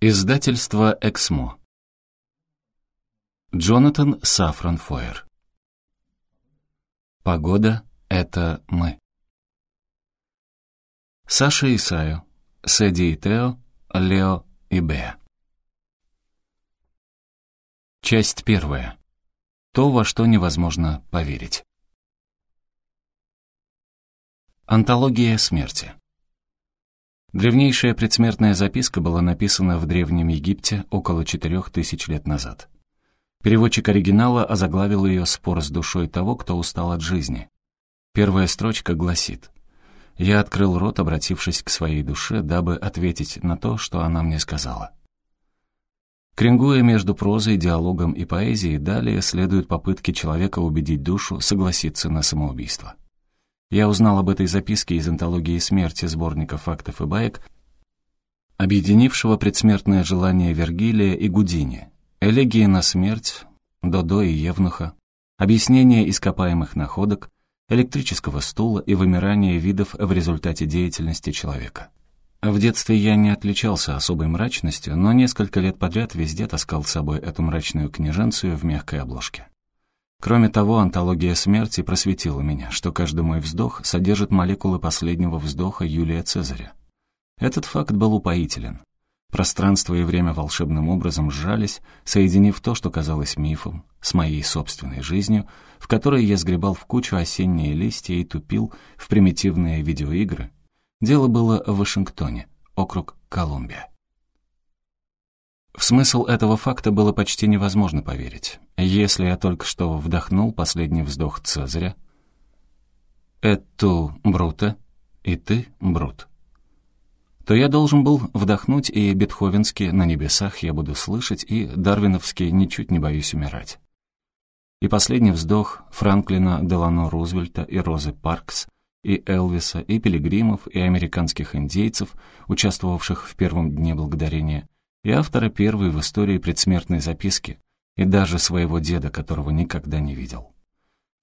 Издательство «Эксмо». Джонатан Сафран Фойер. Погода — это мы. Саша и Саю, Сэдди и Тео, Лео и Беа. Часть первая. То, во что невозможно поверить. Антология смерти. Древнейшая предсмертная записка была написана в Древнем Египте около четырех тысяч лет назад. Переводчик оригинала озаглавил ее «Спор с душой того, кто устал от жизни». Первая строчка гласит «Я открыл рот, обратившись к своей душе, дабы ответить на то, что она мне сказала». Крингуя между прозой, диалогом и поэзией, далее следуют попытки человека убедить душу согласиться на самоубийство. Я узнал об этой записке из антологии смерти сборника фактов и баек, объединившего предсмертное желание Вергилия и Гудини, элегии на смерть, Додо и Евнуха, объяснение ископаемых находок, электрического стула и вымирание видов в результате деятельности человека. В детстве я не отличался особой мрачностью, но несколько лет подряд везде таскал с собой эту мрачную книженцию в мягкой обложке. Кроме того, антология смерти просветила меня, что каждый мой вздох содержит молекулы последнего вздоха Юлия Цезаря. Этот факт был упоителен. Пространство и время волшебным образом сжались, соединив то, что казалось мифом, с моей собственной жизнью, в которой я сгребал в кучу осенние листья и тупил в примитивные видеоигры. Дело было в Вашингтоне, округ Колумбия. В смысл этого факта было почти невозможно поверить. Если я только что вдохнул последний вздох Цезаря, «Эту Брута, и ты Брут», то я должен был вдохнуть и бетховенский «На небесах я буду слышать» и дарвиновский «Ничуть не боюсь умирать». И последний вздох Франклина Делано Рузвельта и Розы Паркс, и Элвиса, и пилигримов, и американских индейцев, участвовавших в первом дне благодарения, и автора первой в истории предсмертной записки, и даже своего деда, которого никогда не видел.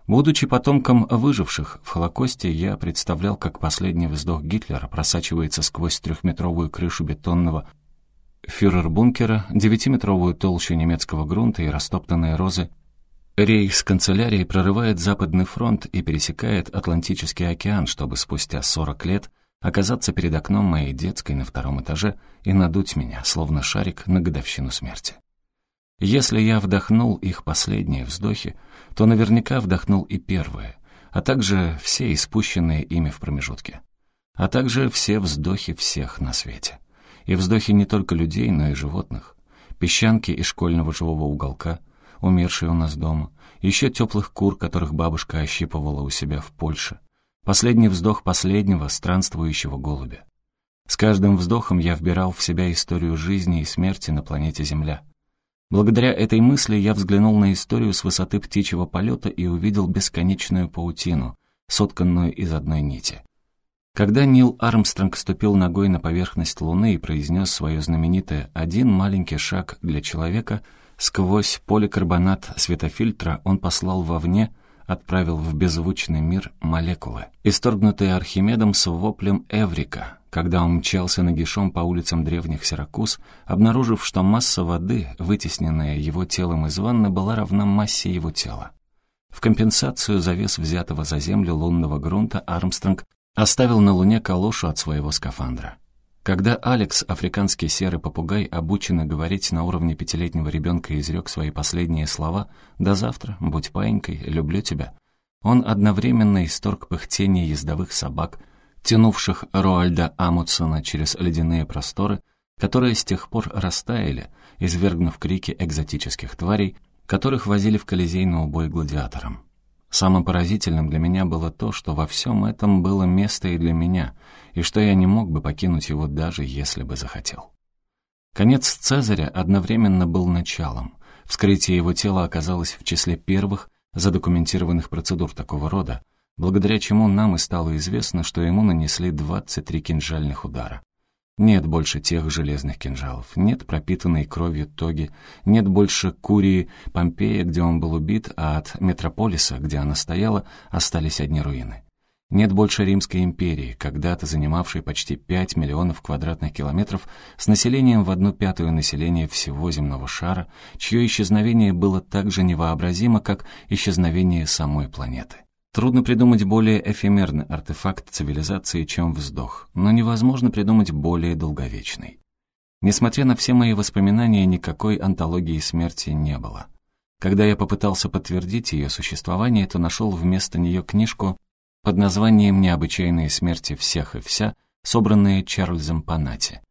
Будучи потомком выживших в Холокосте, я представлял, как последний вздох Гитлера просачивается сквозь трехметровую крышу бетонного фюрер-бункера, девятиметровую толщу немецкого грунта и растоптанные розы. Рейхс канцелярии прорывает Западный фронт и пересекает Атлантический океан, чтобы спустя 40 лет оказаться перед окном моей детской на втором этаже и надуть меня, словно шарик на годовщину смерти. Если я вдохнул их последние вздохи, то наверняка вдохнул и первые, а также все испущенные ими в промежутке, а также все вздохи всех на свете. И вздохи не только людей, но и животных, песчанки из школьного живого уголка, умершие у нас дома, еще теплых кур, которых бабушка ощипывала у себя в Польше, Последний вздох последнего странствующего голубя. С каждым вздохом я вбирал в себя историю жизни и смерти на планете Земля. Благодаря этой мысли я взглянул на историю с высоты птичьего полета и увидел бесконечную паутину, сотканную из одной нити. Когда Нил Армстронг ступил ногой на поверхность Луны и произнес свое знаменитое «один маленький шаг для человека», сквозь поликарбонат светофильтра он послал вовне — отправил в беззвучный мир молекулы, исторгнутые Архимедом с воплем «Эврика», когда он мчался нагишом по улицам древних Сиракуз, обнаружив, что масса воды, вытесненная его телом из ванны, была равна массе его тела. В компенсацию за вес взятого за землю лунного грунта Армстронг оставил на Луне калошу от своего скафандра. Когда Алекс, африканский серый попугай, обученный говорить на уровне пятилетнего ребенка, изрек свои последние слова «До завтра, будь паинькой, люблю тебя», он одновременно исторг пыхтение ездовых собак, тянувших Роальда Амутсона через ледяные просторы, которые с тех пор растаяли, извергнув крики экзотических тварей, которых возили в Колизей на убой гладиаторам. Самым поразительным для меня было то, что во всем этом было место и для меня, и что я не мог бы покинуть его даже если бы захотел. Конец Цезаря одновременно был началом. Вскрытие его тела оказалось в числе первых задокументированных процедур такого рода, благодаря чему нам и стало известно, что ему нанесли 23 кинжальных удара. Нет больше тех железных кинжалов, нет пропитанной кровью тоги, нет больше Курии, Помпея, где он был убит, а от Метрополиса, где она стояла, остались одни руины. Нет больше Римской империи, когда-то занимавшей почти 5 миллионов квадратных километров с населением в одну пятую населения всего земного шара, чье исчезновение было так же невообразимо, как исчезновение самой планеты. Трудно придумать более эфемерный артефакт цивилизации, чем вздох, но невозможно придумать более долговечный. Несмотря на все мои воспоминания, никакой антологии смерти не было. Когда я попытался подтвердить ее существование, то нашел вместо нее книжку под названием «Необычайные смерти всех и вся», собранные Чарльзом Панати,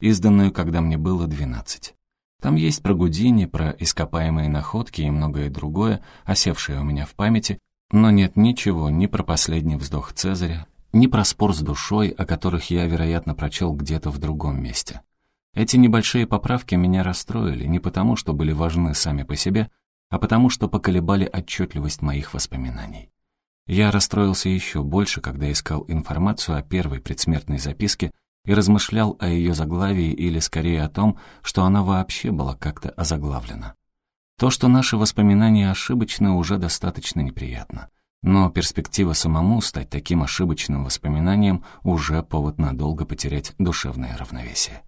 изданную, когда мне было 12. Там есть про Гудини, про ископаемые находки и многое другое, осевшее у меня в памяти, но нет ничего ни про последний вздох Цезаря, ни про спор с душой, о которых я, вероятно, прочел где-то в другом месте. Эти небольшие поправки меня расстроили не потому, что были важны сами по себе, а потому, что поколебали отчетливость моих воспоминаний. Я расстроился еще больше, когда искал информацию о первой предсмертной записке и размышлял о ее заглавии или скорее о том, что она вообще была как-то озаглавлена. То, что наши воспоминания ошибочны, уже достаточно неприятно. Но перспектива самому стать таким ошибочным воспоминанием уже повод надолго потерять душевное равновесие.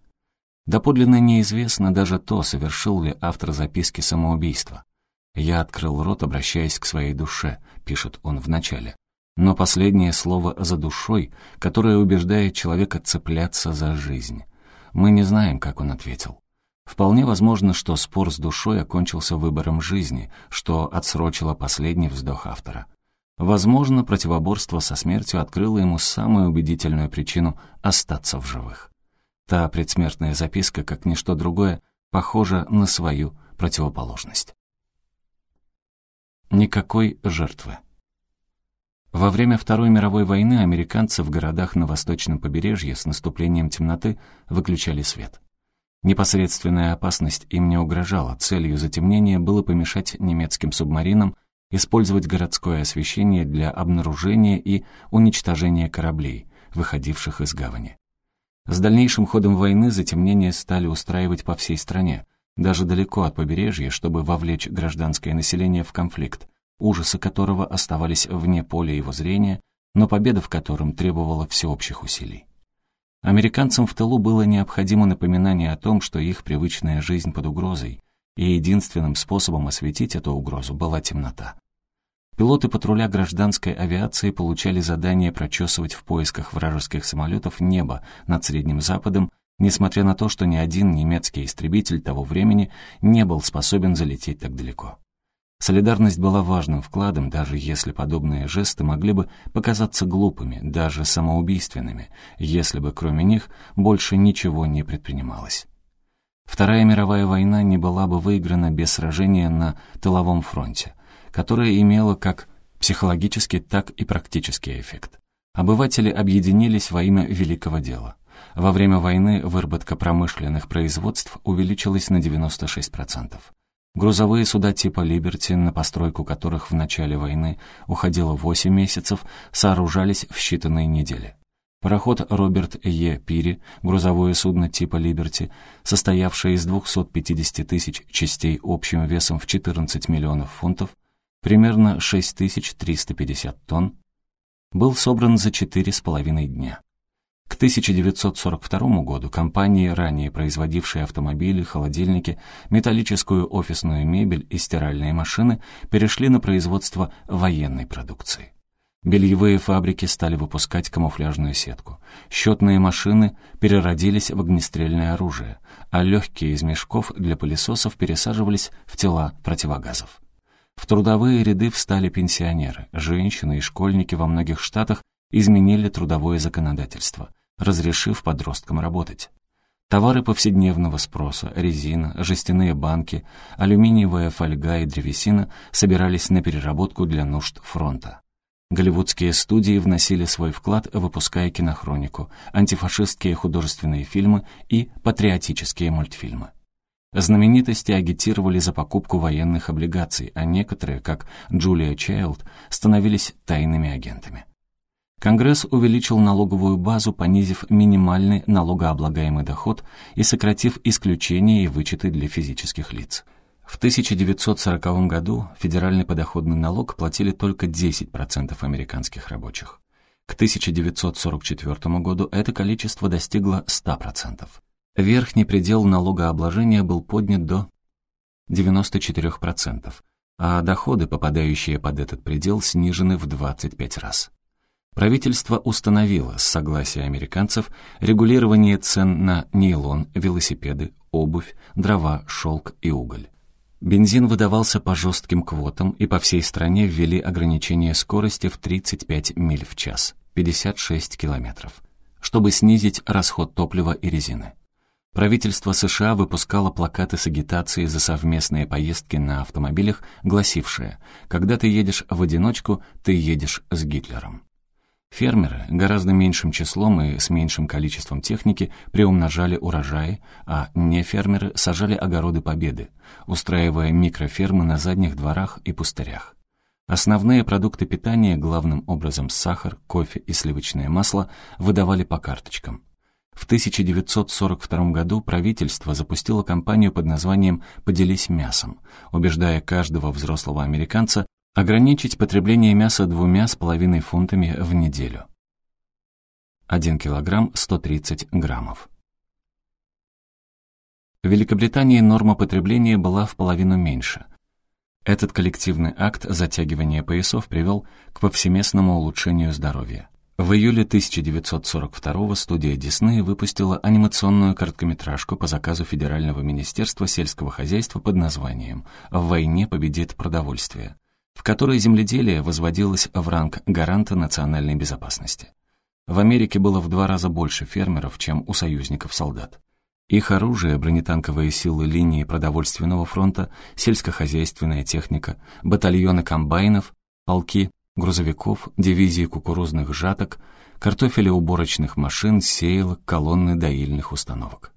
Доподлинно неизвестно даже то, совершил ли автор записки самоубийство. «Я открыл рот, обращаясь к своей душе», — пишет он в начале. Но последнее слово «за душой», которое убеждает человека цепляться за жизнь. Мы не знаем, как он ответил. Вполне возможно, что спор с душой окончился выбором жизни, что отсрочило последний вздох автора. Возможно, противоборство со смертью открыло ему самую убедительную причину остаться в живых. Та предсмертная записка, как ничто другое, похожа на свою противоположность. Никакой жертвы. Во время Второй мировой войны американцы в городах на восточном побережье с наступлением темноты выключали свет. Непосредственная опасность им не угрожала, целью затемнения было помешать немецким субмаринам использовать городское освещение для обнаружения и уничтожения кораблей, выходивших из гавани. С дальнейшим ходом войны затемнения стали устраивать по всей стране, даже далеко от побережья, чтобы вовлечь гражданское население в конфликт, ужасы которого оставались вне поля его зрения, но победа в котором требовала всеобщих усилий. Американцам в тылу было необходимо напоминание о том, что их привычная жизнь под угрозой, и единственным способом осветить эту угрозу была темнота. Пилоты патруля гражданской авиации получали задание прочесывать в поисках вражеских самолетов небо над Средним Западом несмотря на то, что ни один немецкий истребитель того времени не был способен залететь так далеко. Солидарность была важным вкладом, даже если подобные жесты могли бы показаться глупыми, даже самоубийственными, если бы кроме них больше ничего не предпринималось. Вторая мировая война не была бы выиграна без сражения на тыловом фронте, которое имело как психологический, так и практический эффект. Обыватели объединились во имя великого дела. Во время войны выработка промышленных производств увеличилась на 96%. Грузовые суда типа «Либерти», на постройку которых в начале войны уходило 8 месяцев, сооружались в считанные недели. Пароход «Роберт Е. Пири», грузовое судно типа «Либерти», состоявшее из 250 тысяч частей общим весом в 14 миллионов фунтов, примерно 6350 тонн, был собран за четыре с половиной дня. К 1942 году компании, ранее производившие автомобили, холодильники, металлическую офисную мебель и стиральные машины, перешли на производство военной продукции. Бельевые фабрики стали выпускать камуфляжную сетку. Счетные машины переродились в огнестрельное оружие, а легкие из мешков для пылесосов пересаживались в тела противогазов. В трудовые ряды встали пенсионеры, женщины и школьники во многих штатах изменили трудовое законодательство, разрешив подросткам работать. Товары повседневного спроса, резина, жестяные банки, алюминиевая фольга и древесина собирались на переработку для нужд фронта. Голливудские студии вносили свой вклад, выпуская кинохронику, антифашистские художественные фильмы и патриотические мультфильмы. Знаменитости агитировали за покупку военных облигаций, а некоторые, как Джулия Чайлд, становились тайными агентами. Конгресс увеличил налоговую базу, понизив минимальный налогооблагаемый доход и сократив исключения и вычеты для физических лиц. В 1940 году федеральный подоходный налог платили только 10% американских рабочих. К 1944 году это количество достигло 100%. Верхний предел налогообложения был поднят до 94%, а доходы, попадающие под этот предел, снижены в 25 раз. Правительство установило с согласия американцев регулирование цен на нейлон, велосипеды, обувь, дрова, шелк и уголь. Бензин выдавался по жестким квотам, и по всей стране ввели ограничение скорости в 35 миль в час, 56 километров, чтобы снизить расход топлива и резины. Правительство США выпускало плакаты с агитацией за совместные поездки на автомобилях, гласившие «Когда ты едешь в одиночку, ты едешь с Гитлером». Фермеры гораздо меньшим числом и с меньшим количеством техники приумножали урожаи, а нефермеры сажали огороды победы, устраивая микрофермы на задних дворах и пустырях. Основные продукты питания, главным образом сахар, кофе и сливочное масло, выдавали по карточкам. В 1942 году правительство запустило кампанию под названием «Поделись мясом», убеждая каждого взрослого американца ограничить потребление мяса двумя с половиной фунтами в неделю. 1 килограмм 130 граммов. В Великобритании норма потребления была в половину меньше. Этот коллективный акт затягивания поясов привел к повсеместному улучшению здоровья. В июле 1942 студия Дисней выпустила анимационную короткометражку по заказу Федерального министерства сельского хозяйства под названием «В войне победит продовольствие», в которой земледелие возводилось в ранг гаранта национальной безопасности. В Америке было в два раза больше фермеров, чем у союзников-солдат. Их оружие, бронетанковые силы линии продовольственного фронта, сельскохозяйственная техника, батальоны комбайнов, полки грузовиков, дивизии кукурузных жаток, картофелеуборочных машин, сеялок, колонны доильных установок.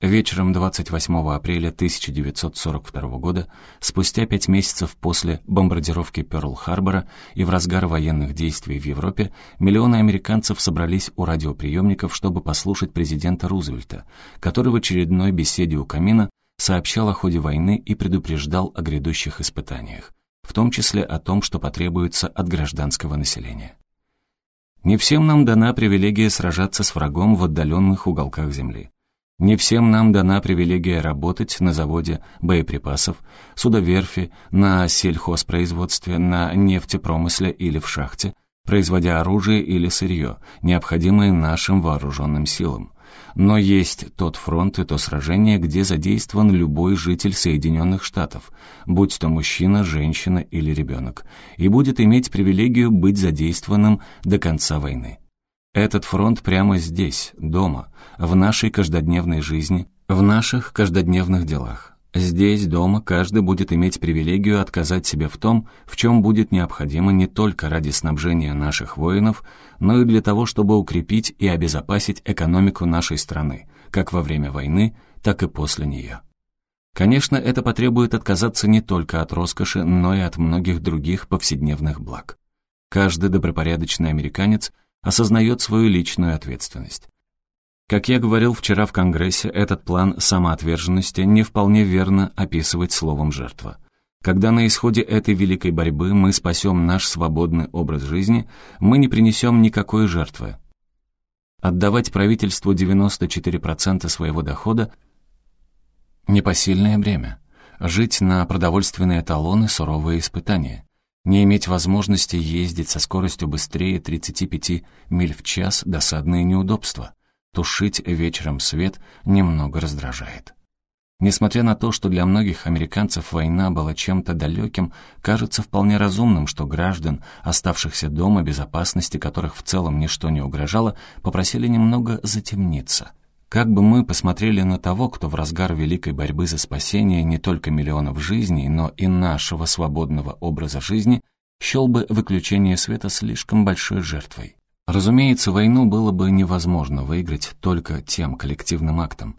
Вечером 28 апреля 1942 года, спустя пять месяцев после бомбардировки Пёрл-Харбора и в разгар военных действий в Европе, миллионы американцев собрались у радиоприемников, чтобы послушать президента Рузвельта, который в очередной беседе у камина сообщал о ходе войны и предупреждал о грядущих испытаниях в том числе о том, что потребуется от гражданского населения. Не всем нам дана привилегия сражаться с врагом в отдаленных уголках Земли. Не всем нам дана привилегия работать на заводе боеприпасов, судоверфи, на сельхозпроизводстве, на нефтепромысле или в шахте, производя оружие или сырье, необходимое нашим вооруженным силам. Но есть тот фронт и то сражение, где задействован любой житель Соединенных Штатов, будь то мужчина, женщина или ребенок, и будет иметь привилегию быть задействованным до конца войны. Этот фронт прямо здесь, дома, в нашей каждодневной жизни, в наших каждодневных делах. Здесь, дома, каждый будет иметь привилегию отказать себе в том, в чем будет необходимо не только ради снабжения наших воинов, но и для того, чтобы укрепить и обезопасить экономику нашей страны, как во время войны, так и после нее. Конечно, это потребует отказаться не только от роскоши, но и от многих других повседневных благ. Каждый добропорядочный американец осознает свою личную ответственность. Как я говорил вчера в Конгрессе, этот план самоотверженности не вполне верно описывать словом «жертва». Когда на исходе этой великой борьбы мы спасем наш свободный образ жизни, мы не принесем никакой жертвы. Отдавать правительству 94% своего дохода – непосильное бремя. Жить на продовольственные талоны – суровые испытания. Не иметь возможности ездить со скоростью быстрее 35 миль в час – досадные неудобства тушить вечером свет немного раздражает. Несмотря на то, что для многих американцев война была чем-то далеким, кажется вполне разумным, что граждан, оставшихся дома, безопасности которых в целом ничто не угрожало, попросили немного затемниться. Как бы мы посмотрели на того, кто в разгар великой борьбы за спасение не только миллионов жизней, но и нашего свободного образа жизни, счел бы выключение света слишком большой жертвой. Разумеется, войну было бы невозможно выиграть только тем коллективным актом.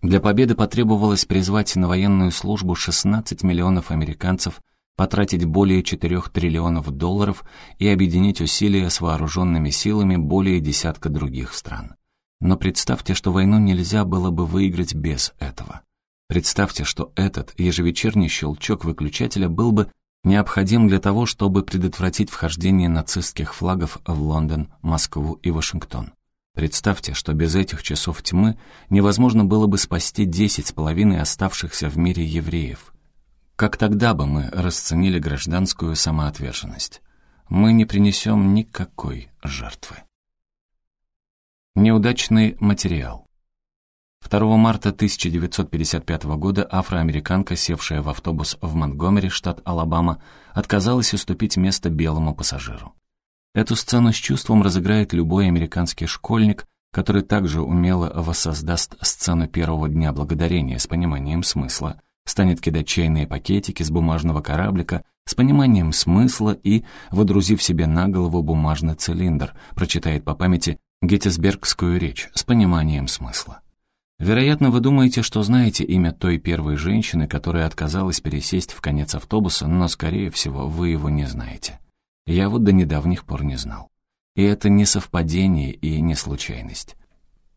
Для победы потребовалось призвать на военную службу 16 миллионов американцев, потратить более 4 триллионов долларов и объединить усилия с вооруженными силами более десятка других стран. Но представьте, что войну нельзя было бы выиграть без этого. Представьте, что этот ежевечерний щелчок выключателя был бы необходим для того, чтобы предотвратить вхождение нацистских флагов в Лондон, Москву и Вашингтон. Представьте, что без этих часов тьмы невозможно было бы спасти десять с половиной оставшихся в мире евреев. Как тогда бы мы расценили гражданскую самоотверженность? Мы не принесем никакой жертвы. Неудачный материал. 2 марта 1955 года афроамериканка, севшая в автобус в Монтгомери, штат Алабама, отказалась уступить место белому пассажиру. Эту сцену с чувством разыграет любой американский школьник, который также умело воссоздаст сцену первого дня благодарения с пониманием смысла, станет кидать чайные пакетики с бумажного кораблика с пониманием смысла и, водрузив себе на голову бумажный цилиндр, прочитает по памяти геттисбергскую речь с пониманием смысла. Вероятно, вы думаете, что знаете имя той первой женщины, которая отказалась пересесть в конец автобуса, но, скорее всего, вы его не знаете. Я вот до недавних пор не знал. И это не совпадение и не случайность.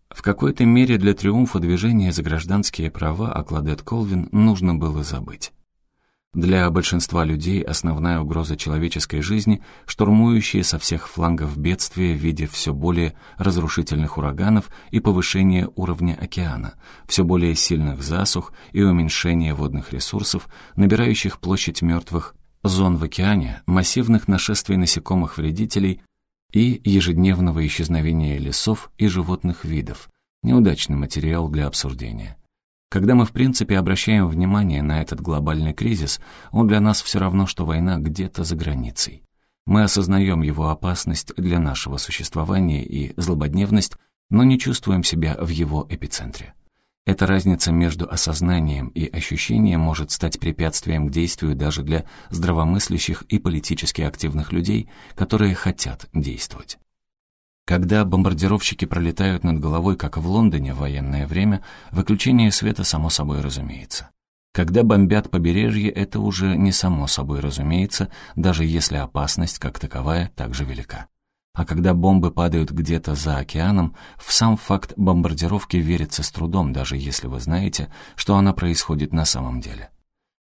В какой-то мере для триумфа движения за гражданские права о Кладет Колвин нужно было забыть. Для большинства людей основная угроза человеческой жизни — штурмующие со всех флангов бедствия в виде все более разрушительных ураганов и повышения уровня океана, все более сильных засух и уменьшения водных ресурсов, набирающих площадь мертвых зон в океане, массивных нашествий насекомых-вредителей и ежедневного исчезновения лесов и животных видов. Неудачный материал для обсуждения. Когда мы в принципе обращаем внимание на этот глобальный кризис, он для нас все равно, что война где-то за границей. Мы осознаем его опасность для нашего существования и злободневность, но не чувствуем себя в его эпицентре. Эта разница между осознанием и ощущением может стать препятствием к действию даже для здравомыслящих и политически активных людей, которые хотят действовать. Когда бомбардировщики пролетают над головой, как в Лондоне в военное время, выключение света само собой разумеется. Когда бомбят побережье, это уже не само собой разумеется, даже если опасность, как таковая, также велика. А когда бомбы падают где-то за океаном, в сам факт бомбардировки верится с трудом, даже если вы знаете, что она происходит на самом деле.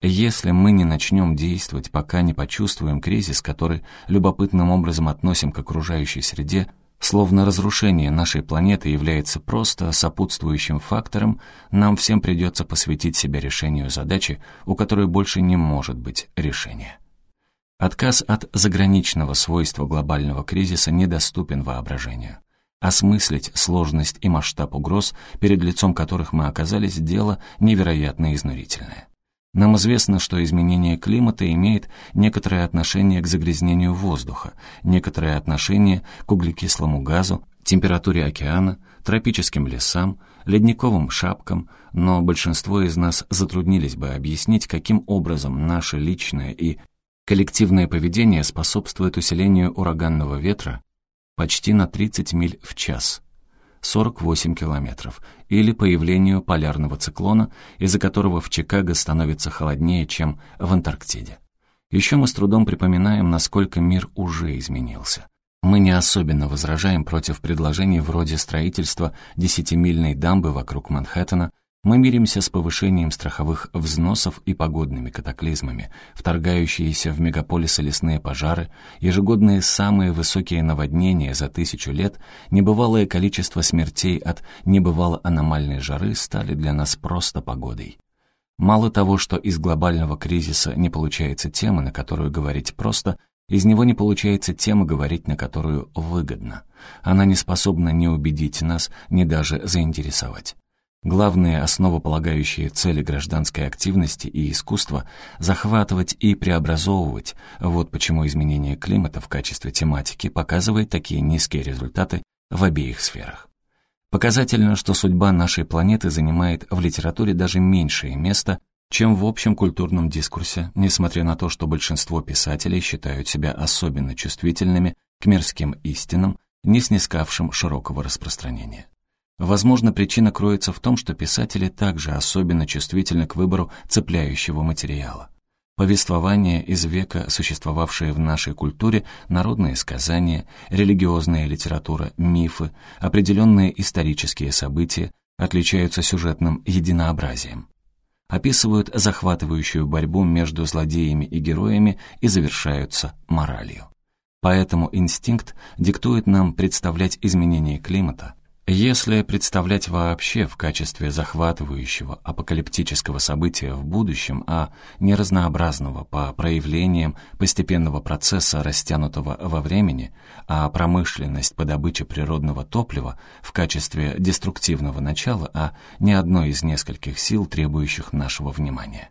Если мы не начнем действовать, пока не почувствуем кризис, который любопытным образом относим к окружающей среде, Словно разрушение нашей планеты является просто сопутствующим фактором, нам всем придется посвятить себя решению задачи, у которой больше не может быть решения. Отказ от заграничного свойства глобального кризиса недоступен воображению. Осмыслить сложность и масштаб угроз, перед лицом которых мы оказались, дело невероятно изнурительное. Нам известно, что изменение климата имеет некоторое отношение к загрязнению воздуха, некоторое отношение к углекислому газу, температуре океана, тропическим лесам, ледниковым шапкам, но большинство из нас затруднились бы объяснить, каким образом наше личное и коллективное поведение способствует усилению ураганного ветра почти на 30 миль в час, 48 километров, или появлению полярного циклона, из-за которого в Чикаго становится холоднее, чем в Антарктиде. Еще мы с трудом припоминаем, насколько мир уже изменился. Мы не особенно возражаем против предложений вроде строительства десятимильной дамбы вокруг Манхэттена, мы миримся с повышением страховых взносов и погодными катаклизмами, вторгающиеся в мегаполисы лесные пожары, ежегодные самые высокие наводнения за тысячу лет, небывалое количество смертей от небывало аномальной жары стали для нас просто погодой. Мало того, что из глобального кризиса не получается темы, на которую говорить просто, из него не получается тема, говорить на которую выгодно. Она не способна ни убедить нас, ни даже заинтересовать. Главные основополагающие цели гражданской активности и искусства — захватывать и преобразовывать. Вот почему изменение климата в качестве тематики показывает такие низкие результаты в обеих сферах. Показательно, что судьба нашей планеты занимает в литературе даже меньшее место, чем в общем культурном дискурсе, несмотря на то, что большинство писателей считают себя особенно чувствительными к мирским истинам, не снискавшим широкого распространения. Возможно, причина кроется в том, что писатели также особенно чувствительны к выбору цепляющего материала. Повествование из века, существовавшие в нашей культуре, народные сказания, религиозная литература, мифы, определенные исторические события отличаются сюжетным единообразием. описывают захватывающую борьбу между злодеями и героями и завершаются моралью. Поэтому инстинкт диктует нам представлять изменение климата, если представлять вообще в качестве захватывающего апокалиптического события в будущем, а не разнообразного по проявлениям постепенного процесса, растянутого во времени, а промышленность по добыче природного топлива в качестве деструктивного начала, а не одной из нескольких сил, требующих нашего внимания.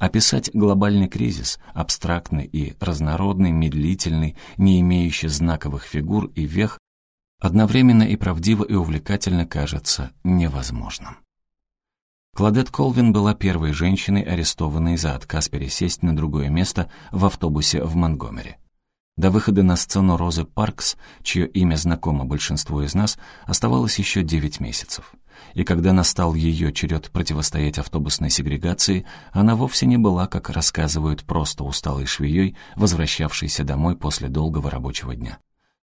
Описать глобальный кризис, абстрактный и разнородный, медлительный, не имеющий знаковых фигур и вех, одновременно и правдиво и увлекательно кажется невозможным. Кладет Колвин была первой женщиной, арестованной за отказ пересесть на другое место в автобусе в Монгомери. До выхода на сцену Розы Паркс, чье имя знакомо большинству из нас, оставалось еще 9 месяцев. И когда настал ее черед противостоять автобусной сегрегации, она вовсе не была, как рассказывают, просто усталой швеей, возвращавшейся домой после долгого рабочего дня.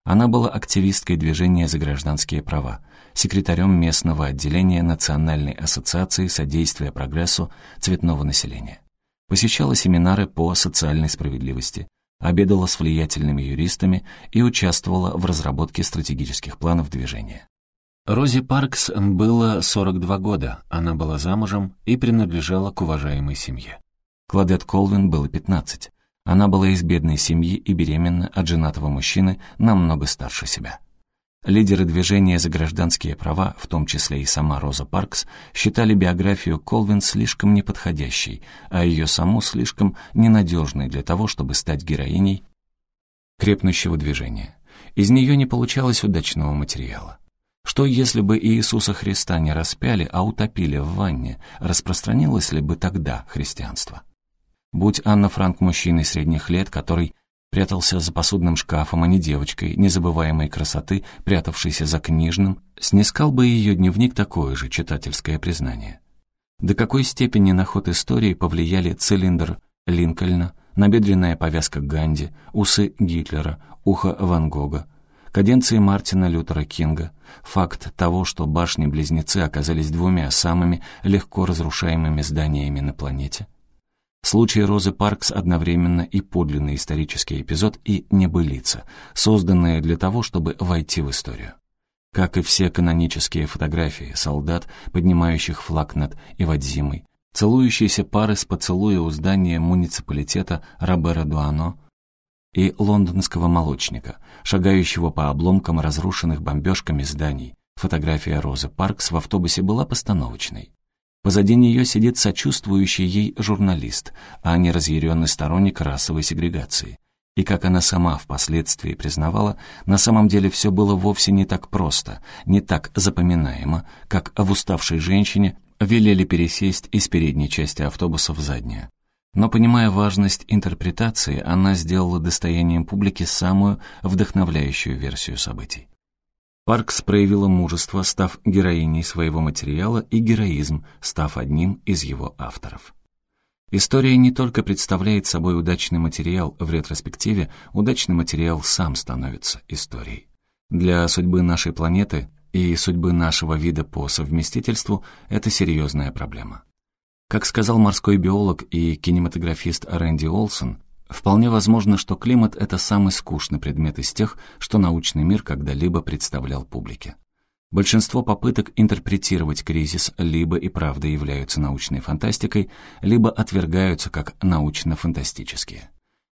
Она была активисткой движения за гражданские права, секретарем местного отделения Национальной ассоциации содействия прогрессу цветного населения. Посещала семинары по социальной справедливости, обедала с влиятельными юристами и участвовала в разработке стратегических планов движения. Рози Паркс было 42 года, она была замужем и принадлежала к уважаемой семье. Кладет Колвин было 15. Она была из бедной семьи и беременна от женатого мужчины намного старше себя. Лидеры движения за гражданские права, в том числе и сама Роза Паркс, считали биографию Колвин слишком неподходящей, а ее саму слишком ненадежной для того, чтобы стать героиней крепнущего движения. Из нее не получалось удачного материала. Что если бы Иисуса Христа не распяли, а утопили в ванне, распространилось ли бы тогда христианство? Будь Анна Франк мужчиной средних лет, который прятался за посудным шкафом, а не девочкой незабываемой красоты, прятавшейся за книжным, снискал бы ее дневник такое же читательское признание. До какой степени на ход истории повлияли цилиндр Линкольна, набедренная повязка Ганди, усы Гитлера, ухо Ван Гога, каденции Мартина Лютера Кинга, факт того, что башни-близнецы оказались двумя самыми легко разрушаемыми зданиями на планете, Случай Розы Паркс одновременно и подлинный исторический эпизод, и небылица, созданная для того, чтобы войти в историю. Как и все канонические фотографии солдат, поднимающих флаг над Ивадзимой, целующиеся пары с поцелуя у здания муниципалитета Робера Дуано и лондонского молочника, шагающего по обломкам разрушенных бомбежками зданий. Фотография Розы Паркс в автобусе была постановочной. Позади нее сидит сочувствующий ей журналист, а не разъяренный сторонник расовой сегрегации. И как она сама впоследствии признавала, на самом деле все было вовсе не так просто, не так запоминаемо, как в уставшей женщине велели пересесть из передней части автобуса в заднюю. Но понимая важность интерпретации, она сделала достоянием публики самую вдохновляющую версию событий. Паркс проявила мужество, став героиней своего материала, и героизм, став одним из его авторов. История не только представляет собой удачный материал в ретроспективе, удачный материал сам становится историей. Для судьбы нашей планеты и судьбы нашего вида по совместительству это серьезная проблема. Как сказал морской биолог и кинематографист Рэнди Олсон, Вполне возможно, что климат — это самый скучный предмет из тех, что научный мир когда-либо представлял публике. Большинство попыток интерпретировать кризис либо и правда являются научной фантастикой, либо отвергаются как научно-фантастические.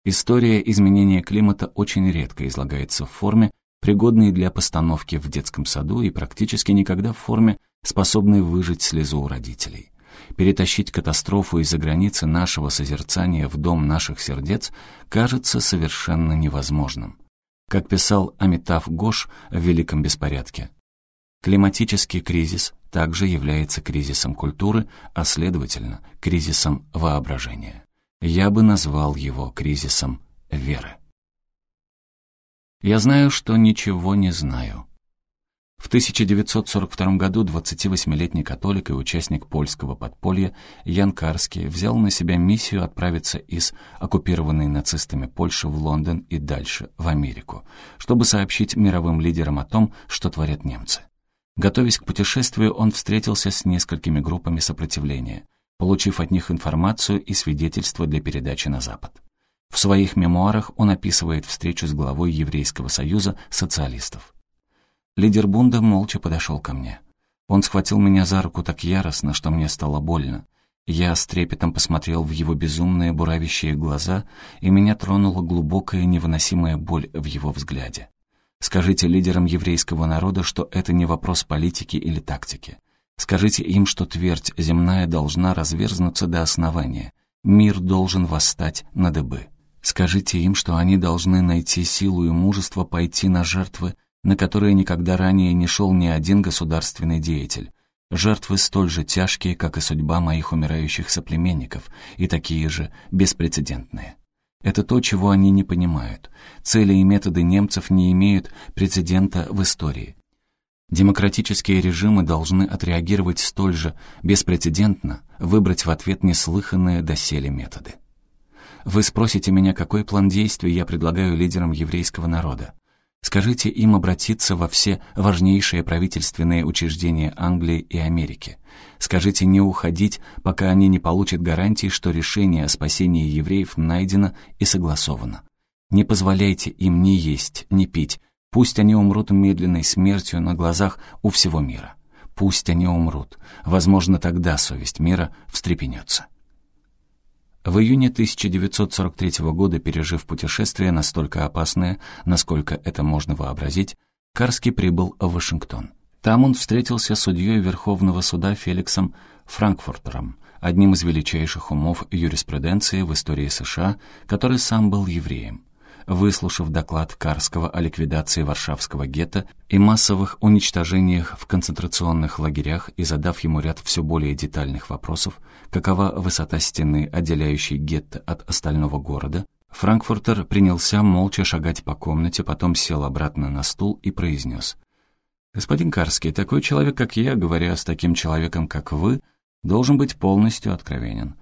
История изменения климата очень редко излагается в форме, пригодной для постановки в детском саду и практически никогда в форме, способной выжить слезу у родителей. Перетащить катастрофу из-за границы нашего созерцания в дом наших сердец кажется совершенно невозможным. Как писал Амитав Гош в «Великом беспорядке», климатический кризис также является кризисом культуры, а следовательно, кризисом воображения. Я бы назвал его кризисом веры. Я знаю, что ничего не знаю. В 1942 году 28-летний католик и участник польского подполья Ян Карский взял на себя миссию отправиться из оккупированной нацистами Польши в Лондон и дальше, в Америку, чтобы сообщить мировым лидерам о том, что творят немцы. Готовясь к путешествию, он встретился с несколькими группами сопротивления, получив от них информацию и свидетельства для передачи на Запад. В своих мемуарах он описывает встречу с главой Еврейского союза социалистов. Лидер Бунда молча подошел ко мне. Он схватил меня за руку так яростно, что мне стало больно. Я с трепетом посмотрел в его безумные буравящие глаза, и меня тронула глубокая невыносимая боль в его взгляде. Скажите лидерам еврейского народа, что это не вопрос политики или тактики. Скажите им, что твердь земная должна разверзнуться до основания. Мир должен восстать на дыбы. Скажите им, что они должны найти силу и мужество пойти на жертвы, на которые никогда ранее не шел ни один государственный деятель. Жертвы столь же тяжкие, как и судьба моих умирающих соплеменников, и такие же беспрецедентные. Это то, чего они не понимают. Цели и методы немцев не имеют прецедента в истории. Демократические режимы должны отреагировать столь же беспрецедентно, выбрать в ответ неслыханные доселе методы. Вы спросите меня, какой план действий я предлагаю лидерам еврейского народа. Скажите им обратиться во все важнейшие правительственные учреждения Англии и Америки. Скажите не уходить, пока они не получат гарантии, что решение о спасении евреев найдено и согласовано. Не позволяйте им ни есть, ни пить, Пусть они умрут медленной смертью на глазах у всего мира. Пусть они умрут. Возможно, тогда совесть мира встрепенется. В июне 1943 года, пережив путешествие настолько опасное, насколько это можно вообразить, Карский прибыл в Вашингтон. Там он встретился с судьей Верховного суда Феликсом Франкфуртером, одним из величайших умов юриспруденции в истории США, который сам был евреем выслушав доклад Карского о ликвидации Варшавского гетто и массовых уничтожениях в концентрационных лагерях и задав ему ряд все более детальных вопросов, какова высота стены, отделяющей гетто от остального города, Франкфуртер принялся молча шагать по комнате, потом сел обратно на стул и произнес. «Господин Карский, такой человек, как я, говоря с таким человеком, как вы, должен быть полностью откровенен.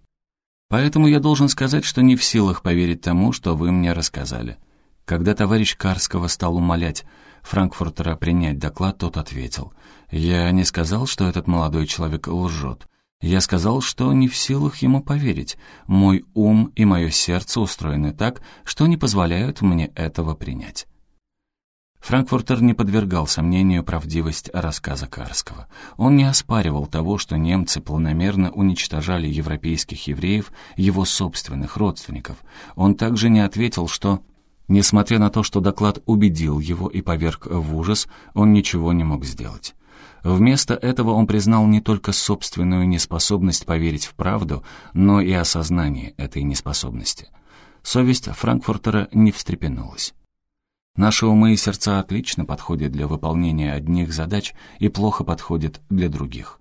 Поэтому я должен сказать, что не в силах поверить тому, что вы мне рассказали. Когда товарищ Карского стал умолять Франкфуртера принять доклад, тот ответил, «Я не сказал, что этот молодой человек лжет. Я сказал, что не в силах ему поверить. Мой ум и мое сердце устроены так, что не позволяют мне этого принять». Франкфуртер не подвергал сомнению правдивость рассказа Карского. Он не оспаривал того, что немцы планомерно уничтожали европейских евреев, его собственных родственников. Он также не ответил, что, несмотря на то, что доклад убедил его и поверг в ужас, он ничего не мог сделать. Вместо этого он признал не только собственную неспособность поверить в правду, но и осознание этой неспособности. Совесть Франкфуртера не встрепенулась. Наши умы и сердца отлично подходят для выполнения одних задач и плохо подходят для других.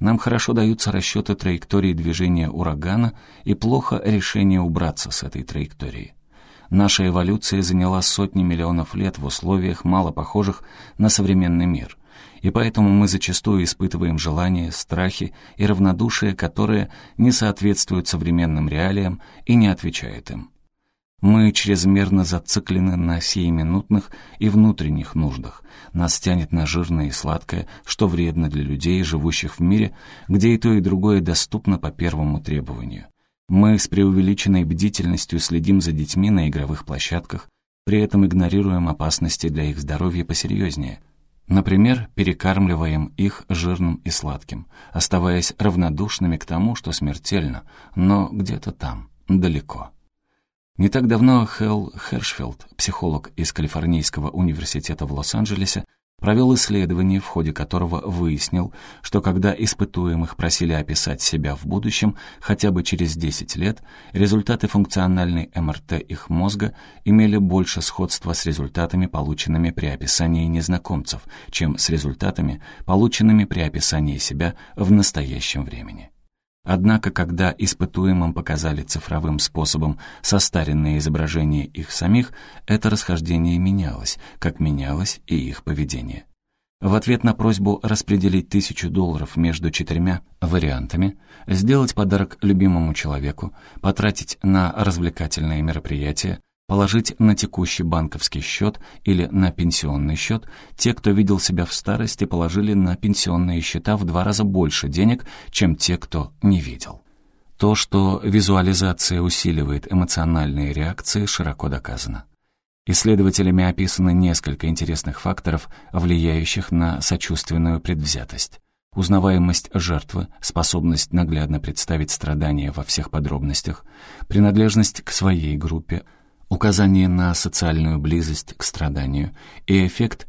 Нам хорошо даются расчеты траектории движения урагана и плохо решение убраться с этой траектории. Наша эволюция заняла сотни миллионов лет в условиях, мало похожих на современный мир. И поэтому мы зачастую испытываем желания, страхи и равнодушие, которые не соответствуют современным реалиям и не отвечают им. Мы чрезмерно зациклены на сиюминутных и внутренних нуждах. Нас тянет на жирное и сладкое, что вредно для людей, живущих в мире, где и то, и другое доступно по первому требованию. Мы с преувеличенной бдительностью следим за детьми на игровых площадках, при этом игнорируем опасности для их здоровья посерьезнее. Например, перекармливаем их жирным и сладким, оставаясь равнодушными к тому, что смертельно, но где-то там, далеко. Не так давно Хелл Хершфилд, психолог из Калифорнийского университета в Лос-Анджелесе, провел исследование, в ходе которого выяснил, что когда испытуемых просили описать себя в будущем хотя бы через 10 лет, результаты функциональной МРТ их мозга имели больше сходства с результатами, полученными при описании незнакомцев, чем с результатами, полученными при описании себя в настоящем времени. Однако, когда испытуемым показали цифровым способом состаренные изображения их самих, это расхождение менялось, как менялось и их поведение. В ответ на просьбу распределить тысячу долларов между четырьмя вариантами, сделать подарок любимому человеку, потратить на развлекательные мероприятия, положить на текущий банковский счет или на пенсионный счет, те, кто видел себя в старости, положили на пенсионные счета в два раза больше денег, чем те, кто не видел. То, что визуализация усиливает эмоциональные реакции, широко доказано. Исследователями описано несколько интересных факторов, влияющих на сочувственную предвзятость. Узнаваемость жертвы, способность наглядно представить страдания во всех подробностях, принадлежность к своей группе, указание на социальную близость к страданию и эффект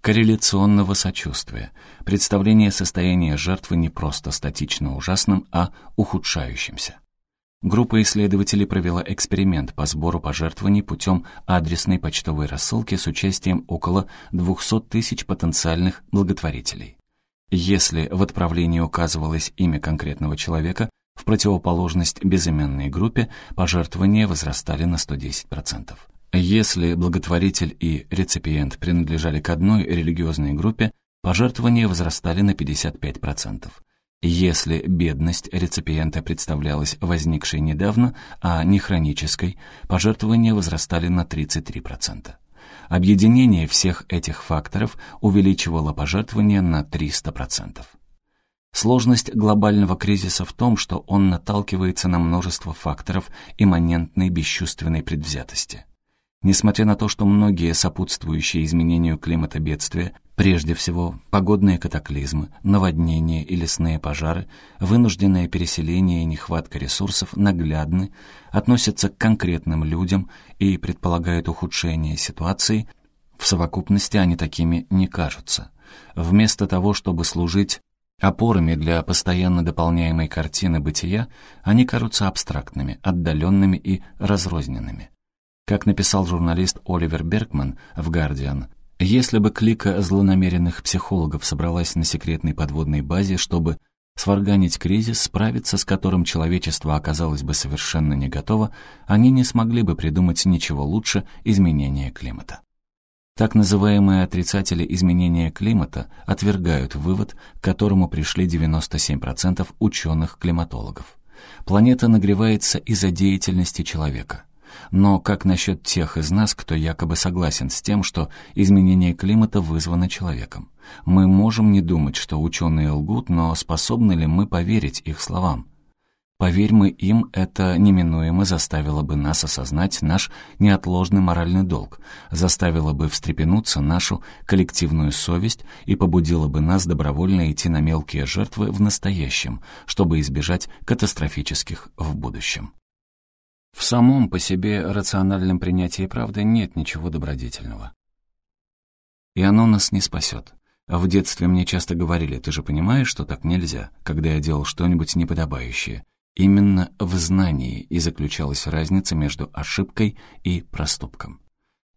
корреляционного сочувствия, представление состояния жертвы не просто статично ужасным, а ухудшающимся. Группа исследователей провела эксперимент по сбору пожертвований путем адресной почтовой рассылки с участием около 200 тысяч потенциальных благотворителей. Если в отправлении указывалось имя конкретного человека, в противоположность безыменной группе пожертвования возрастали на 110%. Если благотворитель и реципиент принадлежали к одной религиозной группе, пожертвования возрастали на 55%. Если бедность реципиента представлялась возникшей недавно, а не хронической, пожертвования возрастали на 33%. Объединение всех этих факторов увеличивало пожертвования на 300%. Сложность глобального кризиса в том, что он наталкивается на множество факторов имманентной бесчувственной предвзятости. Несмотря на то, что многие сопутствующие изменению климата бедствия, прежде всего погодные катаклизмы, наводнения и лесные пожары, вынужденное переселение и нехватка ресурсов наглядны, относятся к конкретным людям и предполагают ухудшение ситуации, в совокупности они такими не кажутся. Вместо того, чтобы служить опорами для постоянно дополняемой картины бытия, они кажутся абстрактными, отдаленными и разрозненными. Как написал журналист Оливер Бергман в «Гардиан», если бы клика злонамеренных психологов собралась на секретной подводной базе, чтобы сварганить кризис, справиться с которым человечество оказалось бы совершенно не готово, они не смогли бы придумать ничего лучше изменения климата. Так называемые отрицатели изменения климата отвергают вывод, к которому пришли 97% ученых-климатологов. Планета нагревается из-за деятельности человека. Но как насчет тех из нас, кто якобы согласен с тем, что изменение климата вызвано человеком? Мы можем не думать, что ученые лгут, но способны ли мы поверить их словам? Поверь мы им, это неминуемо заставило бы нас осознать наш неотложный моральный долг, заставило бы встрепенуться нашу коллективную совесть и побудило бы нас добровольно идти на мелкие жертвы в настоящем, чтобы избежать катастрофических в будущем. В самом по себе рациональном принятии правды нет ничего добродетельного. И оно нас не спасет. В детстве мне часто говорили, ты же понимаешь, что так нельзя, когда я делал что-нибудь неподобающее. Именно в знании и заключалась разница между ошибкой и проступком.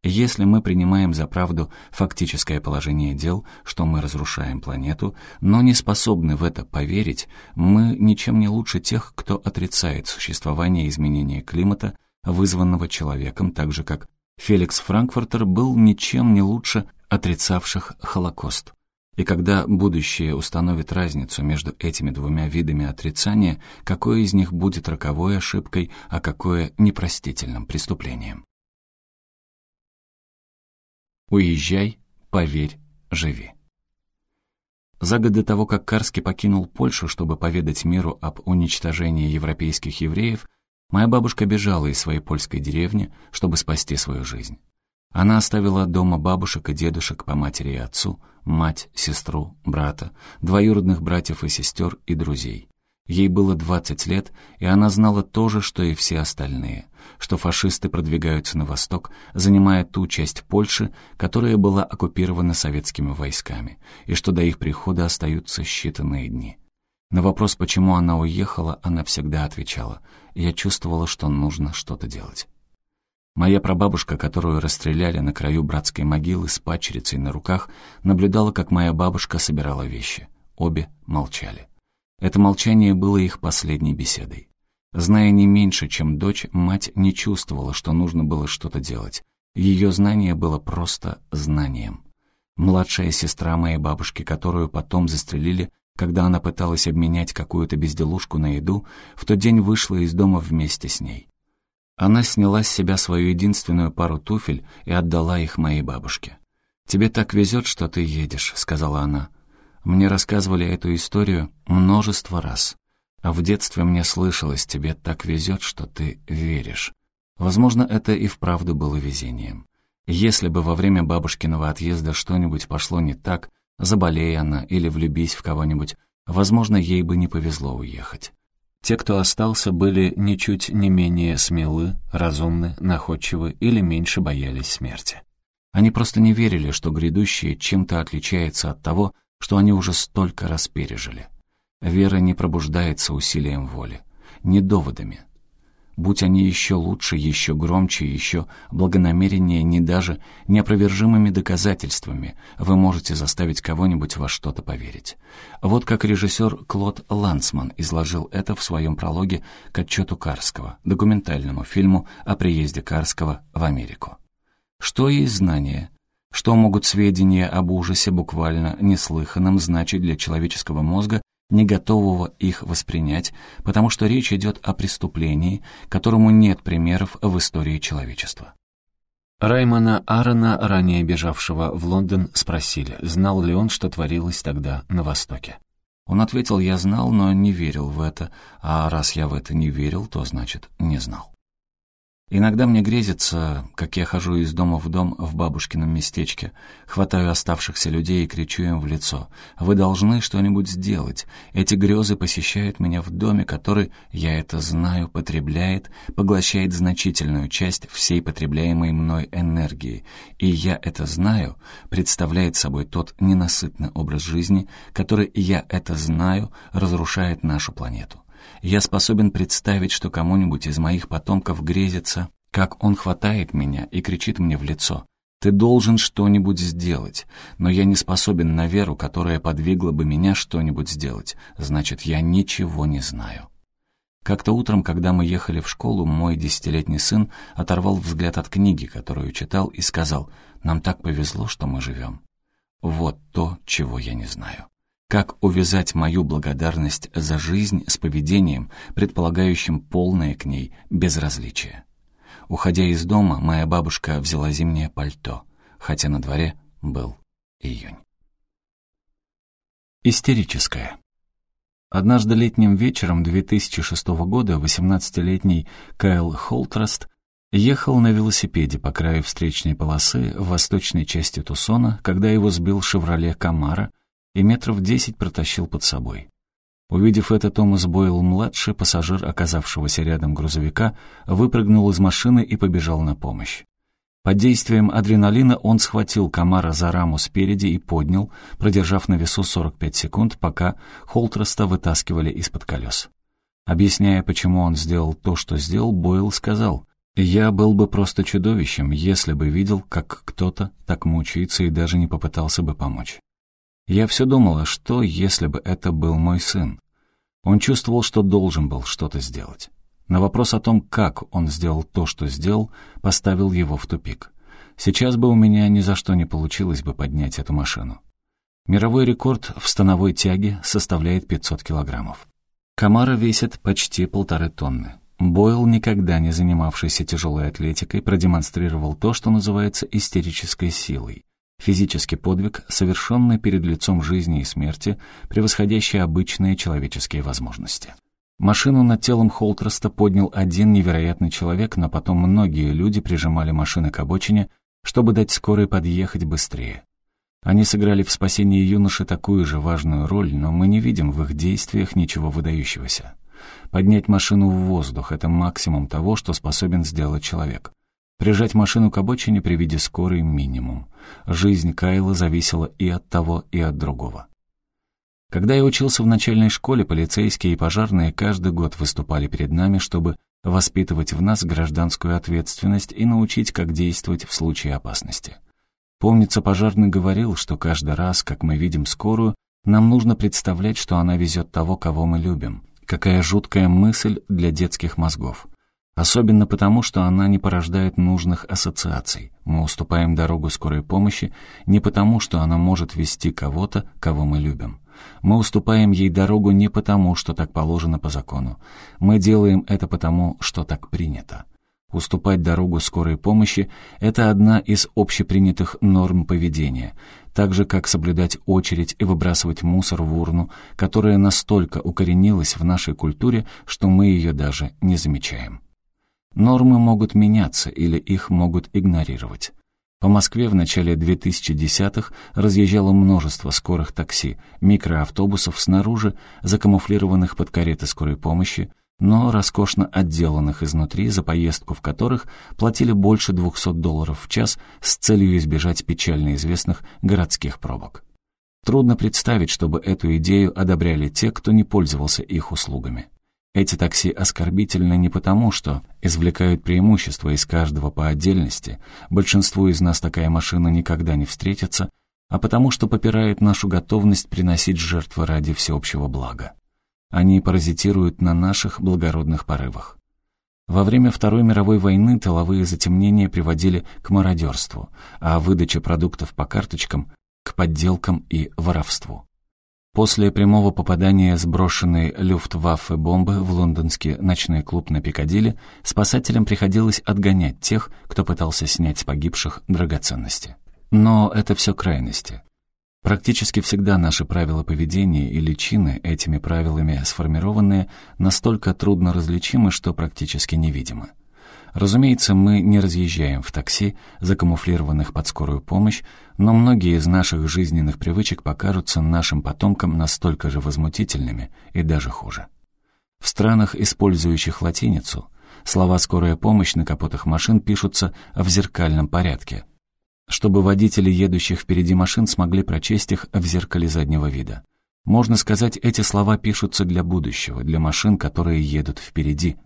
Если мы принимаем за правду фактическое положение дел, что мы разрушаем планету, но не способны в это поверить, мы ничем не лучше тех, кто отрицает существование изменения климата, вызванного человеком, так же как Феликс Франкфуртер был ничем не лучше отрицавших Холокост. И когда будущее установит разницу между этими двумя видами отрицания, какое из них будет роковой ошибкой, а какое непростительным преступлением. Уезжай, поверь, живи. За год до того, как Карский покинул Польшу, чтобы поведать миру об уничтожении европейских евреев, моя бабушка бежала из своей польской деревни, чтобы спасти свою жизнь. Она оставила дома бабушек и дедушек по матери и отцу, мать, сестру, брата, двоюродных братьев и сестер и друзей. Ей было 20 лет, и она знала то же, что и все остальные, что фашисты продвигаются на восток, занимая ту часть Польши, которая была оккупирована советскими войсками, и что до их прихода остаются считанные дни. На вопрос, почему она уехала, она всегда отвечала, «Я чувствовала, что нужно что-то делать». Моя прабабушка, которую расстреляли на краю братской могилы с пачерицей на руках, наблюдала, как моя бабушка собирала вещи. Обе молчали. Это молчание было их последней беседой. Зная не меньше, чем дочь, мать не чувствовала, что нужно было что-то делать. Ее знание было просто знанием. Младшая сестра моей бабушки, которую потом застрелили, когда она пыталась обменять какую-то безделушку на еду, в тот день вышла из дома вместе с ней. Она сняла с себя свою единственную пару туфель и отдала их моей бабушке. «Тебе так везет, что ты едешь», — сказала она. Мне рассказывали эту историю множество раз. А в детстве мне слышалось, тебе так везет, что ты веришь. Возможно, это и вправду было везением. Если бы во время бабушкиного отъезда что-нибудь пошло не так, заболея она или влюбись в кого-нибудь, возможно, ей бы не повезло уехать. Те, кто остался, были ничуть не менее смелы, разумны, находчивы или меньше боялись смерти. Они просто не верили, что грядущее чем-то отличается от того, что они уже столько раз пережили. Вера не пробуждается усилием воли, не доводами. Будь они еще лучше, еще громче, еще благонамереннее, не даже неопровержимыми доказательствами, вы можете заставить кого-нибудь во что-то поверить. Вот как режиссер Клод Лансман изложил это в своем прологе к отчету Карского, документальному фильму о приезде Карского в Америку. Что есть знание? Что могут сведения об ужасе, буквально неслыханном, значить для человеческого мозга не готового их воспринять, потому что речь идет о преступлении, которому нет примеров в истории человечества. Раймона Аарона, ранее бежавшего в Лондон, спросили, знал ли он, что творилось тогда на Востоке. Он ответил, я знал, но не верил в это, а раз я в это не верил, то значит не знал. Иногда мне грезится, как я хожу из дома в дом в бабушкином местечке, хватаю оставшихся людей и кричу им в лицо. «Вы должны что-нибудь сделать. Эти грезы посещают меня в доме, который, я это знаю, потребляет, поглощает значительную часть всей потребляемой мной энергии. И я это знаю, представляет собой тот ненасытный образ жизни, который, я это знаю, разрушает нашу планету. Я способен представить, что кому-нибудь из моих потомков грезится, как он хватает меня и кричит мне в лицо. «Ты должен что-нибудь сделать». Но я не способен на веру, которая подвигла бы меня что-нибудь сделать. Значит, я ничего не знаю. Как-то утром, когда мы ехали в школу, мой десятилетний сын оторвал взгляд от книги, которую читал, и сказал, «Нам так повезло, что мы живем». Вот то, чего я не знаю. Как увязать мою благодарность за жизнь с поведением, предполагающим полное к ней безразличие? Уходя из дома, моя бабушка взяла зимнее пальто, хотя на дворе был июнь. Истерическая. Однажды летним вечером 2006 года 18-летний Кайл Холтраст ехал на велосипеде по краю встречной полосы в восточной части Тусона, когда его сбил «Шевроле Камара», и метров десять протащил под собой. Увидев это, Томас Бойл-младший, пассажир оказавшегося рядом грузовика, выпрыгнул из машины и побежал на помощь. Под действием адреналина он схватил комара за раму спереди и поднял, продержав на весу 45 секунд, пока Холтроста вытаскивали из-под колес. Объясняя, почему он сделал то, что сделал, Бойл сказал, «Я был бы просто чудовищем, если бы видел, как кто-то так мучается и даже не попытался бы помочь. Я все думала, что, если бы это был мой сын. Он чувствовал, что должен был что-то сделать. На вопрос о том, как он сделал то, что сделал, поставил его в тупик. Сейчас бы у меня ни за что не получилось бы поднять эту машину. Мировой рекорд в становой тяге составляет 500 килограммов. Камара весит почти полторы тонны. Бойл, никогда не занимавшийся тяжелой атлетикой, продемонстрировал то, что называется истерической силой. Физический подвиг, совершенный перед лицом жизни и смерти, превосходящий обычные человеческие возможности. Машину над телом Холтроста поднял один невероятный человек, но потом многие люди прижимали машины к обочине, чтобы дать скорой подъехать быстрее. Они сыграли в спасении юноши такую же важную роль, но мы не видим в их действиях ничего выдающегося. Поднять машину в воздух — это максимум того, что способен сделать человек. Прижать машину к обочине при виде скорой минимум. Жизнь Кайла зависела и от того, и от другого. Когда я учился в начальной школе, полицейские и пожарные каждый год выступали перед нами, чтобы воспитывать в нас гражданскую ответственность и научить, как действовать в случае опасности. Помнится, пожарный говорил, что каждый раз, как мы видим скорую, нам нужно представлять, что она везет того, кого мы любим. Какая жуткая мысль для детских мозгов. Особенно потому, что она не порождает нужных ассоциаций. Мы уступаем дорогу скорой помощи не потому, что она может вести кого-то, кого мы любим. Мы уступаем ей дорогу не потому, что так положено по закону. Мы делаем это потому, что так принято. Уступать дорогу скорой помощи – это одна из общепринятых норм поведения, так же, как соблюдать очередь и выбрасывать мусор в урну, которая настолько укоренилась в нашей культуре, что мы ее даже не замечаем. Нормы могут меняться или их могут игнорировать. По Москве в начале 2010-х разъезжало множество скорых такси, микроавтобусов снаружи, закамуфлированных под кареты скорой помощи, но роскошно отделанных изнутри, за поездку в которых платили больше 200 долларов в час с целью избежать печально известных городских пробок. Трудно представить, чтобы эту идею одобряли те, кто не пользовался их услугами. Эти такси оскорбительны не потому, что извлекают преимущества из каждого по отдельности, большинству из нас такая машина никогда не встретится, а потому что попирают нашу готовность приносить жертвы ради всеобщего блага. Они паразитируют на наших благородных порывах. Во время Второй мировой войны тыловые затемнения приводили к мародерству, а выдача продуктов по карточкам — к подделкам и воровству. После прямого попадания сброшенной люфтваффе бомбы в лондонский ночной клуб на Пикадилли спасателям приходилось отгонять тех, кто пытался снять с погибших драгоценности. Но это все крайности. Практически всегда наши правила поведения и личины, этими правилами сформированные, настолько трудно различимы, что практически невидимы. Разумеется, мы не разъезжаем в такси, закамуфлированных под скорую помощь, но многие из наших жизненных привычек покажутся нашим потомкам настолько же возмутительными и даже хуже. В странах, использующих латиницу, слова «скорая помощь» на капотах машин пишутся в зеркальном порядке, чтобы водители едущих впереди машин смогли прочесть их в зеркале заднего вида. Можно сказать, эти слова пишутся для будущего, для машин, которые едут впереди.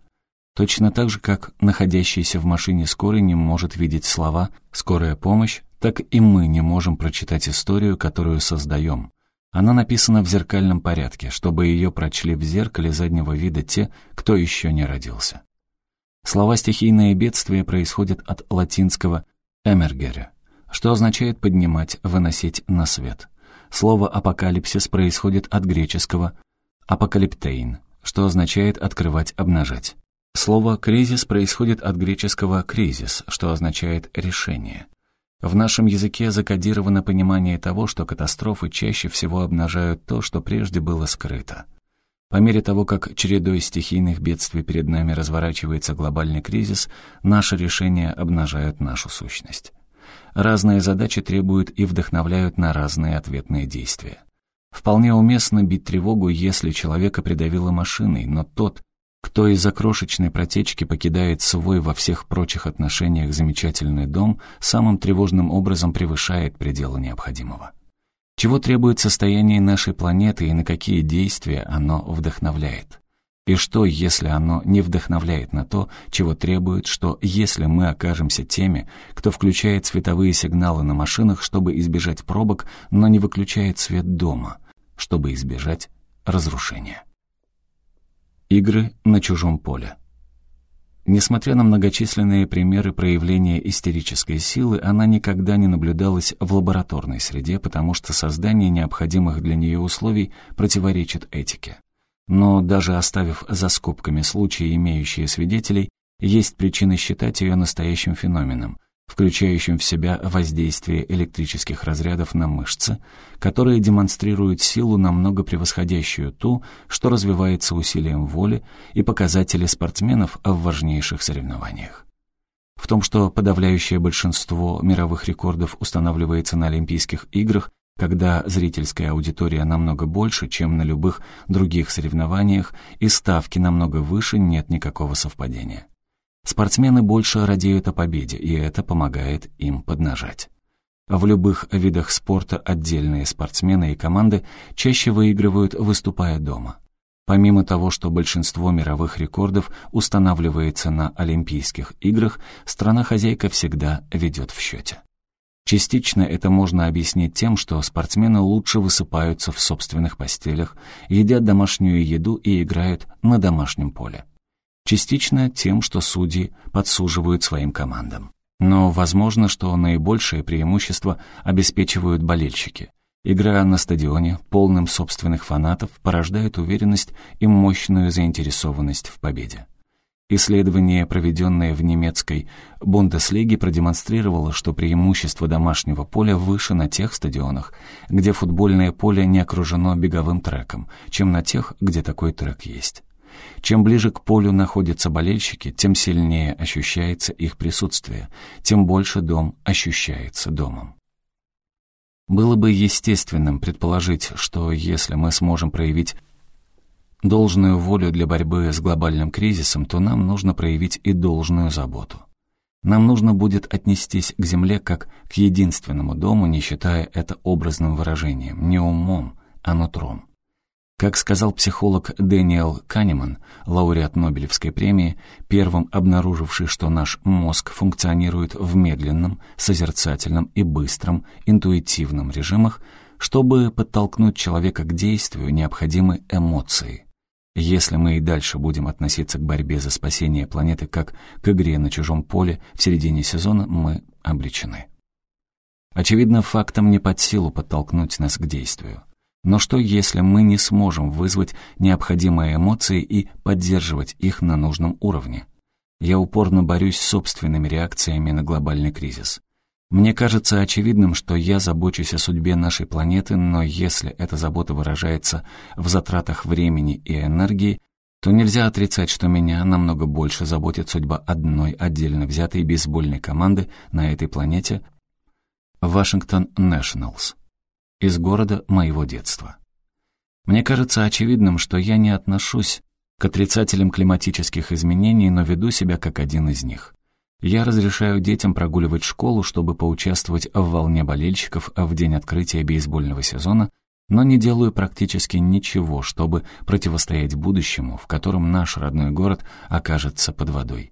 Точно так же, как находящийся в машине скорый не может видеть слова «скорая помощь», так и мы не можем прочитать историю, которую создаем. Она написана в зеркальном порядке, чтобы ее прочли в зеркале заднего вида те, кто еще не родился. Слова «стихийное бедствие» происходят от латинского «эмергере», что означает «поднимать», «выносить на свет». Слово «апокалипсис» происходит от греческого «апокалиптейн», что означает «открывать», «обнажать». Слово «кризис» происходит от греческого «кризис», что означает «решение». В нашем языке закодировано понимание того, что катастрофы чаще всего обнажают то, что прежде было скрыто. По мере того, как чередой стихийных бедствий перед нами разворачивается глобальный кризис, наши решения обнажают нашу сущность. Разные задачи требуют и вдохновляют на разные ответные действия. Вполне уместно бить тревогу, если человека придавило машиной, но тот, кто из-за крошечной протечки покидает свой во всех прочих отношениях замечательный дом, самым тревожным образом превышает пределы необходимого. Чего требует состояние нашей планеты и на какие действия оно вдохновляет? И что, если оно не вдохновляет на то, чего требует, что если мы окажемся теми, кто включает световые сигналы на машинах, чтобы избежать пробок, но не выключает свет дома, чтобы избежать разрушения? Игры на чужом поле. Несмотря на многочисленные примеры проявления истерической силы, она никогда не наблюдалась в лабораторной среде, потому что создание необходимых для нее условий противоречит этике. Но даже оставив за скобками случаи, имеющие свидетелей, есть причины считать ее настоящим феноменом, включающим в себя воздействие электрических разрядов на мышцы, которые демонстрируют силу, намного превосходящую ту, что развивается усилием воли и показатели спортсменов в важнейших соревнованиях. В том, что подавляющее большинство мировых рекордов устанавливается на Олимпийских играх, когда зрительская аудитория намного больше, чем на любых других соревнованиях, и ставки намного выше, нет никакого совпадения. Спортсмены больше радеют о победе, и это помогает им поднажать. В любых видах спорта отдельные спортсмены и команды чаще выигрывают, выступая дома. Помимо того, что большинство мировых рекордов устанавливается на Олимпийских играх, страна-хозяйка всегда ведет в счете. Частично это можно объяснить тем, что спортсмены лучше высыпаются в собственных постелях, едят домашнюю еду и играют на домашнем поле. Частично тем, что судьи подсуживают своим командам. Но возможно, что наибольшее преимущество обеспечивают болельщики. Игра на стадионе, полным собственных фанатов, порождает уверенность и мощную заинтересованность в победе. Исследование, проведенное в немецкой Бундеслиге, продемонстрировало, что преимущество домашнего поля выше на тех стадионах, где футбольное поле не окружено беговым треком, чем на тех, где такой трек есть. Чем ближе к полю находятся болельщики, тем сильнее ощущается их присутствие, тем больше дом ощущается домом. Было бы естественным предположить, что если мы сможем проявить должную волю для борьбы с глобальным кризисом, то нам нужно проявить и должную заботу. Нам нужно будет отнестись к Земле как к единственному дому, не считая это образным выражением, не умом, а нутром. Как сказал психолог Дэниел Канеман, лауреат Нобелевской премии, первым обнаруживший, что наш мозг функционирует в медленном, созерцательном и быстром, интуитивном режимах, чтобы подтолкнуть человека к действию, необходимы эмоции. Если мы и дальше будем относиться к борьбе за спасение планеты как к игре на чужом поле в середине сезона, мы обречены. Очевидно, фактом не под силу подтолкнуть нас к действию. Но что, если мы не сможем вызвать необходимые эмоции и поддерживать их на нужном уровне? Я упорно борюсь с собственными реакциями на глобальный кризис. Мне кажется очевидным, что я забочусь о судьбе нашей планеты, но если эта забота выражается в затратах времени и энергии, то нельзя отрицать, что меня намного больше заботит судьба одной отдельно взятой бейсбольной команды на этой планете Вашингтон Нэшнлс из города моего детства. Мне кажется очевидным, что я не отношусь к отрицателям климатических изменений, но веду себя как один из них. Я разрешаю детям прогуливать школу, чтобы поучаствовать в волне болельщиков в день открытия бейсбольного сезона, но не делаю практически ничего, чтобы противостоять будущему, в котором наш родной город окажется под водой.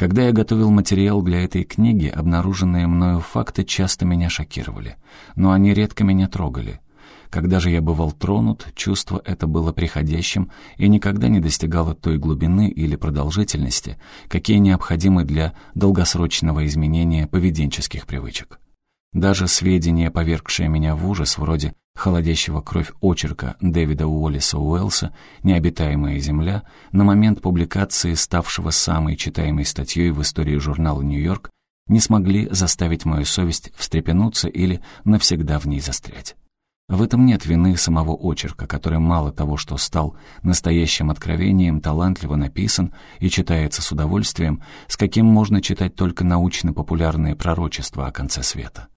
Когда я готовил материал для этой книги, обнаруженные мною факты часто меня шокировали, но они редко меня трогали. Когда же я бывал тронут, чувство это было приходящим и никогда не достигало той глубины или продолжительности, какие необходимы для долгосрочного изменения поведенческих привычек. Даже сведения, повергшие меня в ужас, вроде холодящего кровь очерка Дэвида Уоллиса Уэллса «Необитаемая земля», на момент публикации, ставшего самой читаемой статьей в истории журнала «Нью-Йорк», не смогли заставить мою совесть встрепенуться или навсегда в ней застрять. В этом нет вины самого очерка, который мало того, что стал настоящим откровением, талантливо написан и читается с удовольствием, с каким можно читать только научно-популярные пророчества о конце света.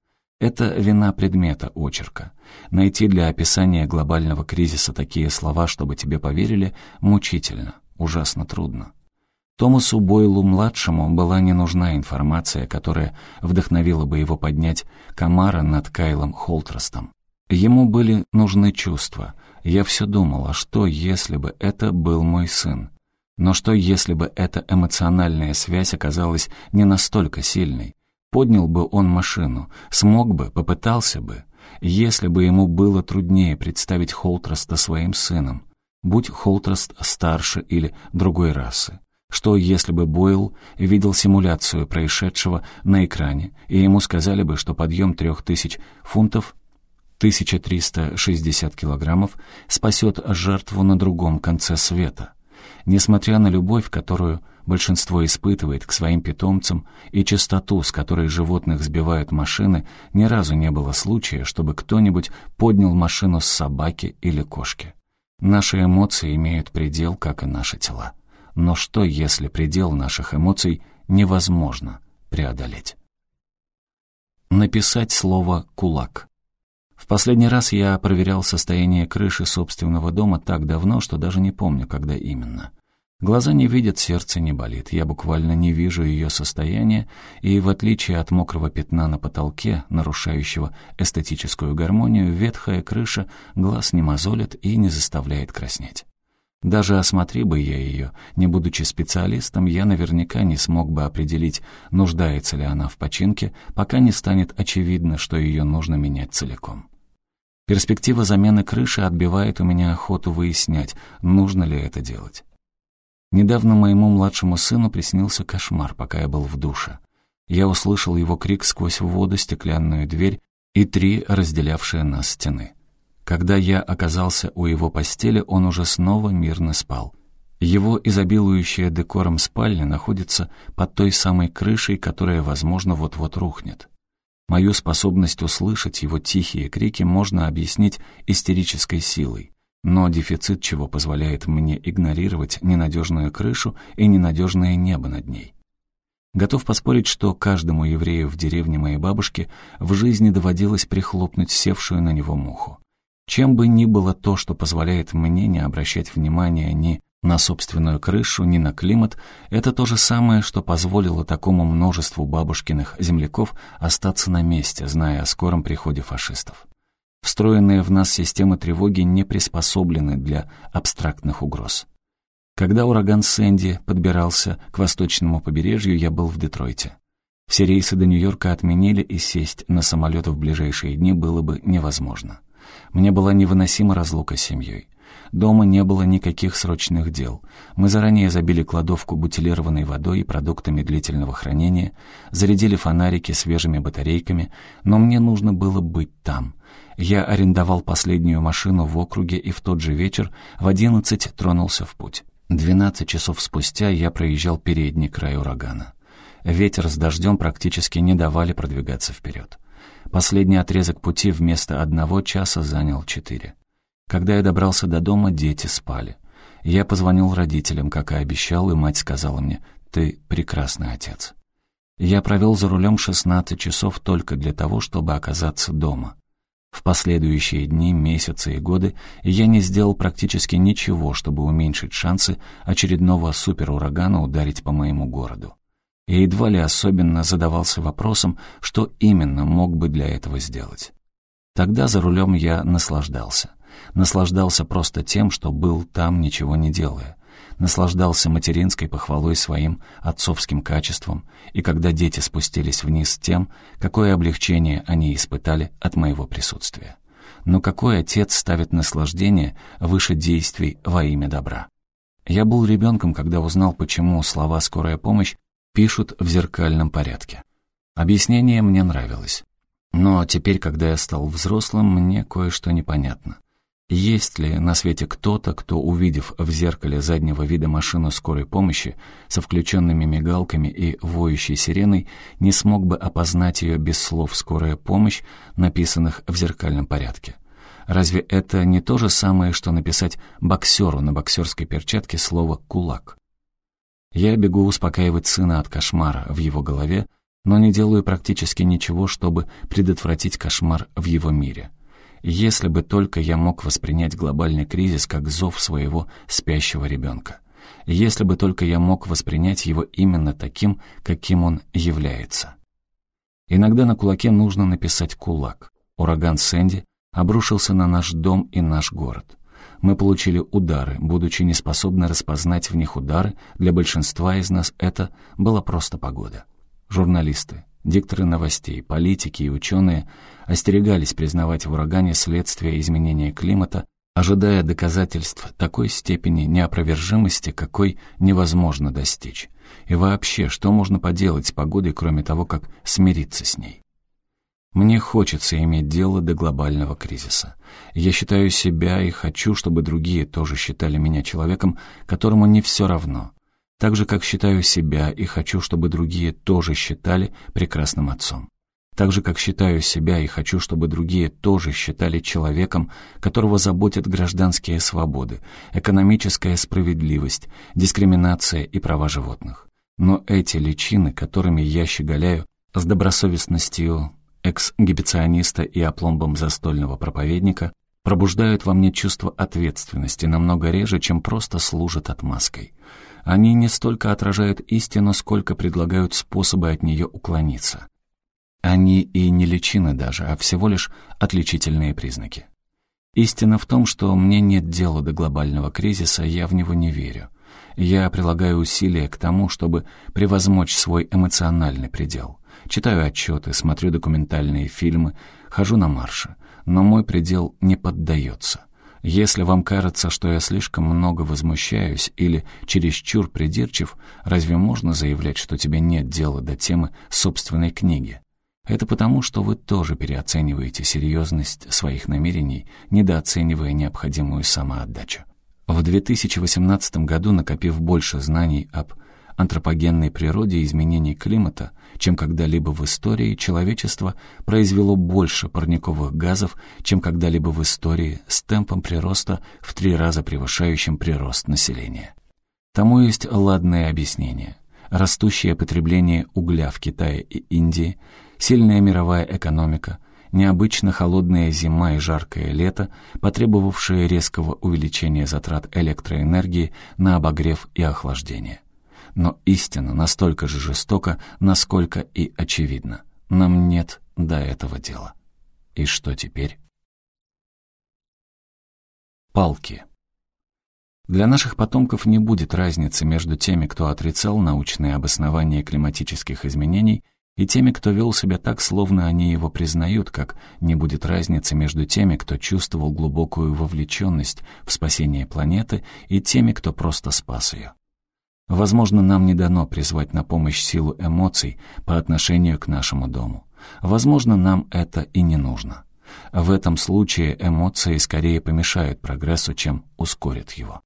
Это вина предмета очерка. Найти для описания глобального кризиса такие слова, чтобы тебе поверили, мучительно, ужасно трудно. Томасу Бойлу-младшему была не нужна информация, которая вдохновила бы его поднять комара над Кайлом Холтрастом. Ему были нужны чувства. Я все думал, а что, если бы это был мой сын? Но что, если бы эта эмоциональная связь оказалась не настолько сильной? Поднял бы он машину, смог бы, попытался бы. Если бы ему было труднее представить Холтраста своим сыном, будь Холтраст старше или другой расы. Что, если бы Бойл видел симуляцию происшедшего на экране, и ему сказали бы, что подъем трех тысяч фунтов 1360 килограммов спасет жертву на другом конце света. Несмотря на любовь, которую большинство испытывает к своим питомцам, и частоту, с которой животных сбивают машины, ни разу не было случая, чтобы кто-нибудь поднял машину с собаки или кошки. Наши эмоции имеют предел, как и наши тела. Но что, если предел наших эмоций невозможно преодолеть? Написать слово «кулак». В последний раз я проверял состояние крыши собственного дома так давно, что даже не помню, когда именно. Глаза не видят, сердце не болит. Я буквально не вижу ее состояние, и в отличие от мокрого пятна на потолке, нарушающего эстетическую гармонию, ветхая крыша глаз не мозолит и не заставляет краснеть. Даже осмотри бы я ее, не будучи специалистом, я наверняка не смог бы определить, нуждается ли она в починке, пока не станет очевидно, что ее нужно менять целиком. Перспектива замены крыши отбивает у меня охоту выяснять, нужно ли это делать. Недавно моему младшему сыну приснился кошмар, пока я был в душе. Я услышал его крик сквозь воду, стеклянную дверь и три разделявшие нас стены. Когда я оказался у его постели, он уже снова мирно спал. Его изобилующая декором спальня находится под той самой крышей, которая, возможно, вот-вот рухнет. Мою способность услышать его тихие крики можно объяснить истерической силой, но дефицит чего позволяет мне игнорировать ненадежную крышу и ненадежное небо над ней. Готов поспорить, что каждому еврею в деревне моей бабушки в жизни доводилось прихлопнуть севшую на него муху. Чем бы ни было то, что позволяет мне не обращать внимания ни на собственную крышу, ни на климат, это то же самое, что позволило такому множеству бабушкиных земляков остаться на месте, зная о скором приходе фашистов. Встроенные в нас системы тревоги не приспособлены для абстрактных угроз. Когда ураган Сэнди подбирался к восточному побережью, я был в Детройте. Все рейсы до Нью-Йорка отменили, и сесть на самолет в ближайшие дни было бы невозможно. Мне была невыносима разлука с семьей. Дома не было никаких срочных дел. Мы заранее забили кладовку бутилированной водой и продуктами длительного хранения, зарядили фонарики свежими батарейками, но мне нужно было быть там. Я арендовал последнюю машину в округе и в тот же вечер в одиннадцать тронулся в путь. Двенадцать часов спустя я проезжал передний край урагана. Ветер с дождем практически не давали продвигаться вперед. Последний отрезок пути вместо одного часа занял четыре. Когда я добрался до дома, дети спали. Я позвонил родителям, как и обещал, и мать сказала мне, «Ты прекрасный отец». Я провел за рулем 16 часов только для того, чтобы оказаться дома. В последующие дни, месяцы и годы я не сделал практически ничего, чтобы уменьшить шансы очередного суперурагана ударить по моему городу. Я едва ли особенно задавался вопросом, что именно мог бы для этого сделать. Тогда за рулем я наслаждался — Наслаждался просто тем, что был там, ничего не делая. Наслаждался материнской похвалой своим отцовским качеством, и когда дети спустились вниз тем, какое облегчение они испытали от моего присутствия. Но какой отец ставит наслаждение выше действий во имя добра? Я был ребенком, когда узнал, почему слова «скорая помощь» пишут в зеркальном порядке. Объяснение мне нравилось. Но теперь, когда я стал взрослым, мне кое-что непонятно. Есть ли на свете кто-то, кто, увидев в зеркале заднего вида машину скорой помощи со включенными мигалками и воющей сиреной, не смог бы опознать ее без слов «скорая помощь», написанных в зеркальном порядке? Разве это не то же самое, что написать боксеру на боксерской перчатке слово «кулак»? Я бегу успокаивать сына от кошмара в его голове, но не делаю практически ничего, чтобы предотвратить кошмар в его мире. Если бы только я мог воспринять глобальный кризис как зов своего спящего ребенка. Если бы только я мог воспринять его именно таким, каким он является. Иногда на кулаке нужно написать «кулак». Ураган Сэнди обрушился на наш дом и наш город. Мы получили удары, будучи неспособны распознать в них удары, для большинства из нас это была просто погода. Журналисты, Дикторы новостей, политики и ученые остерегались признавать в урагане следствие изменения климата, ожидая доказательств такой степени неопровержимости, какой невозможно достичь. И вообще, что можно поделать с погодой, кроме того, как смириться с ней? Мне хочется иметь дело до глобального кризиса. Я считаю себя и хочу, чтобы другие тоже считали меня человеком, которому не все равно, так же, как считаю себя и хочу, чтобы другие тоже считали прекрасным отцом. Так же, как считаю себя и хочу, чтобы другие тоже считали человеком, которого заботят гражданские свободы, экономическая справедливость, дискриминация и права животных. Но эти личины, которыми я щеголяю, с добросовестностью экс-гибициониста и опломбом застольного проповедника, пробуждают во мне чувство ответственности намного реже, чем просто служат отмазкой. Они не столько отражают истину, сколько предлагают способы от нее уклониться. Они и не личины даже, а всего лишь отличительные признаки. Истина в том, что мне нет дела до глобального кризиса, я в него не верю. Я прилагаю усилия к тому, чтобы превозмочь свой эмоциональный предел. Читаю отчеты, смотрю документальные фильмы, хожу на марши, но мой предел не поддается. Если вам кажется, что я слишком много возмущаюсь или чересчур придирчив, разве можно заявлять, что тебе нет дела до темы собственной книги? Это потому, что вы тоже переоцениваете серьезность своих намерений, недооценивая необходимую самоотдачу. В 2018 году, накопив больше знаний об антропогенной природе и изменении климата, чем когда-либо в истории, человечество произвело больше парниковых газов, чем когда-либо в истории, с темпом прироста в три раза превышающим прирост населения. Тому есть ладное объяснение. Растущее потребление угля в Китае и Индии, сильная мировая экономика, необычно холодная зима и жаркое лето, потребовавшие резкого увеличения затрат электроэнергии на обогрев и охлаждение. Но истина настолько же жестока, насколько и очевидна. Нам нет до этого дела. И что теперь? Палки. Для наших потомков не будет разницы между теми, кто отрицал научные обоснования климатических изменений, и теми, кто вел себя так, словно они его признают, как не будет разницы между теми, кто чувствовал глубокую вовлеченность в спасение планеты, и теми, кто просто спас ее. Возможно, нам не дано призвать на помощь силу эмоций по отношению к нашему дому. Возможно, нам это и не нужно. В этом случае эмоции скорее помешают прогрессу, чем ускорят его.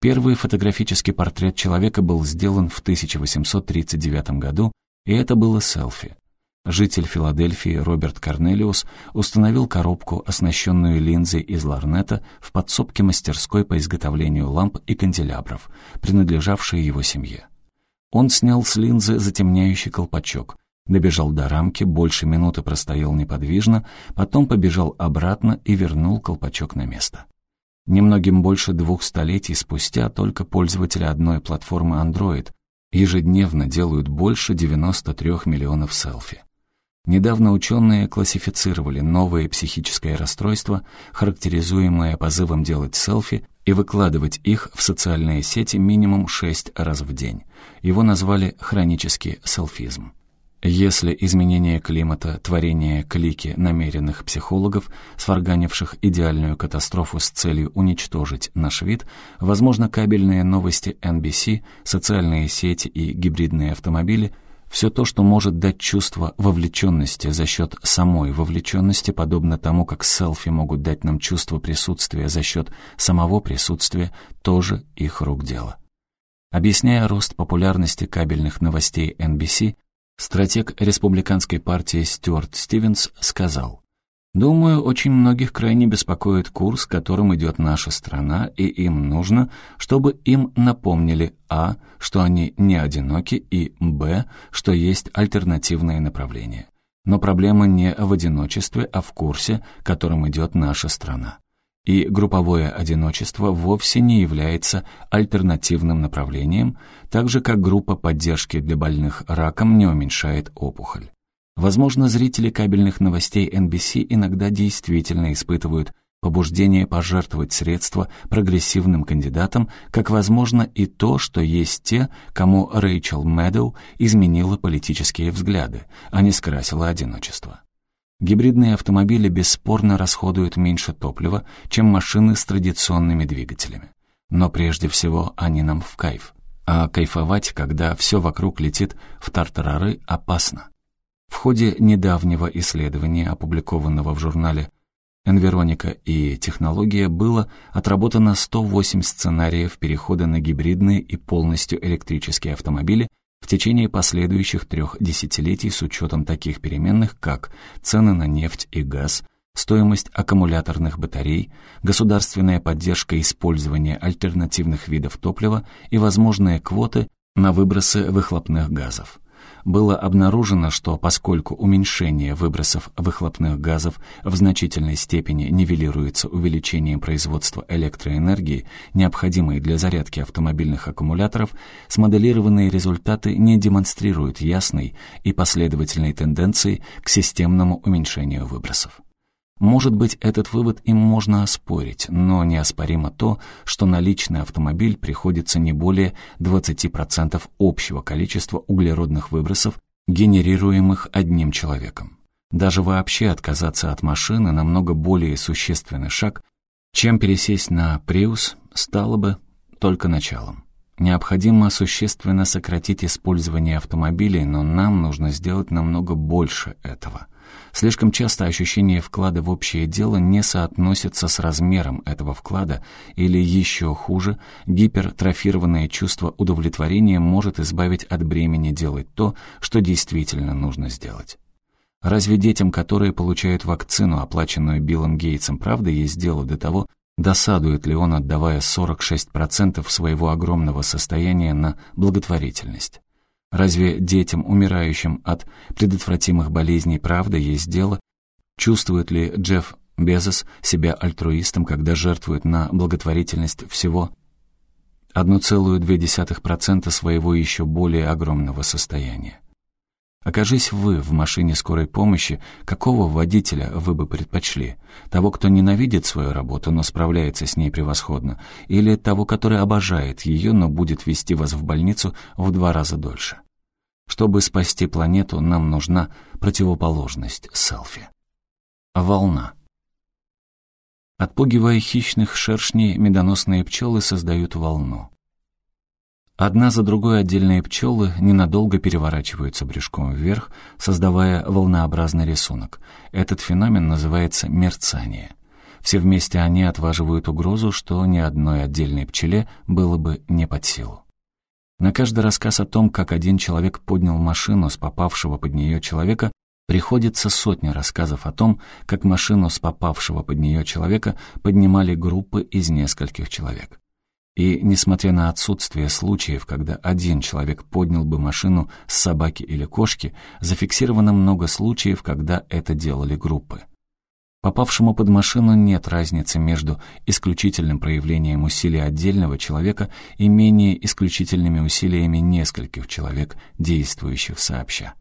Первый фотографический портрет человека был сделан в 1839 году, и это было селфи. Житель Филадельфии Роберт Корнелиус установил коробку, оснащенную линзой из ларнета, в подсобке мастерской по изготовлению ламп и канделябров, принадлежавшей его семье. Он снял с линзы затемняющий колпачок, добежал до рамки, больше минуты простоял неподвижно, потом побежал обратно и вернул колпачок на место. Немногим больше двух столетий спустя только пользователи одной платформы Android ежедневно делают больше 93 миллионов селфи. Недавно ученые классифицировали новое психическое расстройство, характеризуемое позывом делать селфи и выкладывать их в социальные сети минимум 6 раз в день. Его назвали хронический селфизм. Если изменение климата, творение клики намеренных психологов, сварганивших идеальную катастрофу с целью уничтожить наш вид, возможно, кабельные новости NBC, социальные сети и гибридные автомобили – все то, что может дать чувство вовлеченности за счет самой вовлеченности, подобно тому, как селфи могут дать нам чувство присутствия за счет самого присутствия, тоже их рук дело. Объясняя рост популярности кабельных новостей NBC, стратег республиканской партии Стюарт Стивенс сказал, Думаю, очень многих крайне беспокоит курс, которым идет наша страна, и им нужно, чтобы им напомнили а. что они не одиноки, и б. что есть альтернативные направления. Но проблема не в одиночестве, а в курсе, которым идет наша страна. И групповое одиночество вовсе не является альтернативным направлением, так же как группа поддержки для больных раком не уменьшает опухоль. Возможно, зрители кабельных новостей NBC иногда действительно испытывают побуждение пожертвовать средства прогрессивным кандидатам, как возможно и то, что есть те, кому Рэйчел Мэдоу изменила политические взгляды, а не скрасила одиночество. Гибридные автомобили бесспорно расходуют меньше топлива, чем машины с традиционными двигателями. Но прежде всего они нам в кайф. А кайфовать, когда все вокруг летит в тартарары, опасно. В ходе недавнего исследования, опубликованного в журнале «Энвероника и технология», было отработано 108 сценариев перехода на гибридные и полностью электрические автомобили в течение последующих трех десятилетий с учетом таких переменных, как цены на нефть и газ, стоимость аккумуляторных батарей, государственная поддержка использования альтернативных видов топлива и возможные квоты на выбросы выхлопных газов было обнаружено, что поскольку уменьшение выбросов выхлопных газов в значительной степени нивелируется увеличением производства электроэнергии, необходимой для зарядки автомобильных аккумуляторов, смоделированные результаты не демонстрируют ясной и последовательной тенденции к системному уменьшению выбросов. Может быть, этот вывод им можно оспорить, но неоспоримо то, что на личный автомобиль приходится не более 20% общего количества углеродных выбросов, генерируемых одним человеком. Даже вообще отказаться от машины намного более существенный шаг, чем пересесть на Prius, стало бы только началом. Необходимо существенно сократить использование автомобилей, но нам нужно сделать намного больше этого – Слишком часто ощущение вклада в общее дело не соотносится с размером этого вклада, или еще хуже, гипертрофированное чувство удовлетворения может избавить от бремени делать то, что действительно нужно сделать. Разве детям, которые получают вакцину, оплаченную Биллом Гейтсом, правда есть дело до того, досадует ли он, отдавая 46% своего огромного состояния на благотворительность? Разве детям, умирающим от предотвратимых болезней, правда есть дело? Чувствует ли Джефф Безос себя альтруистом, когда жертвует на благотворительность всего 1,2% своего еще более огромного состояния? Окажись вы в машине скорой помощи, какого водителя вы бы предпочли? Того, кто ненавидит свою работу, но справляется с ней превосходно, или того, который обожает ее, но будет вести вас в больницу в два раза дольше? Чтобы спасти планету, нам нужна противоположность селфи. Волна. Отпугивая хищных шершней, медоносные пчелы создают волну. Одна за другой отдельные пчелы ненадолго переворачиваются брюшком вверх, создавая волнообразный рисунок. Этот феномен называется мерцание. Все вместе они отваживают угрозу, что ни одной отдельной пчеле было бы не под силу. На каждый рассказ о том, как один человек поднял машину с попавшего под нее человека, приходится сотня рассказов о том, как машину с попавшего под нее человека поднимали группы из нескольких человек. И, несмотря на отсутствие случаев, когда один человек поднял бы машину с собаки или кошки, зафиксировано много случаев, когда это делали группы. Попавшему под машину нет разницы между исключительным проявлением усилий отдельного человека и менее исключительными усилиями нескольких человек, действующих сообща.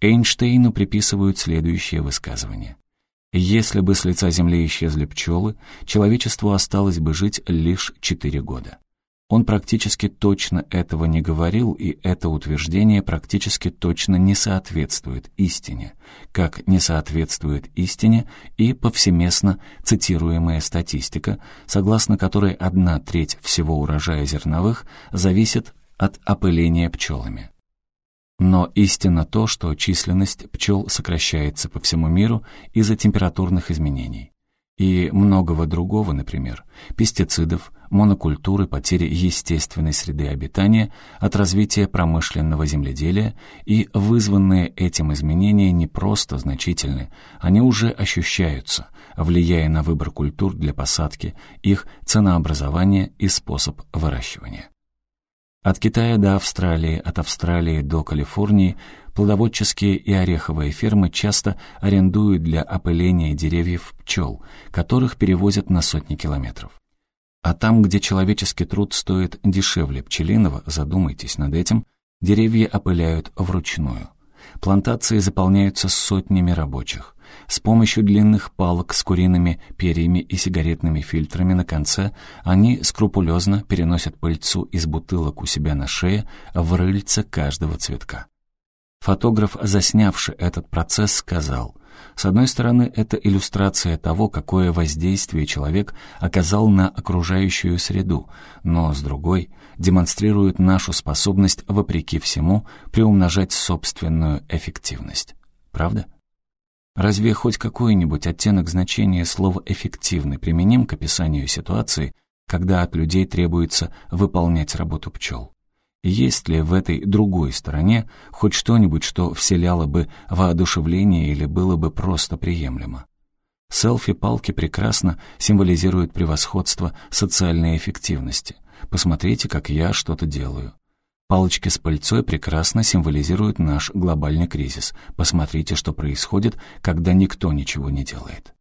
Эйнштейну приписывают следующее высказывание. Если бы с лица Земли исчезли пчелы, человечеству осталось бы жить лишь четыре года. Он практически точно этого не говорил, и это утверждение практически точно не соответствует истине, как не соответствует истине и повсеместно цитируемая статистика, согласно которой одна треть всего урожая зерновых зависит от опыления пчелами. Но истинно то, что численность пчел сокращается по всему миру из-за температурных изменений. И многого другого, например, пестицидов, монокультуры, потери естественной среды обитания, от развития промышленного земледелия, и вызванные этим изменения не просто значительны, они уже ощущаются, влияя на выбор культур для посадки, их ценообразование и способ выращивания. От Китая до Австралии, от Австралии до Калифорнии плодоводческие и ореховые фермы часто арендуют для опыления деревьев пчел, которых перевозят на сотни километров. А там, где человеческий труд стоит дешевле пчелиного, задумайтесь над этим, деревья опыляют вручную. Плантации заполняются сотнями рабочих. С помощью длинных палок с куриными перьями и сигаретными фильтрами на конце они скрупулезно переносят пыльцу из бутылок у себя на шее в рыльце каждого цветка. Фотограф, заснявший этот процесс, сказал, «С одной стороны, это иллюстрация того, какое воздействие человек оказал на окружающую среду, но с другой демонстрирует нашу способность, вопреки всему, приумножать собственную эффективность. Правда? Разве хоть какой-нибудь оттенок значения слова «эффективный» применим к описанию ситуации, когда от людей требуется выполнять работу пчел? Есть ли в этой другой стороне хоть что-нибудь, что вселяло бы воодушевление или было бы просто приемлемо? Селфи-палки прекрасно символизируют превосходство социальной эффективности. Посмотрите, как я что-то делаю. Палочки с пыльцой прекрасно символизируют наш глобальный кризис. Посмотрите, что происходит, когда никто ничего не делает.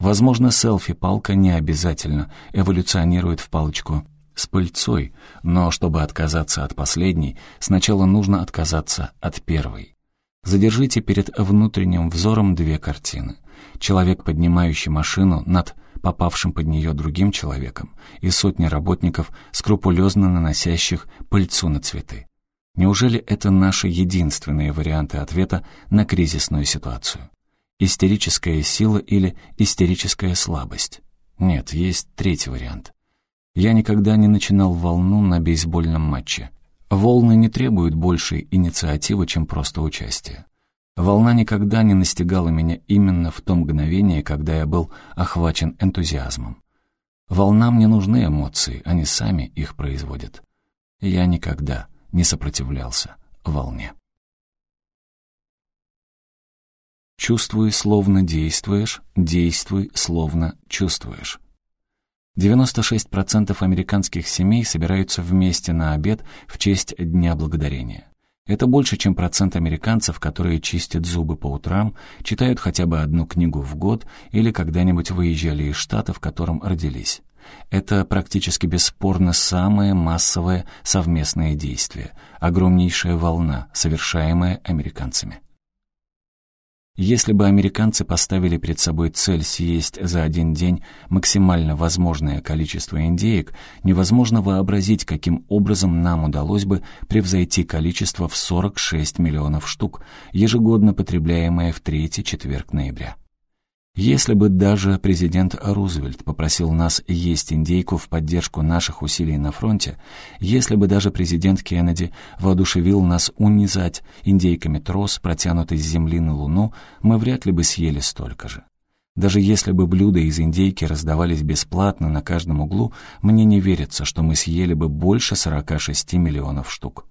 Возможно, селфи-палка не обязательно эволюционирует в палочку с пыльцой, но чтобы отказаться от последней, сначала нужно отказаться от первой. Задержите перед внутренним взором две картины. Человек, поднимающий машину над попавшим под нее другим человеком, и сотни работников, скрупулезно наносящих пыльцу на цветы. Неужели это наши единственные варианты ответа на кризисную ситуацию? Истерическая сила или истерическая слабость? Нет, есть третий вариант. Я никогда не начинал волну на бейсбольном матче. Волны не требуют большей инициативы, чем просто участие. Волна никогда не настигала меня именно в то мгновение, когда я был охвачен энтузиазмом. Волнам не нужны эмоции, они сами их производят. Я никогда не сопротивлялся волне. Чувствуй, словно действуешь, действуй, словно чувствуешь. 96% американских семей собираются вместе на обед в честь Дня Благодарения. Это больше, чем процент американцев, которые чистят зубы по утрам, читают хотя бы одну книгу в год или когда-нибудь выезжали из штата, в котором родились. Это практически бесспорно самое массовое совместное действие, огромнейшая волна, совершаемая американцами. Если бы американцы поставили перед собой цель съесть за один день максимально возможное количество индеек, невозможно вообразить, каким образом нам удалось бы превзойти количество в 46 миллионов штук, ежегодно потребляемое в третий четверг ноября. Если бы даже президент Рузвельт попросил нас есть индейку в поддержку наших усилий на фронте, если бы даже президент Кеннеди воодушевил нас унизать индейками трос, протянутый с земли на Луну, мы вряд ли бы съели столько же. Даже если бы блюда из индейки раздавались бесплатно на каждом углу, мне не верится, что мы съели бы больше 46 миллионов штук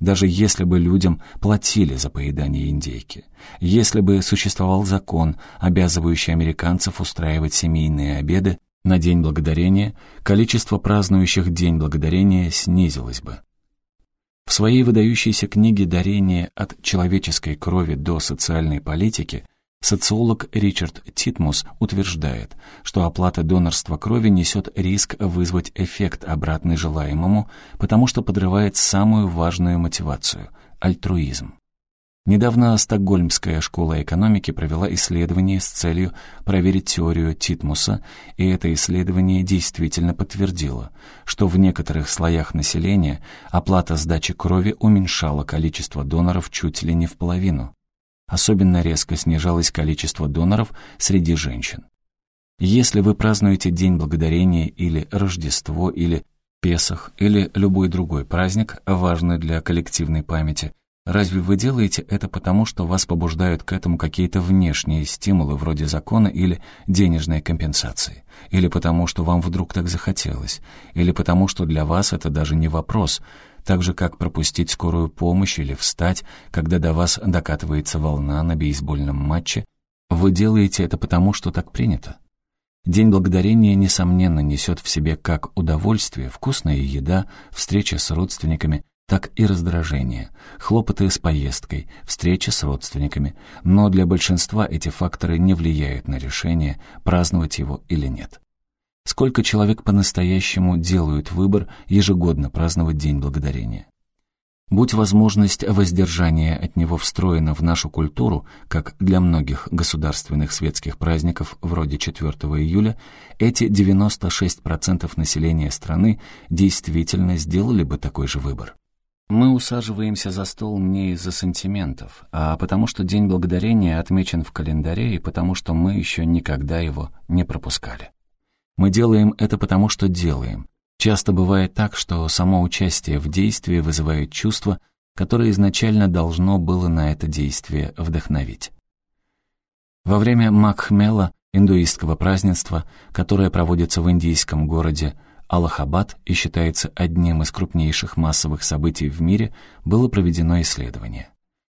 даже если бы людям платили за поедание индейки, если бы существовал закон, обязывающий американцев устраивать семейные обеды на День Благодарения, количество празднующих День Благодарения снизилось бы. В своей выдающейся книге «Дарение от человеческой крови до социальной политики» Социолог Ричард Титмус утверждает, что оплата донорства крови несет риск вызвать эффект обратный желаемому, потому что подрывает самую важную мотивацию – альтруизм. Недавно Стокгольмская школа экономики провела исследование с целью проверить теорию Титмуса, и это исследование действительно подтвердило, что в некоторых слоях населения оплата сдачи крови уменьшала количество доноров чуть ли не в половину. Особенно резко снижалось количество доноров среди женщин. Если вы празднуете День Благодарения или Рождество, или Песах, или любой другой праздник, важный для коллективной памяти, разве вы делаете это потому, что вас побуждают к этому какие-то внешние стимулы вроде закона или денежной компенсации? Или потому, что вам вдруг так захотелось? Или потому, что для вас это даже не вопрос – так же, как пропустить скорую помощь или встать, когда до вас докатывается волна на бейсбольном матче, вы делаете это потому, что так принято. День благодарения, несомненно, несет в себе как удовольствие, вкусная еда, встреча с родственниками, так и раздражение, хлопоты с поездкой, встреча с родственниками, но для большинства эти факторы не влияют на решение, праздновать его или нет. Сколько человек по-настоящему делают выбор ежегодно праздновать День Благодарения? Будь возможность воздержания от него встроена в нашу культуру, как для многих государственных светских праздников вроде 4 июля, эти 96% населения страны действительно сделали бы такой же выбор. Мы усаживаемся за стол не из-за сантиментов, а потому что День Благодарения отмечен в календаре и потому что мы еще никогда его не пропускали. Мы делаем это потому, что делаем. Часто бывает так, что само участие в действии вызывает чувство, которое изначально должно было на это действие вдохновить. Во время Макхмела, индуистского празднества, которое проводится в индийском городе Аллахабад и считается одним из крупнейших массовых событий в мире, было проведено исследование.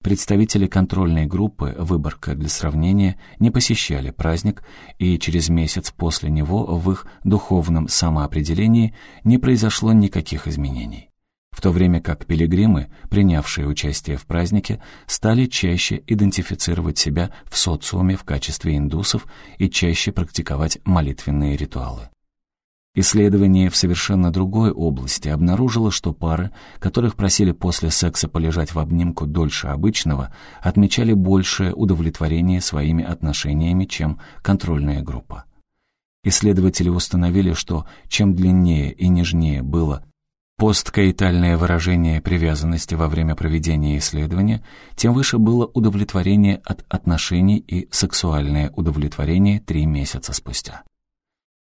Представители контрольной группы «Выборка для сравнения» не посещали праздник, и через месяц после него в их духовном самоопределении не произошло никаких изменений. В то время как пилигримы, принявшие участие в празднике, стали чаще идентифицировать себя в социуме в качестве индусов и чаще практиковать молитвенные ритуалы. Исследование в совершенно другой области обнаружило, что пары, которых просили после секса полежать в обнимку дольше обычного, отмечали большее удовлетворение своими отношениями, чем контрольная группа. Исследователи установили, что чем длиннее и нежнее было посткаитальное выражение привязанности во время проведения исследования, тем выше было удовлетворение от отношений и сексуальное удовлетворение три месяца спустя.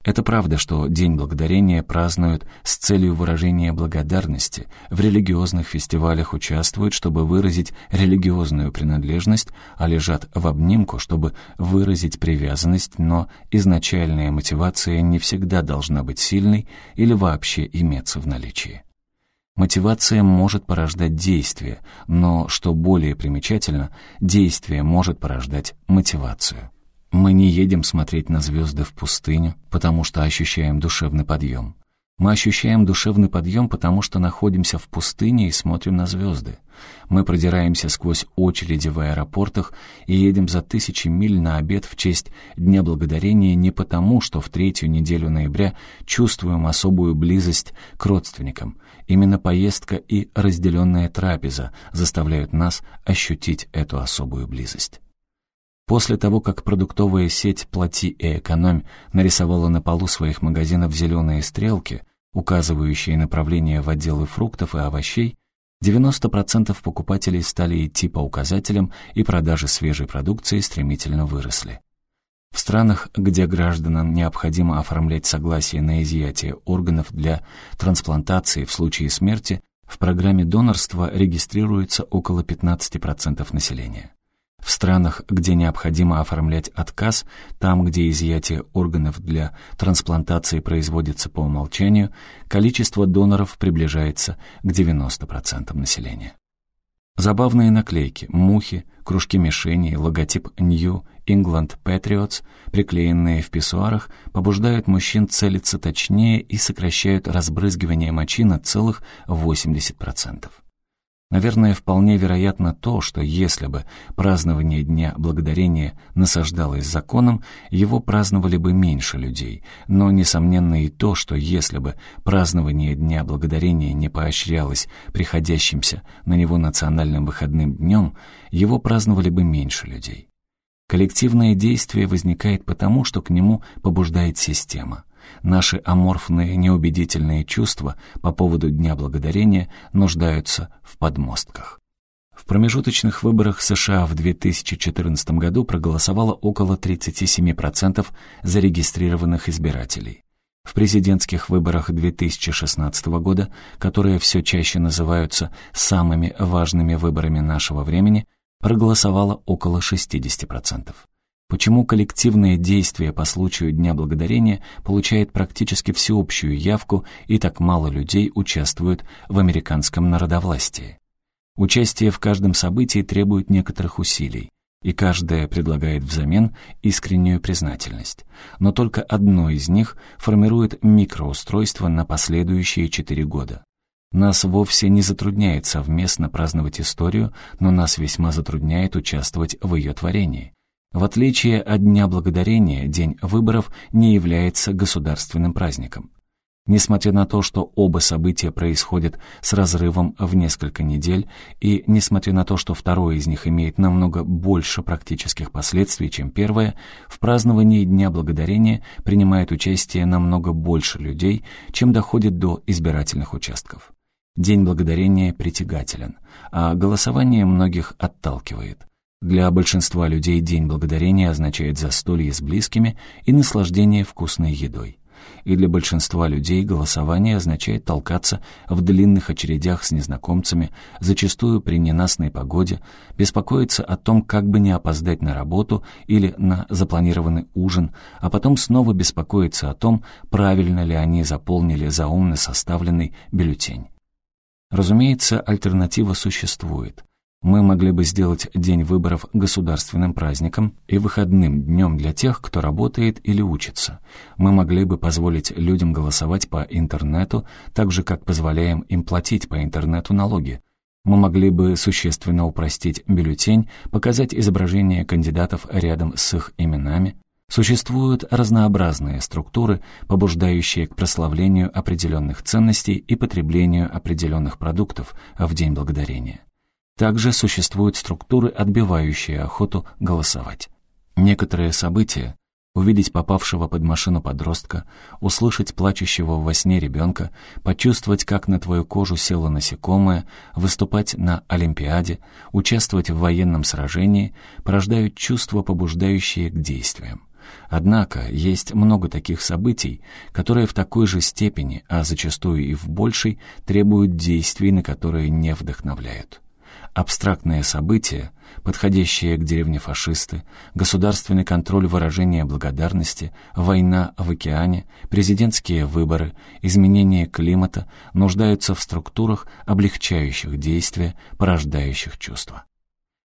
Это правда, что День Благодарения празднуют с целью выражения благодарности, в религиозных фестивалях участвуют, чтобы выразить религиозную принадлежность, а лежат в обнимку, чтобы выразить привязанность, но изначальная мотивация не всегда должна быть сильной или вообще иметься в наличии. Мотивация может порождать действие, но, что более примечательно, действие может порождать мотивацию. Мы не едем смотреть на звезды в пустыню, потому что ощущаем душевный подъем. Мы ощущаем душевный подъем, потому что находимся в пустыне и смотрим на звезды. Мы продираемся сквозь очереди в аэропортах и едем за тысячи миль на обед в честь Дня Благодарения не потому, что в третью неделю ноября чувствуем особую близость к родственникам. Именно поездка и разделенная трапеза заставляют нас ощутить эту особую близость. После того, как продуктовая сеть «Плати и экономь» нарисовала на полу своих магазинов зеленые стрелки, указывающие направление в отделы фруктов и овощей, 90% покупателей стали идти по указателям, и продажи свежей продукции стремительно выросли. В странах, где гражданам необходимо оформлять согласие на изъятие органов для трансплантации в случае смерти, в программе донорства регистрируется около 15% населения. В странах, где необходимо оформлять отказ, там, где изъятие органов для трансплантации производится по умолчанию, количество доноров приближается к 90% населения. Забавные наклейки, мухи, кружки мишени, логотип New England Patriots, приклеенные в писсуарах, побуждают мужчин целиться точнее и сокращают разбрызгивание мочи на целых 80%. Наверное, вполне вероятно то, что если бы празднование Дня Благодарения насаждалось законом, его праздновали бы меньше людей, но, несомненно, и то, что если бы празднование Дня Благодарения не поощрялось приходящимся на него национальным выходным днем, его праздновали бы меньше людей. Коллективное действие возникает потому, что к нему побуждает система — Наши аморфные, неубедительные чувства по поводу Дня Благодарения нуждаются в подмостках. В промежуточных выборах США в 2014 году проголосовало около 37% зарегистрированных избирателей. В президентских выборах 2016 года, которые все чаще называются самыми важными выборами нашего времени, проголосовало около 60%. Почему коллективное действие по случаю Дня Благодарения получает практически всеобщую явку и так мало людей участвуют в американском народовластии? Участие в каждом событии требует некоторых усилий, и каждое предлагает взамен искреннюю признательность. Но только одно из них формирует микроустройство на последующие четыре года. Нас вовсе не затрудняет совместно праздновать историю, но нас весьма затрудняет участвовать в ее творении. В отличие от Дня Благодарения, День выборов не является государственным праздником. Несмотря на то, что оба события происходят с разрывом в несколько недель, и несмотря на то, что второе из них имеет намного больше практических последствий, чем первое, в праздновании Дня Благодарения принимает участие намного больше людей, чем доходит до избирательных участков. День Благодарения притягателен, а голосование многих отталкивает. Для большинства людей День Благодарения означает застолье с близкими и наслаждение вкусной едой. И для большинства людей голосование означает толкаться в длинных очередях с незнакомцами, зачастую при ненастной погоде, беспокоиться о том, как бы не опоздать на работу или на запланированный ужин, а потом снова беспокоиться о том, правильно ли они заполнили заумно составленный бюллетень. Разумеется, альтернатива существует. Мы могли бы сделать день выборов государственным праздником и выходным днем для тех, кто работает или учится. Мы могли бы позволить людям голосовать по интернету, так же, как позволяем им платить по интернету налоги. Мы могли бы существенно упростить бюллетень, показать изображение кандидатов рядом с их именами. Существуют разнообразные структуры, побуждающие к прославлению определенных ценностей и потреблению определенных продуктов в День Благодарения. Также существуют структуры, отбивающие охоту голосовать. Некоторые события увидеть попавшего под машину подростка, услышать плачущего во сне ребенка, почувствовать, как на твою кожу село насекомое, выступать на Олимпиаде, участвовать в военном сражении, порождают чувства, побуждающие к действиям. Однако есть много таких событий, которые в такой же степени, а зачастую и в большей, требуют действий, на которые не вдохновляют. Абстрактные события, подходящие к деревне фашисты, государственный контроль выражения благодарности, война в океане, президентские выборы, изменение климата нуждаются в структурах, облегчающих действия, порождающих чувства.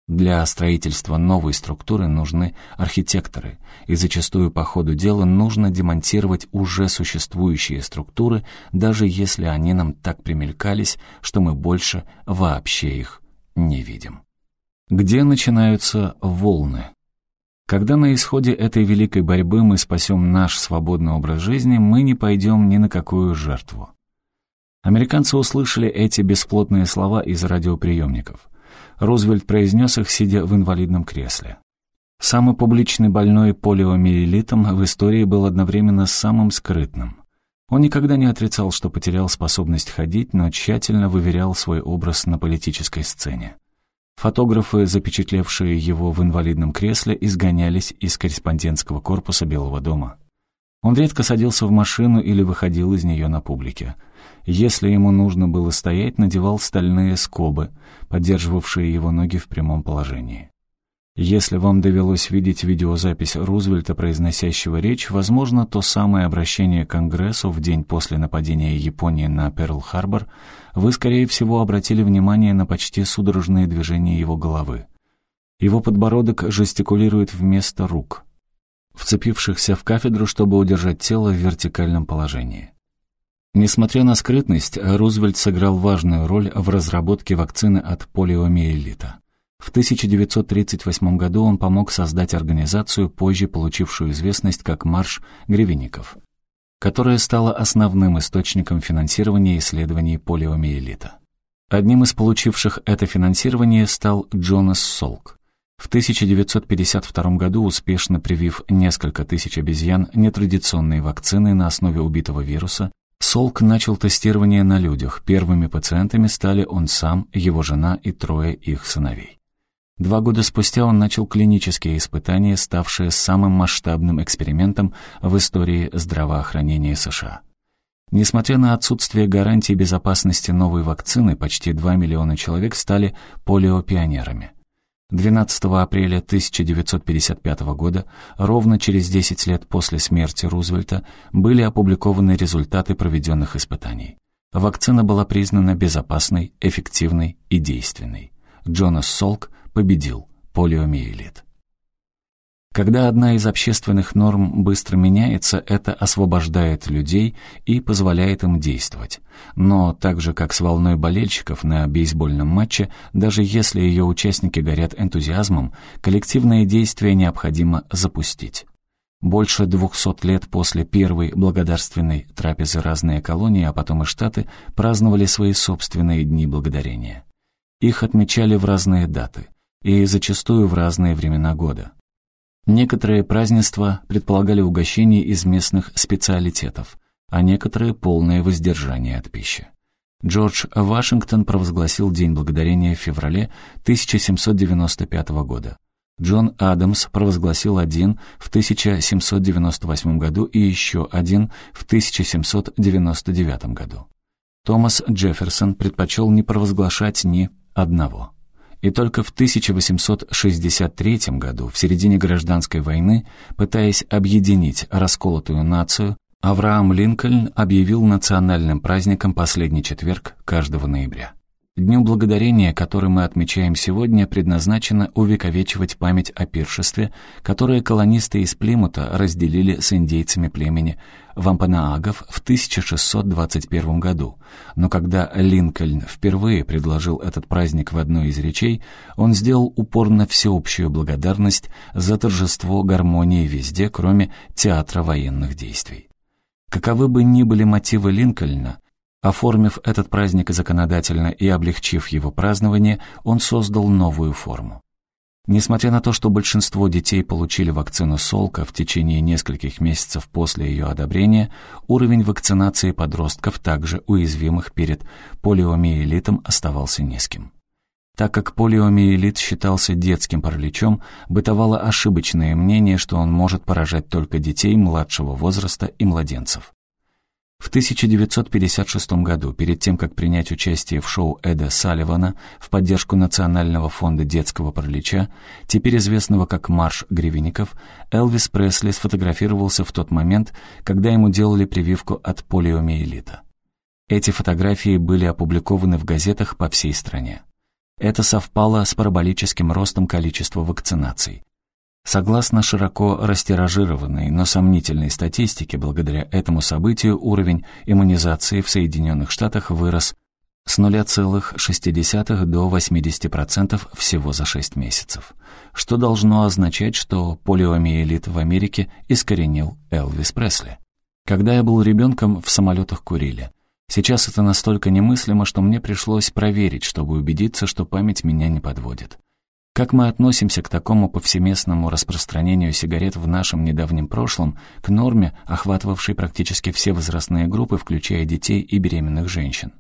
Для строительства новой структуры нужны архитекторы, и зачастую по ходу дела нужно демонтировать уже существующие структуры, даже если они нам так примелькались, что мы больше вообще их не видим. Где начинаются волны? Когда на исходе этой великой борьбы мы спасем наш свободный образ жизни, мы не пойдем ни на какую жертву. Американцы услышали эти бесплотные слова из радиоприемников. Рузвельт произнес их, сидя в инвалидном кресле. Самый публичный больной полиомиелитом в истории был одновременно самым скрытным. Он никогда не отрицал, что потерял способность ходить, но тщательно выверял свой образ на политической сцене. Фотографы, запечатлевшие его в инвалидном кресле, изгонялись из корреспондентского корпуса Белого дома. Он редко садился в машину или выходил из нее на публике. Если ему нужно было стоять, надевал стальные скобы, поддерживавшие его ноги в прямом положении. Если вам довелось видеть видеозапись Рузвельта, произносящего речь, возможно, то самое обращение к Конгрессу в день после нападения Японии на Перл-Харбор, вы, скорее всего, обратили внимание на почти судорожные движения его головы. Его подбородок жестикулирует вместо рук, вцепившихся в кафедру, чтобы удержать тело в вертикальном положении. Несмотря на скрытность, Рузвельт сыграл важную роль в разработке вакцины от полиомиелита. В 1938 году он помог создать организацию, позже получившую известность как «Марш гривенников», которая стала основным источником финансирования исследований полиомиелита. Одним из получивших это финансирование стал Джонас Солк. В 1952 году, успешно привив несколько тысяч обезьян нетрадиционной вакцины на основе убитого вируса, Солк начал тестирование на людях. Первыми пациентами стали он сам, его жена и трое их сыновей. Два года спустя он начал клинические испытания, ставшие самым масштабным экспериментом в истории здравоохранения США. Несмотря на отсутствие гарантий безопасности новой вакцины, почти 2 миллиона человек стали полиопионерами. 12 апреля 1955 года, ровно через 10 лет после смерти Рузвельта, были опубликованы результаты проведенных испытаний. Вакцина была признана безопасной, эффективной и действенной. Джонас Солк победил полиомиелит. Когда одна из общественных норм быстро меняется, это освобождает людей и позволяет им действовать. Но так же, как с волной болельщиков на бейсбольном матче, даже если ее участники горят энтузиазмом, коллективное действие необходимо запустить. Больше двухсот лет после первой благодарственной трапезы разные колонии, а потом и штаты, праздновали свои собственные дни благодарения. Их отмечали в разные даты и зачастую в разные времена года. Некоторые празднества предполагали угощение из местных специалитетов, а некоторые — полное воздержание от пищи. Джордж Вашингтон провозгласил День Благодарения в феврале 1795 года. Джон Адамс провозгласил один в 1798 году и еще один в 1799 году. Томас Джефферсон предпочел не провозглашать ни одного. И только в 1863 году, в середине гражданской войны, пытаясь объединить расколотую нацию, Авраам Линкольн объявил национальным праздником последний четверг каждого ноября. Дню Благодарения, который мы отмечаем сегодня, предназначено увековечивать память о пиршестве, которое колонисты из Плимута разделили с индейцами племени Вампанаагов в 1621 году. Но когда Линкольн впервые предложил этот праздник в одной из речей, он сделал упор на всеобщую благодарность за торжество гармонии везде, кроме театра военных действий. Каковы бы ни были мотивы Линкольна, Оформив этот праздник законодательно и облегчив его празднование, он создал новую форму. Несмотря на то, что большинство детей получили вакцину Солка в течение нескольких месяцев после ее одобрения, уровень вакцинации подростков, также уязвимых перед полиомиелитом, оставался низким. Так как полиомиелит считался детским параличом, бытовало ошибочное мнение, что он может поражать только детей младшего возраста и младенцев. В 1956 году, перед тем, как принять участие в шоу Эда Салливана в поддержку Национального фонда детского паралича, теперь известного как «Марш гривенников», Элвис Пресли сфотографировался в тот момент, когда ему делали прививку от полиомиелита. Эти фотографии были опубликованы в газетах по всей стране. Это совпало с параболическим ростом количества вакцинаций. Согласно широко растиражированной, но сомнительной статистике, благодаря этому событию уровень иммунизации в Соединенных Штатах вырос с 0,6 до 80% всего за 6 месяцев, что должно означать, что полиомиелит в Америке искоренил Элвис Пресли. Когда я был ребенком, в самолетах курили. Сейчас это настолько немыслимо, что мне пришлось проверить, чтобы убедиться, что память меня не подводит. Как мы относимся к такому повсеместному распространению сигарет в нашем недавнем прошлом, к норме, охватывавшей практически все возрастные группы, включая детей и беременных женщин?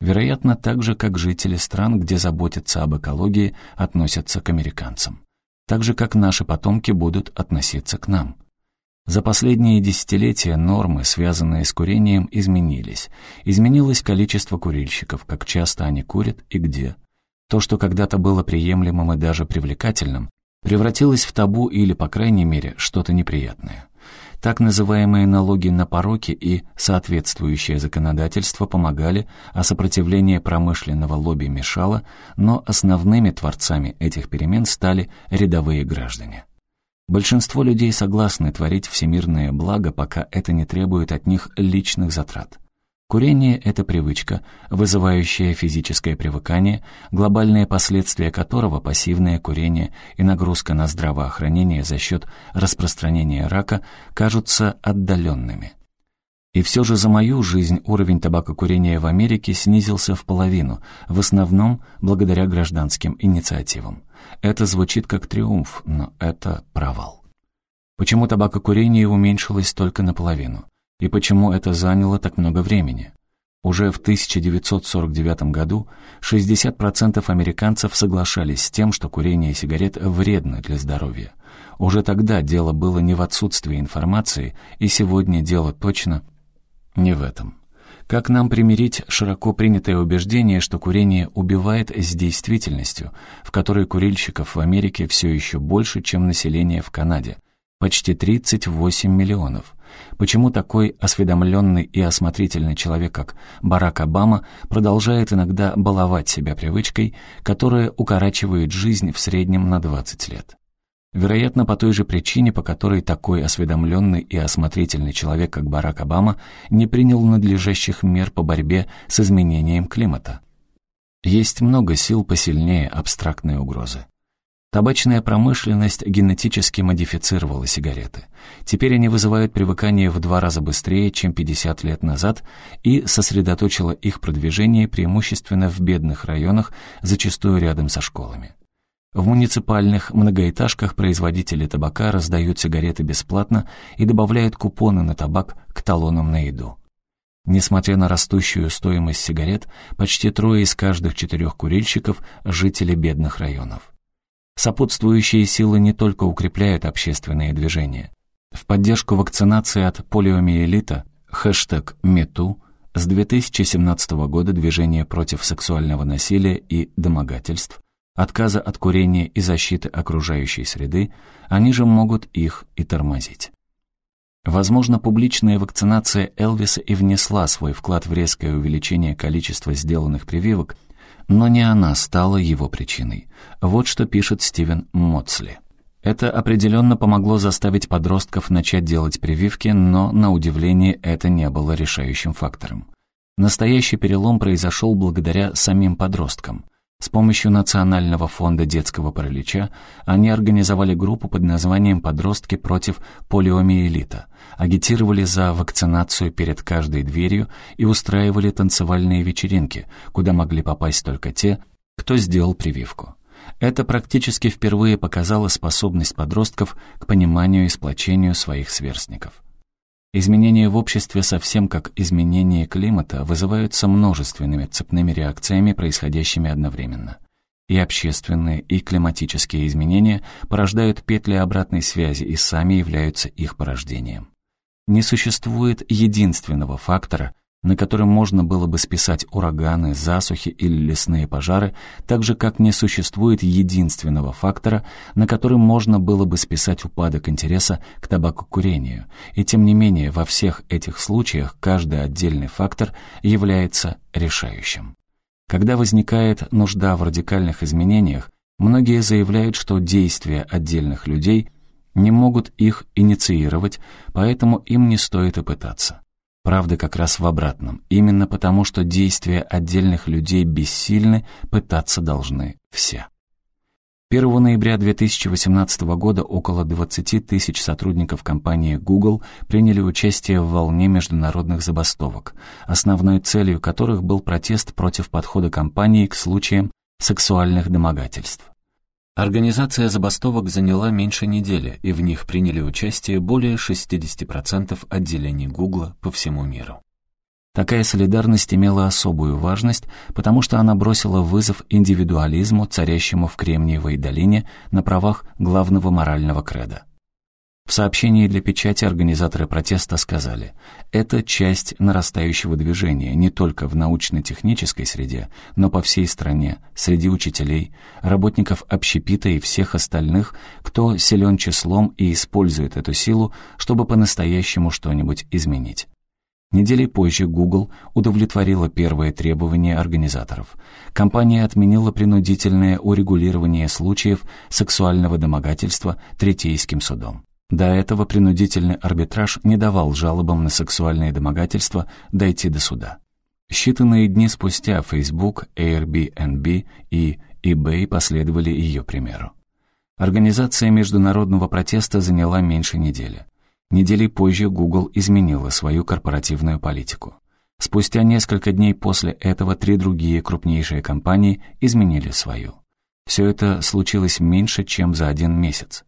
Вероятно, так же, как жители стран, где заботятся об экологии, относятся к американцам. Так же, как наши потомки будут относиться к нам. За последние десятилетия нормы, связанные с курением, изменились. Изменилось количество курильщиков, как часто они курят и где. То, что когда-то было приемлемым и даже привлекательным, превратилось в табу или, по крайней мере, что-то неприятное. Так называемые налоги на пороки и соответствующее законодательство помогали, а сопротивление промышленного лобби мешало, но основными творцами этих перемен стали рядовые граждане. Большинство людей согласны творить всемирное благо, пока это не требует от них личных затрат. Курение — это привычка, вызывающая физическое привыкание, глобальные последствия которого пассивное курение и нагрузка на здравоохранение за счет распространения рака кажутся отдаленными. И все же за мою жизнь уровень табакокурения в Америке снизился в половину, в основном благодаря гражданским инициативам. Это звучит как триумф, но это провал. Почему табакокурение уменьшилось только наполовину? И почему это заняло так много времени? Уже в 1949 году 60% американцев соглашались с тем, что курение сигарет вредно для здоровья. Уже тогда дело было не в отсутствии информации, и сегодня дело точно не в этом. Как нам примирить широко принятое убеждение, что курение убивает с действительностью, в которой курильщиков в Америке все еще больше, чем население в Канаде? Почти 38 миллионов. Почему такой осведомленный и осмотрительный человек, как Барак Обама, продолжает иногда баловать себя привычкой, которая укорачивает жизнь в среднем на 20 лет? Вероятно, по той же причине, по которой такой осведомленный и осмотрительный человек, как Барак Обама, не принял надлежащих мер по борьбе с изменением климата. Есть много сил посильнее абстрактной угрозы. Табачная промышленность генетически модифицировала сигареты. Теперь они вызывают привыкание в два раза быстрее, чем 50 лет назад, и сосредоточила их продвижение преимущественно в бедных районах, зачастую рядом со школами. В муниципальных многоэтажках производители табака раздают сигареты бесплатно и добавляют купоны на табак к талонам на еду. Несмотря на растущую стоимость сигарет, почти трое из каждых четырех курильщиков – жители бедных районов. Сопутствующие силы не только укрепляют общественные движения. В поддержку вакцинации от полиомиелита хэштег #мету с 2017 года движение против сексуального насилия и домогательств отказа от курения и защиты окружающей среды, они же могут их и тормозить. Возможно, публичная вакцинация Элвиса и внесла свой вклад в резкое увеличение количества сделанных прививок, но не она стала его причиной. Вот что пишет Стивен Моцли. Это определенно помогло заставить подростков начать делать прививки, но, на удивление, это не было решающим фактором. Настоящий перелом произошел благодаря самим подросткам – с помощью Национального фонда детского паралича они организовали группу под названием «Подростки против полиомиелита», агитировали за вакцинацию перед каждой дверью и устраивали танцевальные вечеринки, куда могли попасть только те, кто сделал прививку. Это практически впервые показало способность подростков к пониманию и сплочению своих сверстников. Изменения в обществе, совсем как изменение климата, вызываются множественными цепными реакциями, происходящими одновременно. И общественные, и климатические изменения порождают петли обратной связи и сами являются их порождением. Не существует единственного фактора, на котором можно было бы списать ураганы, засухи или лесные пожары, так же как не существует единственного фактора, на котором можно было бы списать упадок интереса к табакокурению. И тем не менее, во всех этих случаях каждый отдельный фактор является решающим. Когда возникает нужда в радикальных изменениях, многие заявляют, что действия отдельных людей не могут их инициировать, поэтому им не стоит и пытаться. Правда как раз в обратном. Именно потому, что действия отдельных людей бессильны, пытаться должны все. 1 ноября 2018 года около 20 тысяч сотрудников компании Google приняли участие в волне международных забастовок, основной целью которых был протест против подхода компании к случаям сексуальных домогательств. Организация забастовок заняла меньше недели, и в них приняли участие более 60% отделений Гугла по всему миру. Такая солидарность имела особую важность, потому что она бросила вызов индивидуализму, царящему в Кремниевой долине на правах главного морального креда. В сообщении для печати организаторы протеста сказали, это часть нарастающего движения не только в научно-технической среде, но по всей стране, среди учителей, работников общепита и всех остальных, кто силен числом и использует эту силу, чтобы по-настоящему что-нибудь изменить. Недели позже Google удовлетворила первое требование организаторов. Компания отменила принудительное урегулирование случаев сексуального домогательства Третейским судом. До этого принудительный арбитраж не давал жалобам на сексуальные домогательства дойти до суда. Считанные дни спустя Facebook, Airbnb и eBay последовали ее примеру. Организация международного протеста заняла меньше недели. Недели позже Google изменила свою корпоративную политику. Спустя несколько дней после этого три другие крупнейшие компании изменили свою. Все это случилось меньше, чем за один месяц.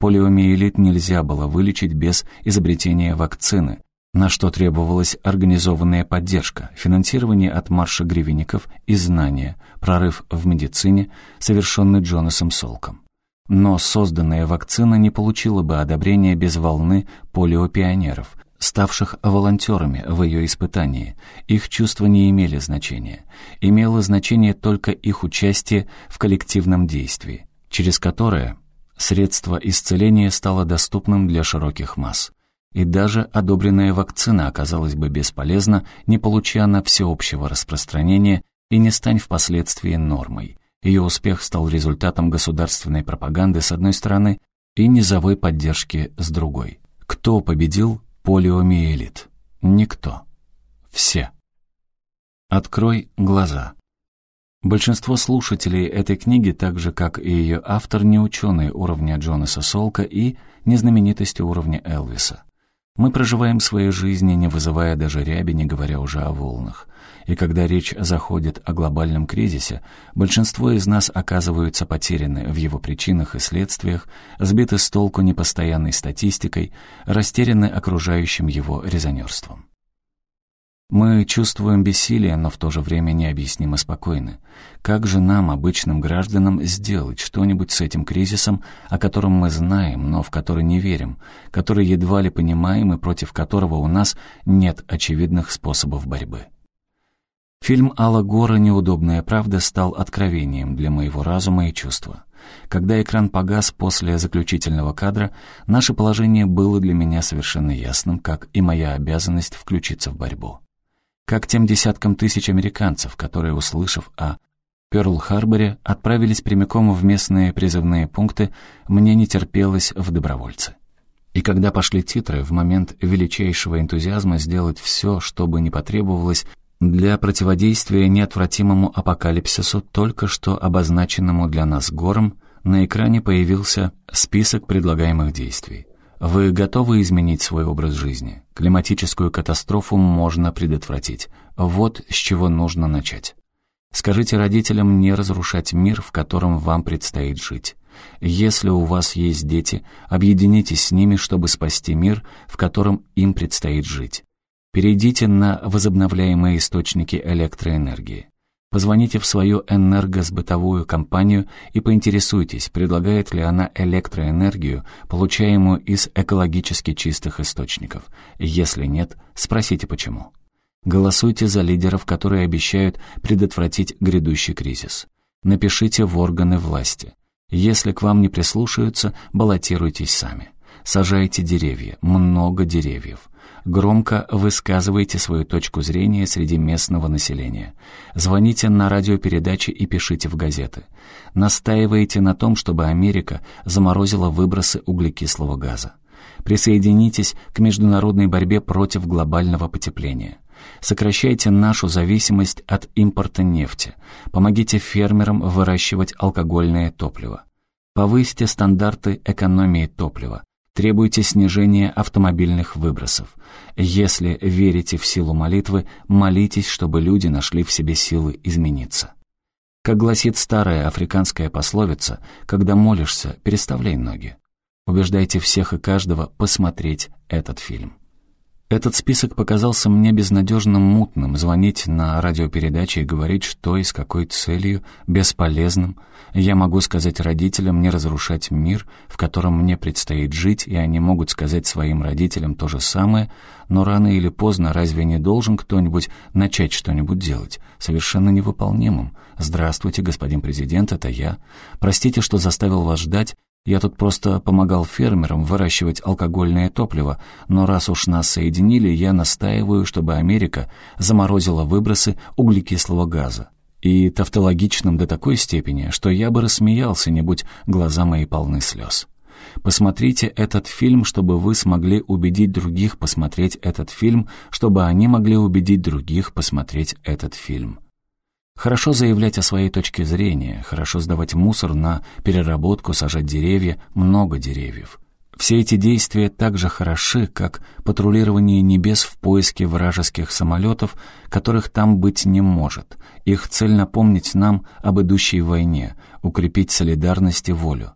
Полиомиелит нельзя было вылечить без изобретения вакцины, на что требовалась организованная поддержка, финансирование от марша гривенников и знания, прорыв в медицине, совершенный Джонасом Солком. Но созданная вакцина не получила бы одобрения без волны полиопионеров, ставших волонтерами в ее испытании. Их чувства не имели значения. Имело значение только их участие в коллективном действии, через которое Средство исцеления стало доступным для широких масс. И даже одобренная вакцина оказалась бы бесполезна, не получая она всеобщего распространения и не стань впоследствии нормой. Ее успех стал результатом государственной пропаганды с одной стороны и низовой поддержки с другой. Кто победил полиомиелит? Никто. Все. Открой глаза. Большинство слушателей этой книги, так же как и ее автор, не ученые уровня Джонаса Солка и не знаменитости уровня Элвиса. Мы проживаем свои жизни, не вызывая даже ряби, не говоря уже о волнах. И когда речь заходит о глобальном кризисе, большинство из нас оказываются потеряны в его причинах и следствиях, сбиты с толку непостоянной статистикой, растеряны окружающим его резонерством. Мы чувствуем бессилие, но в то же время необъяснимо спокойны. Как же нам, обычным гражданам, сделать что-нибудь с этим кризисом, о котором мы знаем, но в который не верим, который едва ли понимаем и против которого у нас нет очевидных способов борьбы? Фильм Алла Гора «Неудобная правда» стал откровением для моего разума и чувства. Когда экран погас после заключительного кадра, наше положение было для меня совершенно ясным, как и моя обязанность включиться в борьбу как тем десяткам тысяч американцев, которые, услышав о Пёрл-Харборе, отправились прямиком в местные призывные пункты, мне не терпелось в добровольцы. И когда пошли титры, в момент величайшего энтузиазма сделать все, что бы не потребовалось, для противодействия неотвратимому апокалипсису, только что обозначенному для нас гором, на экране появился список предлагаемых действий. Вы готовы изменить свой образ жизни? Климатическую катастрофу можно предотвратить. Вот с чего нужно начать. Скажите родителям не разрушать мир, в котором вам предстоит жить. Если у вас есть дети, объединитесь с ними, чтобы спасти мир, в котором им предстоит жить. Перейдите на возобновляемые источники электроэнергии. Позвоните в свою энергосбытовую компанию и поинтересуйтесь, предлагает ли она электроэнергию, получаемую из экологически чистых источников. Если нет, спросите почему. Голосуйте за лидеров, которые обещают предотвратить грядущий кризис. Напишите в органы власти. Если к вам не прислушаются, баллотируйтесь сами. Сажайте деревья, много деревьев. Громко высказывайте свою точку зрения среди местного населения. Звоните на радиопередачи и пишите в газеты. Настаивайте на том, чтобы Америка заморозила выбросы углекислого газа. Присоединитесь к международной борьбе против глобального потепления. Сокращайте нашу зависимость от импорта нефти. Помогите фермерам выращивать алкогольное топливо. Повысьте стандарты экономии топлива. Требуйте снижения автомобильных выбросов. Если верите в силу молитвы, молитесь, чтобы люди нашли в себе силы измениться. Как гласит старая африканская пословица, когда молишься, переставляй ноги. Убеждайте всех и каждого посмотреть этот фильм. Этот список показался мне безнадежно мутным, звонить на радиопередачи и говорить, что и с какой целью, бесполезным. Я могу сказать родителям не разрушать мир, в котором мне предстоит жить, и они могут сказать своим родителям то же самое, но рано или поздно разве не должен кто-нибудь начать что-нибудь делать? Совершенно невыполнимым. «Здравствуйте, господин президент, это я. Простите, что заставил вас ждать, я тут просто помогал фермерам выращивать алкогольное топливо, но раз уж нас соединили, я настаиваю, чтобы Америка заморозила выбросы углекислого газа. И тавтологичным до такой степени, что я бы рассмеялся, не будь глаза мои полны слез. Посмотрите этот фильм, чтобы вы смогли убедить других посмотреть этот фильм, чтобы они могли убедить других посмотреть этот фильм. Хорошо заявлять о своей точке зрения, хорошо сдавать мусор на переработку, сажать деревья, много деревьев. Все эти действия так же хороши, как патрулирование небес в поиске вражеских самолетов, которых там быть не может. Их цель напомнить нам об идущей войне, укрепить солидарность и волю.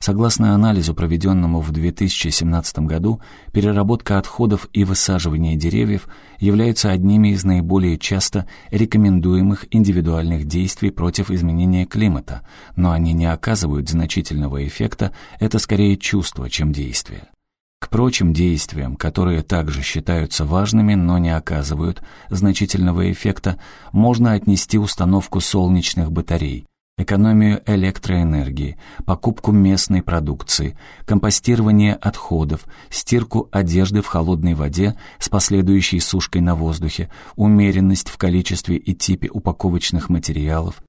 Согласно анализу, проведенному в 2017 году, переработка отходов и высаживание деревьев являются одними из наиболее часто рекомендуемых индивидуальных действий против изменения климата, но они не оказывают значительного эффекта, это скорее чувство, чем действие. К прочим действиям, которые также считаются важными, но не оказывают значительного эффекта, можно отнести установку солнечных батарей, экономию электроэнергии, покупку местной продукции, компостирование отходов, стирку одежды в холодной воде с последующей сушкой на воздухе, умеренность в количестве и типе упаковочных материалов,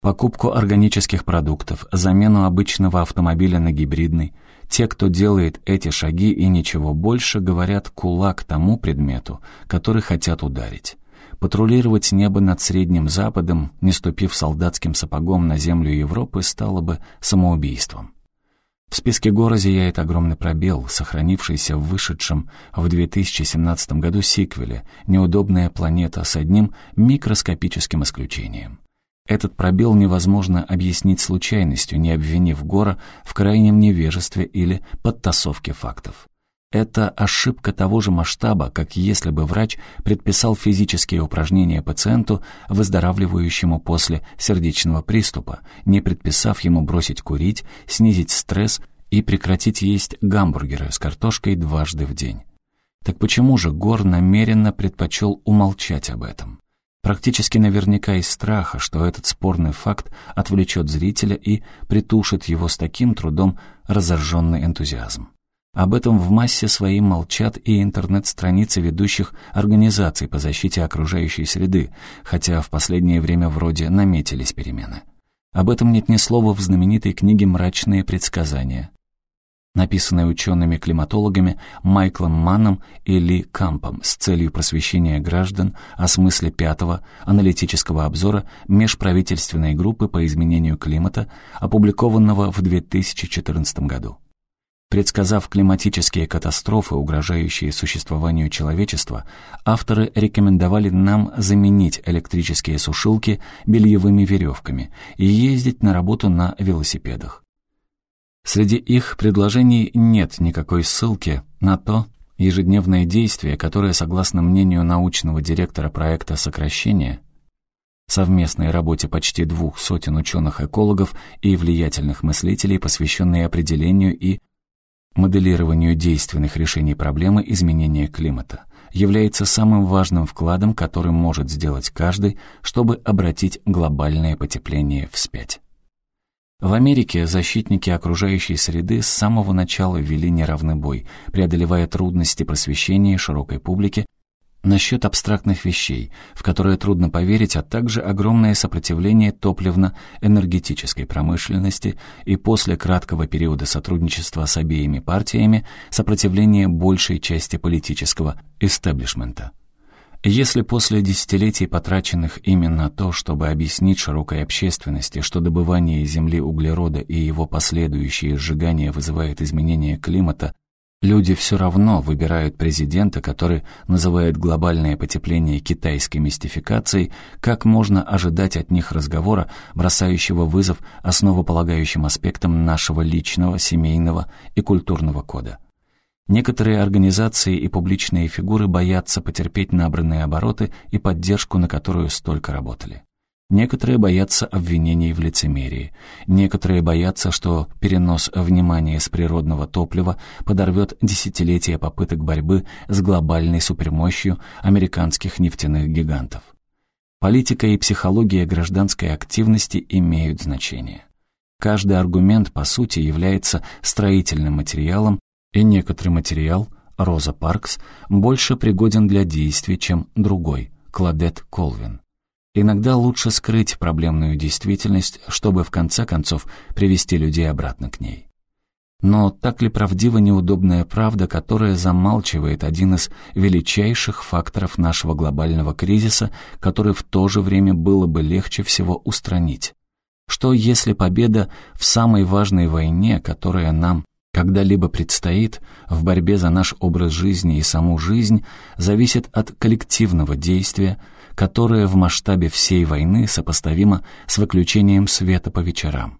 покупку органических продуктов, замену обычного автомобиля на гибридный. Те, кто делает эти шаги и ничего больше, говорят кулак тому предмету, который хотят ударить. Патрулировать небо над Средним Западом, не ступив солдатским сапогом на землю Европы, стало бы самоубийством. В списке гора зияет огромный пробел, сохранившийся в вышедшем в 2017 году сиквеле «Неудобная планета» с одним микроскопическим исключением. Этот пробел невозможно объяснить случайностью, не обвинив Гора в крайнем невежестве или подтасовке фактов. Это ошибка того же масштаба, как если бы врач предписал физические упражнения пациенту, выздоравливающему после сердечного приступа, не предписав ему бросить курить, снизить стресс и прекратить есть гамбургеры с картошкой дважды в день. Так почему же Гор намеренно предпочел умолчать об этом? Практически наверняка из страха, что этот спорный факт отвлечет зрителя и притушит его с таким трудом разожженный энтузиазм. Об этом в массе своей молчат и интернет-страницы ведущих организаций по защите окружающей среды, хотя в последнее время вроде наметились перемены. Об этом нет ни слова в знаменитой книге «Мрачные предсказания», написанной учеными-климатологами Майклом Манном и Ли Кампом с целью просвещения граждан о смысле пятого аналитического обзора межправительственной группы по изменению климата, опубликованного в 2014 году. Предсказав климатические катастрофы, угрожающие существованию человечества, авторы рекомендовали нам заменить электрические сушилки бельевыми веревками и ездить на работу на велосипедах. Среди их предложений нет никакой ссылки на то ежедневное действие, которое, согласно мнению научного директора проекта сокращения, совместной работе почти двух сотен ученых-экологов и влиятельных мыслителей, посвященной определению и моделированию действенных решений проблемы изменения климата, является самым важным вкладом, который может сделать каждый, чтобы обратить глобальное потепление вспять. В Америке защитники окружающей среды с самого начала вели неравный бой, преодолевая трудности просвещения широкой публики насчет абстрактных вещей, в которые трудно поверить, а также огромное сопротивление топливно-энергетической промышленности и после краткого периода сотрудничества с обеими партиями сопротивление большей части политического истеблишмента. Если после десятилетий, потраченных именно на то, чтобы объяснить широкой общественности, что добывание земли углерода и его последующее сжигание вызывает изменение климата, люди все равно выбирают президента, который называет глобальное потепление китайской мистификацией, как можно ожидать от них разговора, бросающего вызов основополагающим аспектам нашего личного, семейного и культурного кода. Некоторые организации и публичные фигуры боятся потерпеть набранные обороты и поддержку, на которую столько работали. Некоторые боятся обвинений в лицемерии. Некоторые боятся, что перенос внимания с природного топлива подорвет десятилетия попыток борьбы с глобальной супермощью американских нефтяных гигантов. Политика и психология гражданской активности имеют значение. Каждый аргумент, по сути, является строительным материалом, и некоторый материал, Роза Паркс, больше пригоден для действий, чем другой, Кладет Колвин. Иногда лучше скрыть проблемную действительность, чтобы в конце концов привести людей обратно к ней. Но так ли правдива неудобная правда, которая замалчивает один из величайших факторов нашего глобального кризиса, который в то же время было бы легче всего устранить? Что если победа в самой важной войне, которая нам когда-либо предстоит в борьбе за наш образ жизни и саму жизнь, зависит от коллективного действия, которое в масштабе всей войны сопоставимо с выключением света по вечерам.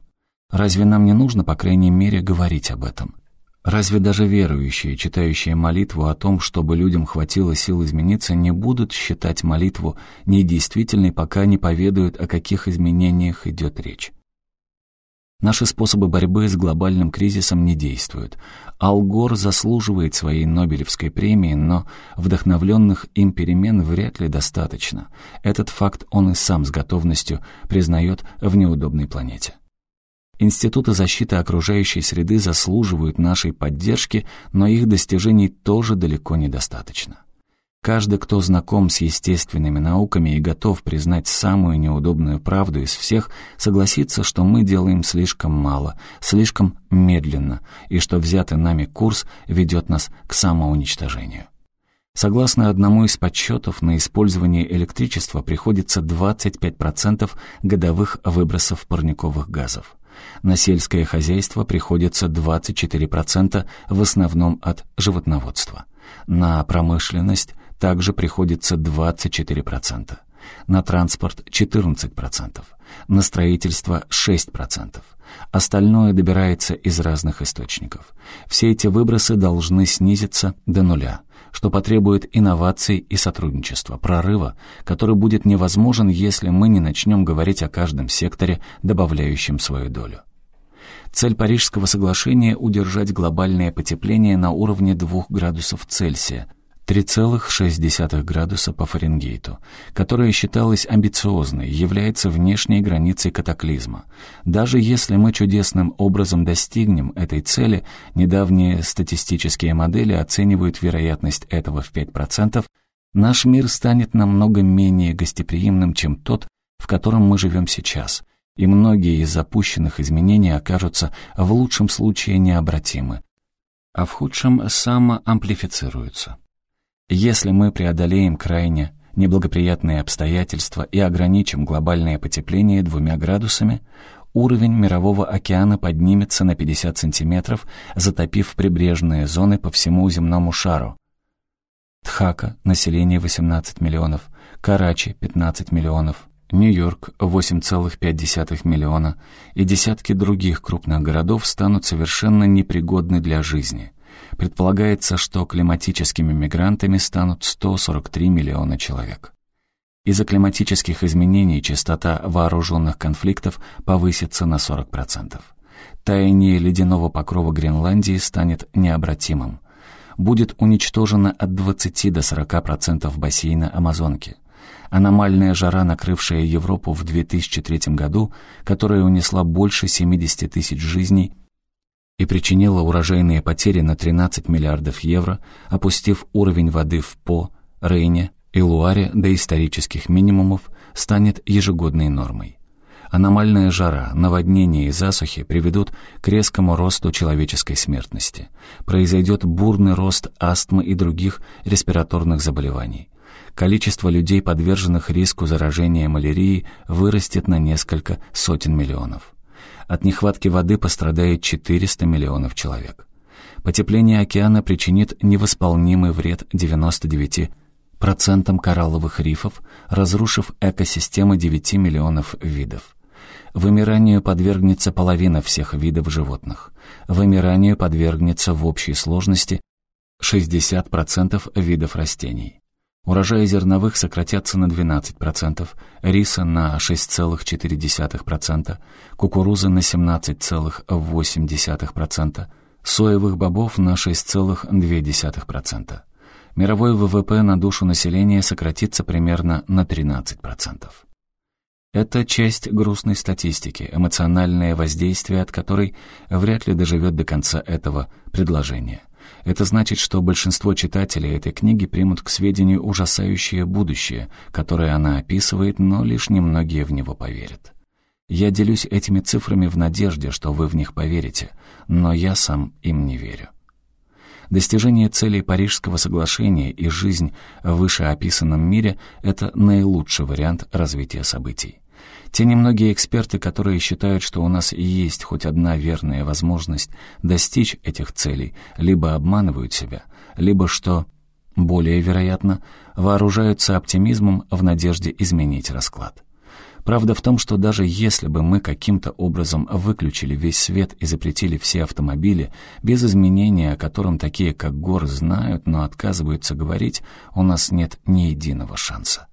Разве нам не нужно, по крайней мере, говорить об этом? Разве даже верующие, читающие молитву о том, чтобы людям хватило сил измениться, не будут считать молитву недействительной, пока не поведают, о каких изменениях идет речь? Наши способы борьбы с глобальным кризисом не действуют. Ал Гор заслуживает своей Нобелевской премии, но вдохновленных им перемен вряд ли достаточно. Этот факт он и сам с готовностью признает в неудобной планете. Институты защиты окружающей среды заслуживают нашей поддержки, но их достижений тоже далеко недостаточно. Каждый, кто знаком с естественными науками и готов признать самую неудобную правду из всех, согласится, что мы делаем слишком мало, слишком медленно, и что взятый нами курс ведет нас к самоуничтожению. Согласно одному из подсчетов, на использование электричества приходится 25% годовых выбросов парниковых газов. На сельское хозяйство приходится 24% в основном от животноводства. На промышленность также приходится 24%, на транспорт 14%, на строительство 6%. Остальное добирается из разных источников. Все эти выбросы должны снизиться до нуля, что потребует инноваций и сотрудничества, прорыва, который будет невозможен, если мы не начнем говорить о каждом секторе, добавляющем свою долю. Цель Парижского соглашения — удержать глобальное потепление на уровне 2 градусов Цельсия — 3,6 градуса по Фаренгейту, которая считалась амбициозной, является внешней границей катаклизма. Даже если мы чудесным образом достигнем этой цели, недавние статистические модели оценивают вероятность этого в 5%, наш мир станет намного менее гостеприимным, чем тот, в котором мы живем сейчас, и многие из запущенных изменений окажутся в лучшем случае необратимы, а в худшем самоамплифицируются. Если мы преодолеем крайне неблагоприятные обстоятельства и ограничим глобальное потепление двумя градусами, уровень мирового океана поднимется на 50 сантиметров, затопив прибрежные зоны по всему земному шару. Тхака, население 18 миллионов, Карачи — 15 миллионов, Нью-Йорк — 8,5 миллиона и десятки других крупных городов станут совершенно непригодны для жизни. Предполагается, что климатическими мигрантами станут 143 миллиона человек. Из-за климатических изменений частота вооруженных конфликтов повысится на 40%. Таяние ледяного покрова Гренландии станет необратимым. Будет уничтожено от 20 до 40% бассейна Амазонки. Аномальная жара, накрывшая Европу в 2003 году, которая унесла больше 70 тысяч жизней и причинила урожайные потери на 13 миллиардов евро, опустив уровень воды в По, Рейне и Луаре до исторических минимумов, станет ежегодной нормой. Аномальная жара, наводнения и засухи приведут к резкому росту человеческой смертности. Произойдет бурный рост астмы и других респираторных заболеваний количество людей, подверженных риску заражения малярией, вырастет на несколько сотен миллионов. От нехватки воды пострадает 400 миллионов человек. Потепление океана причинит невосполнимый вред 99 процентам коралловых рифов, разрушив экосистемы 9 миллионов видов. Вымиранию подвергнется половина всех видов животных. Вымиранию подвергнется в общей сложности 60% видов растений. Урожаи зерновых сократятся на 12%, риса на 6,4%, кукурузы на 17,8%, соевых бобов на 6,2%. Мировой ВВП на душу населения сократится примерно на 13%. Это часть грустной статистики, эмоциональное воздействие от которой вряд ли доживет до конца этого предложения – это значит, что большинство читателей этой книги примут к сведению ужасающее будущее, которое она описывает, но лишь немногие в него поверят. Я делюсь этими цифрами в надежде, что вы в них поверите, но я сам им не верю. Достижение целей Парижского соглашения и жизнь в вышеописанном мире — это наилучший вариант развития событий. Те немногие эксперты, которые считают, что у нас есть хоть одна верная возможность достичь этих целей, либо обманывают себя, либо, что более вероятно, вооружаются оптимизмом в надежде изменить расклад. Правда в том, что даже если бы мы каким-то образом выключили весь свет и запретили все автомобили, без изменения, о котором такие как Гор знают, но отказываются говорить, у нас нет ни единого шанса.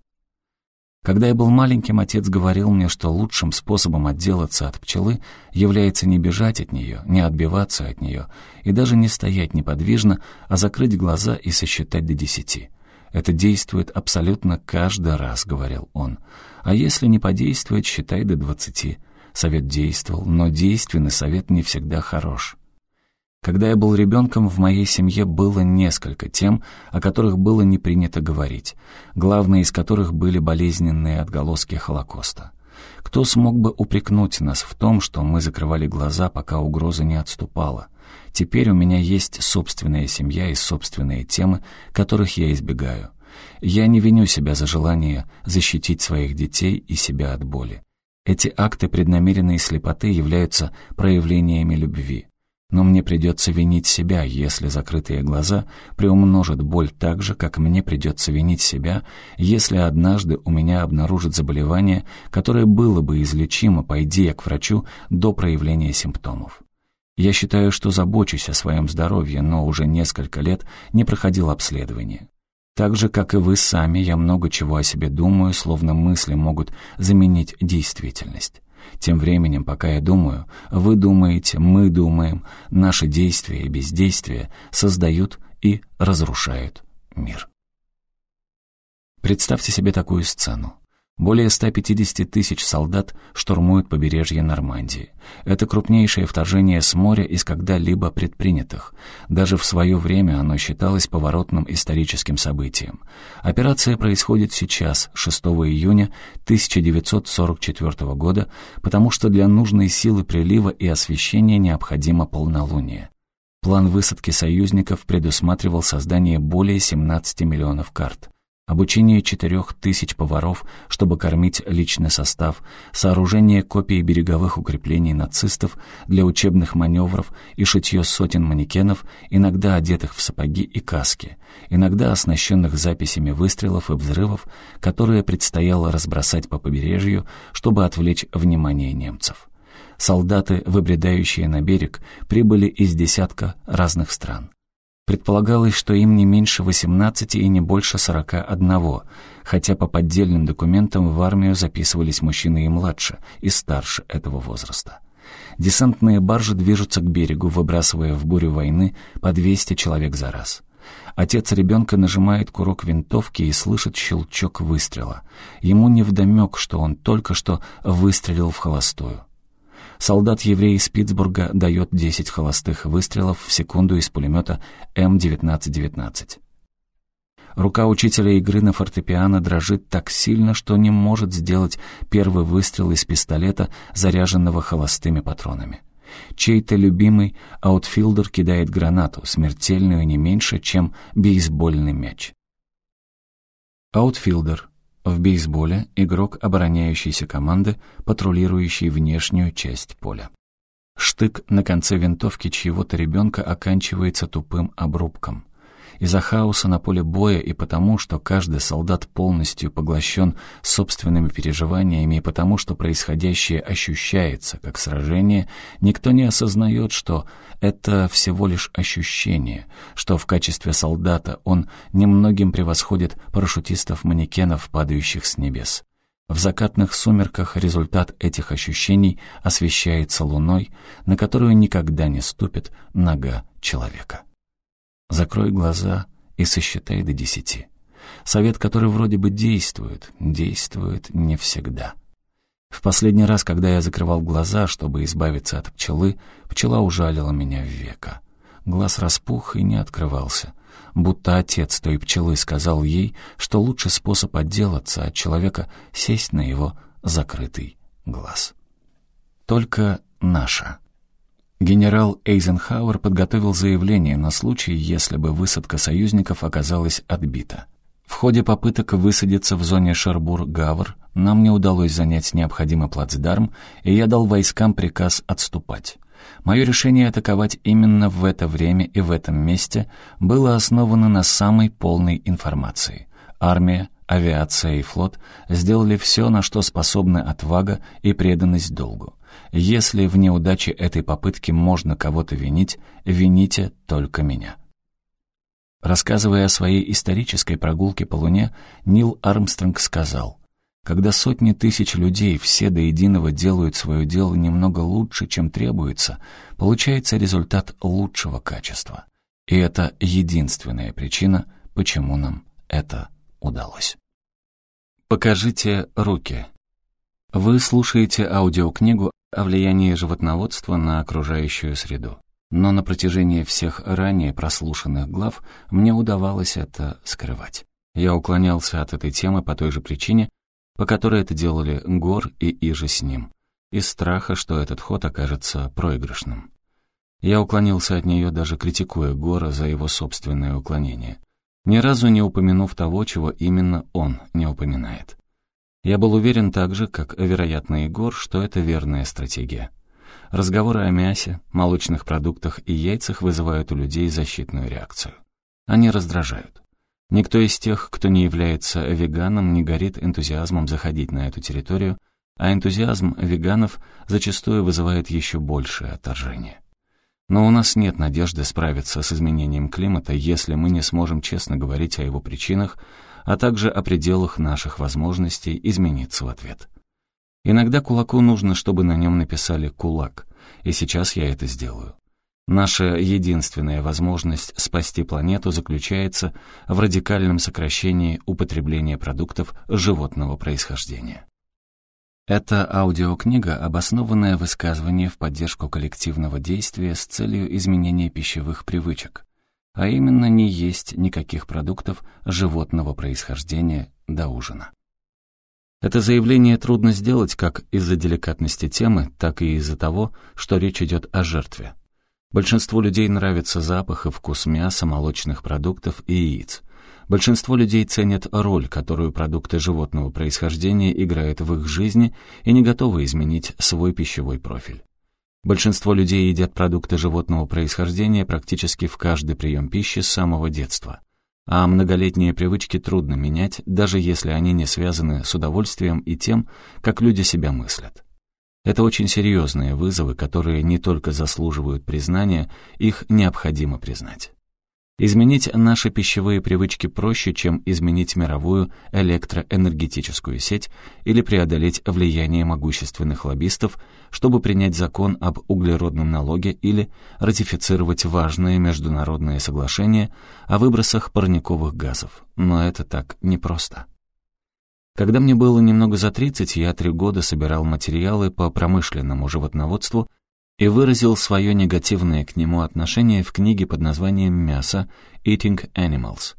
Когда я был маленьким, отец говорил мне, что лучшим способом отделаться от пчелы является не бежать от нее, не отбиваться от нее и даже не стоять неподвижно, а закрыть глаза и сосчитать до десяти. Это действует абсолютно каждый раз, говорил он. А если не подействует, считай до двадцати. Совет действовал, но действенный совет не всегда хорош. Когда я был ребенком, в моей семье было несколько тем, о которых было не принято говорить, главные из которых были болезненные отголоски Холокоста. Кто смог бы упрекнуть нас в том, что мы закрывали глаза, пока угроза не отступала? Теперь у меня есть собственная семья и собственные темы, которых я избегаю. Я не виню себя за желание защитить своих детей и себя от боли. Эти акты преднамеренной слепоты являются проявлениями любви. Но мне придется винить себя, если закрытые глаза приумножат боль так же, как мне придется винить себя, если однажды у меня обнаружат заболевание, которое было бы излечимо, пойди я к врачу до проявления симптомов. Я считаю, что забочусь о своем здоровье, но уже несколько лет не проходил обследование. Так же, как и вы сами, я много чего о себе думаю, словно мысли могут заменить действительность. Тем временем, пока я думаю, вы думаете, мы думаем, наши действия и бездействия создают и разрушают мир. Представьте себе такую сцену. Более 150 тысяч солдат штурмуют побережье Нормандии. Это крупнейшее вторжение с моря из когда-либо предпринятых. Даже в свое время оно считалось поворотным историческим событием. Операция происходит сейчас, 6 июня 1944 года, потому что для нужной силы прилива и освещения необходимо полнолуние. План высадки союзников предусматривал создание более 17 миллионов карт обучение четырех тысяч поваров, чтобы кормить личный состав, сооружение копий береговых укреплений нацистов для учебных маневров и шитье сотен манекенов, иногда одетых в сапоги и каски, иногда оснащенных записями выстрелов и взрывов, которые предстояло разбросать по побережью, чтобы отвлечь внимание немцев. Солдаты, выбредающие на берег, прибыли из десятка разных стран. Предполагалось, что им не меньше 18 и не больше 41, хотя по поддельным документам в армию записывались мужчины и младше, и старше этого возраста. Десантные баржи движутся к берегу, выбрасывая в бурю войны по 200 человек за раз. Отец ребенка нажимает курок винтовки и слышит щелчок выстрела. Ему невдомек, что он только что выстрелил в холостую. Солдат-еврей из Питтсбурга дает 10 холостых выстрелов в секунду из пулемета М1919. Рука учителя игры на фортепиано дрожит так сильно, что не может сделать первый выстрел из пистолета, заряженного холостыми патронами. Чей-то любимый аутфилдер кидает гранату, смертельную не меньше, чем бейсбольный мяч. Аутфилдер. В бейсболе игрок обороняющейся команды, патрулирующий внешнюю часть поля. Штык на конце винтовки чьего-то ребенка оканчивается тупым обрубком. Из-за хаоса на поле боя и потому, что каждый солдат полностью поглощен собственными переживаниями и потому, что происходящее ощущается как сражение, никто не осознает, что это всего лишь ощущение, что в качестве солдата он немногим превосходит парашютистов-манекенов, падающих с небес. В закатных сумерках результат этих ощущений освещается луной, на которую никогда не ступит нога человека. Закрой глаза и сосчитай до десяти. Совет, который вроде бы действует, действует не всегда. В последний раз, когда я закрывал глаза, чтобы избавиться от пчелы, пчела ужалила меня в века. Глаз распух и не открывался. Будто отец той пчелы сказал ей, что лучший способ отделаться от человека — сесть на его закрытый глаз. Только наша Генерал Эйзенхауэр подготовил заявление на случай, если бы высадка союзников оказалась отбита. В ходе попыток высадиться в зоне Шербур-Гавр нам не удалось занять необходимый плацдарм, и я дал войскам приказ отступать. Мое решение атаковать именно в это время и в этом месте было основано на самой полной информации. Армия, авиация и флот сделали все, на что способны отвага и преданность долгу. Если в неудаче этой попытки можно кого-то винить, вините только меня. Рассказывая о своей исторической прогулке по Луне, Нил Армстронг сказал, «Когда сотни тысяч людей все до единого делают свое дело немного лучше, чем требуется, получается результат лучшего качества. И это единственная причина, почему нам это удалось». Покажите руки. Вы слушаете аудиокнигу о влиянии животноводства на окружающую среду. Но на протяжении всех ранее прослушанных глав мне удавалось это скрывать. Я уклонялся от этой темы по той же причине, по которой это делали Гор и Иже с ним, из страха, что этот ход окажется проигрышным. Я уклонился от нее, даже критикуя Гора за его собственное уклонение, ни разу не упомянув того, чего именно он не упоминает. Я был уверен так же, как, вероятно, Егор, что это верная стратегия. Разговоры о мясе, молочных продуктах и яйцах вызывают у людей защитную реакцию. Они раздражают. Никто из тех, кто не является веганом, не горит энтузиазмом заходить на эту территорию, а энтузиазм веганов зачастую вызывает еще большее отторжение. Но у нас нет надежды справиться с изменением климата, если мы не сможем честно говорить о его причинах, а также о пределах наших возможностей измениться в ответ. Иногда кулаку нужно, чтобы на нем написали «кулак», и сейчас я это сделаю. Наша единственная возможность спасти планету заключается в радикальном сокращении употребления продуктов животного происхождения. Это аудиокнига, обоснованная высказывание в поддержку коллективного действия с целью изменения пищевых привычек, а именно не есть никаких продуктов животного происхождения до ужина. Это заявление трудно сделать как из-за деликатности темы, так и из-за того, что речь идет о жертве. Большинству людей нравится запах и вкус мяса, молочных продуктов и яиц. Большинство людей ценят роль, которую продукты животного происхождения играют в их жизни и не готовы изменить свой пищевой профиль. Большинство людей едят продукты животного происхождения практически в каждый прием пищи с самого детства. А многолетние привычки трудно менять, даже если они не связаны с удовольствием и тем, как люди себя мыслят. Это очень серьезные вызовы, которые не только заслуживают признания, их необходимо признать. Изменить наши пищевые привычки проще, чем изменить мировую электроэнергетическую сеть или преодолеть влияние могущественных лоббистов, чтобы принять закон об углеродном налоге или ратифицировать важные международные соглашения о выбросах парниковых газов. Но это так непросто. Когда мне было немного за 30, я три года собирал материалы по промышленному животноводству и выразил свое негативное к нему отношение в книге под названием «Мясо. Eating Animals».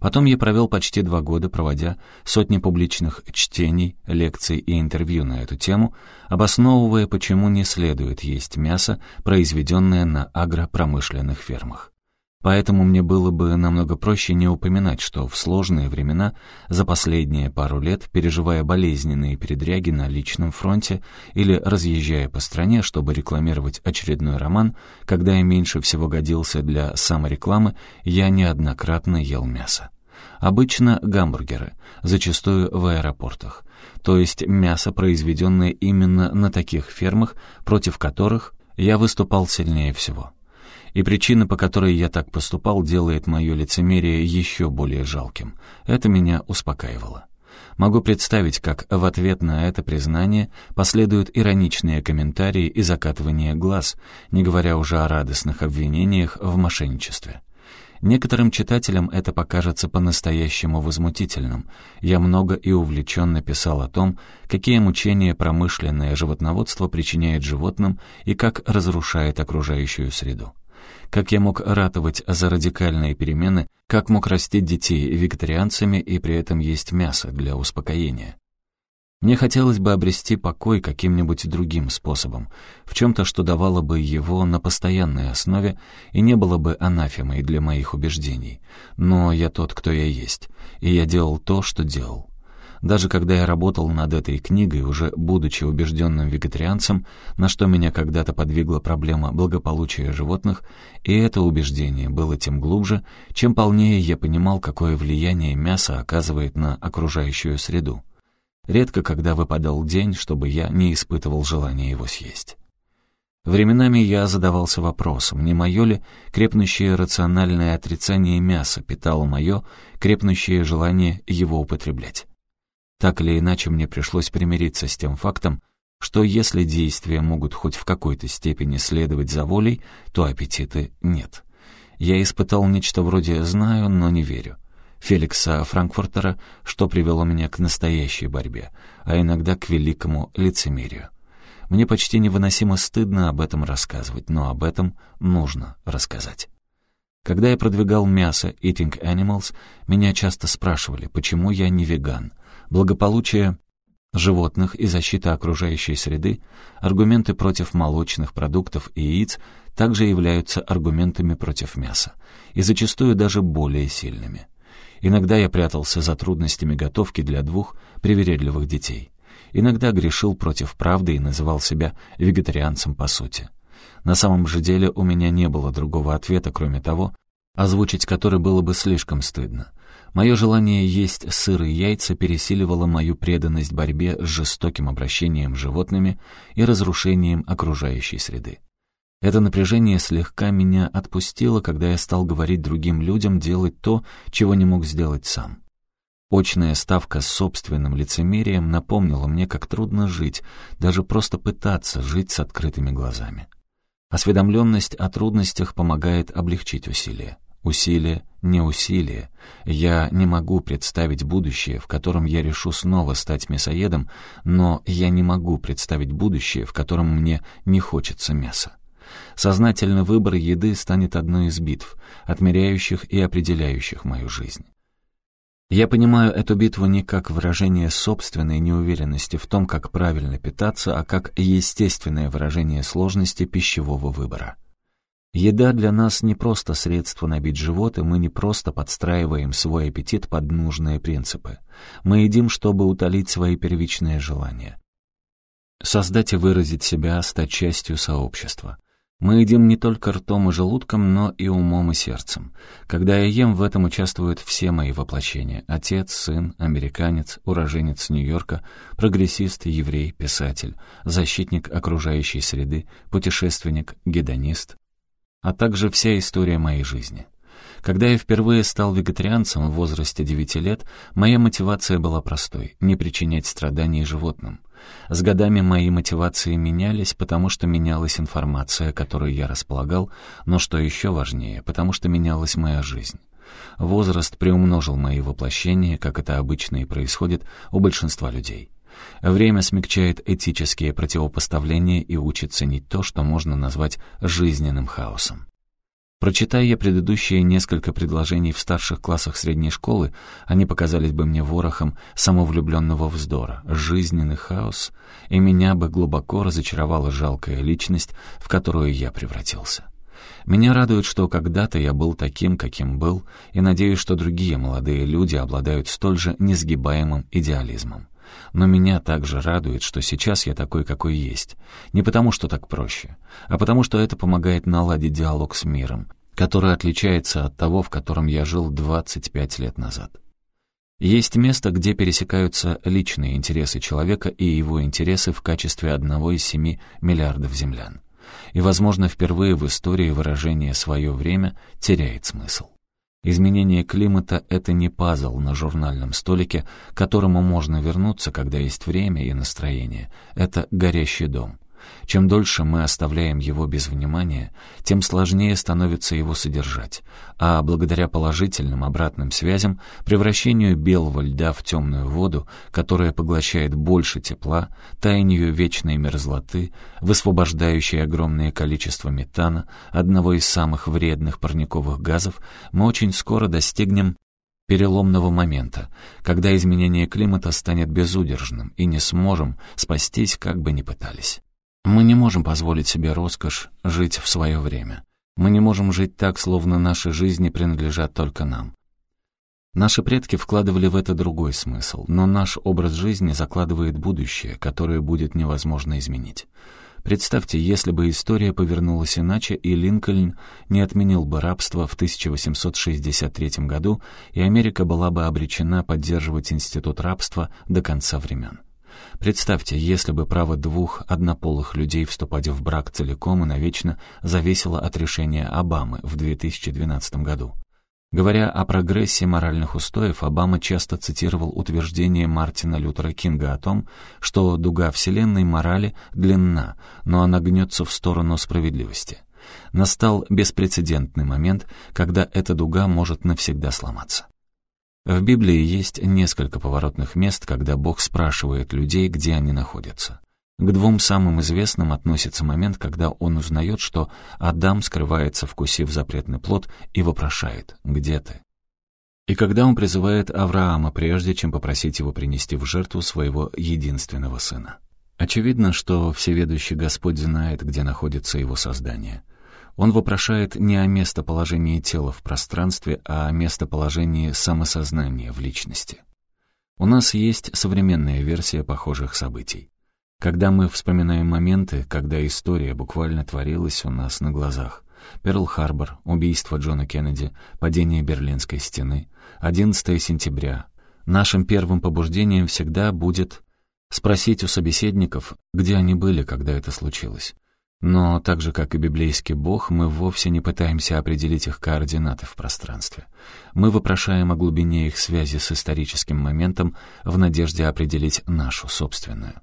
Потом я провел почти два года, проводя сотни публичных чтений, лекций и интервью на эту тему, обосновывая, почему не следует есть мясо, произведенное на агропромышленных фермах. Поэтому мне было бы намного проще не упоминать, что в сложные времена, за последние пару лет, переживая болезненные передряги на личном фронте или разъезжая по стране, чтобы рекламировать очередной роман, когда я меньше всего годился для саморекламы, я неоднократно ел мясо. Обычно гамбургеры, зачастую в аэропортах. То есть мясо, произведенное именно на таких фермах, против которых я выступал сильнее всего. И причина, по которой я так поступал, делает мое лицемерие еще более жалким. Это меня успокаивало. Могу представить, как в ответ на это признание последуют ироничные комментарии и закатывание глаз, не говоря уже о радостных обвинениях в мошенничестве. Некоторым читателям это покажется по-настоящему возмутительным. Я много и увлеченно писал о том, какие мучения промышленное животноводство причиняет животным и как разрушает окружающую среду. Как я мог ратовать за радикальные перемены, как мог растить детей вегетарианцами и при этом есть мясо для успокоения. Мне хотелось бы обрести покой каким-нибудь другим способом, в чем-то, что давало бы его на постоянной основе и не было бы анафемой для моих убеждений. Но я тот, кто я есть, и я делал то, что делал. Даже когда я работал над этой книгой, уже будучи убежденным вегетарианцем, на что меня когда-то подвигла проблема благополучия животных, и это убеждение было тем глубже, чем полнее я понимал, какое влияние мясо оказывает на окружающую среду. Редко когда выпадал день, чтобы я не испытывал желания его съесть. Временами я задавался вопросом, не мое ли крепнущее рациональное отрицание мяса питало мое крепнущее желание его употреблять. Так или иначе, мне пришлось примириться с тем фактом, что если действия могут хоть в какой-то степени следовать за волей, то аппетиты нет. Я испытал нечто вроде «знаю, но не верю». Феликса Франкфуртера, что привело меня к настоящей борьбе, а иногда к великому лицемерию. Мне почти невыносимо стыдно об этом рассказывать, но об этом нужно рассказать. Когда я продвигал мясо Eating Animals, меня часто спрашивали, почему я не веган — благополучие животных и защита окружающей среды, аргументы против молочных продуктов и яиц также являются аргументами против мяса, и зачастую даже более сильными. Иногда я прятался за трудностями готовки для двух привередливых детей. Иногда грешил против правды и называл себя вегетарианцем по сути. На самом же деле у меня не было другого ответа, кроме того, озвучить который было бы слишком стыдно. Мое желание есть сырые яйца пересиливало мою преданность борьбе с жестоким обращением с животными и разрушением окружающей среды. Это напряжение слегка меня отпустило, когда я стал говорить другим людям делать то, чего не мог сделать сам. Очная ставка с собственным лицемерием напомнила мне, как трудно жить, даже просто пытаться жить с открытыми глазами. Осведомленность о трудностях помогает облегчить усилия. Усилие, не усилие. Я не могу представить будущее, в котором я решу снова стать мясоедом, но я не могу представить будущее, в котором мне не хочется мяса. Сознательный выбор еды станет одной из битв, отмеряющих и определяющих мою жизнь. Я понимаю эту битву не как выражение собственной неуверенности в том, как правильно питаться, а как естественное выражение сложности пищевого выбора. Еда для нас не просто средство набить живот, и мы не просто подстраиваем свой аппетит под нужные принципы. Мы едим, чтобы утолить свои первичные желания. Создать и выразить себя, стать частью сообщества. Мы едим не только ртом и желудком, но и умом и сердцем. Когда я ем, в этом участвуют все мои воплощения. Отец, сын, американец, уроженец Нью-Йорка, прогрессист, еврей, писатель, защитник окружающей среды, путешественник, гедонист, а также вся история моей жизни. Когда я впервые стал вегетарианцем в возрасте 9 лет, моя мотивация была простой — не причинять страданий животным. С годами мои мотивации менялись, потому что менялась информация, которой я располагал, но что еще важнее, потому что менялась моя жизнь. Возраст приумножил мои воплощения, как это обычно и происходит у большинства людей. Время смягчает этические противопоставления и учит ценить то, что можно назвать жизненным хаосом. Прочитая я предыдущие несколько предложений в старших классах средней школы, они показались бы мне ворохом самовлюбленного вздора, жизненный хаос, и меня бы глубоко разочаровала жалкая личность, в которую я превратился. Меня радует, что когда-то я был таким, каким был, и надеюсь, что другие молодые люди обладают столь же несгибаемым идеализмом. Но меня также радует, что сейчас я такой, какой есть. Не потому, что так проще, а потому, что это помогает наладить диалог с миром, который отличается от того, в котором я жил 25 лет назад. Есть место, где пересекаются личные интересы человека и его интересы в качестве одного из семи миллиардов землян. И, возможно, впервые в истории выражение «свое время» теряет смысл. Изменение климата — это не пазл на журнальном столике, к которому можно вернуться, когда есть время и настроение. Это горящий дом. Чем дольше мы оставляем его без внимания, тем сложнее становится его содержать, а благодаря положительным обратным связям, превращению белого льда в темную воду, которая поглощает больше тепла, таянию вечной мерзлоты, высвобождающей огромное количество метана, одного из самых вредных парниковых газов, мы очень скоро достигнем переломного момента, когда изменение климата станет безудержным и не сможем спастись, как бы ни пытались. Мы не можем позволить себе роскошь жить в свое время. Мы не можем жить так, словно наши жизни принадлежат только нам. Наши предки вкладывали в это другой смысл, но наш образ жизни закладывает будущее, которое будет невозможно изменить. Представьте, если бы история повернулась иначе, и Линкольн не отменил бы рабство в 1863 году, и Америка была бы обречена поддерживать институт рабства до конца времен. Представьте, если бы право двух однополых людей вступать в брак целиком и навечно зависело от решения Обамы в 2012 году. Говоря о прогрессе моральных устоев, Обама часто цитировал утверждение Мартина Лютера Кинга о том, что дуга Вселенной морали длинна, но она гнется в сторону справедливости. Настал беспрецедентный момент, когда эта дуга может навсегда сломаться. В Библии есть несколько поворотных мест, когда Бог спрашивает людей, где они находятся. К двум самым известным относится момент, когда он узнает, что Адам скрывается, вкусив запретный плод, и вопрошает «Где ты?». И когда он призывает Авраама, прежде чем попросить его принести в жертву своего единственного сына. Очевидно, что всеведущий Господь знает, где находится его создание — он вопрошает не о местоположении тела в пространстве, а о местоположении самосознания в личности. У нас есть современная версия похожих событий. Когда мы вспоминаем моменты, когда история буквально творилась у нас на глазах. Перл-Харбор, убийство Джона Кеннеди, падение Берлинской стены, 11 сентября. Нашим первым побуждением всегда будет спросить у собеседников, где они были, когда это случилось. Но так же, как и библейский бог, мы вовсе не пытаемся определить их координаты в пространстве. Мы вопрошаем о глубине их связи с историческим моментом в надежде определить нашу собственную.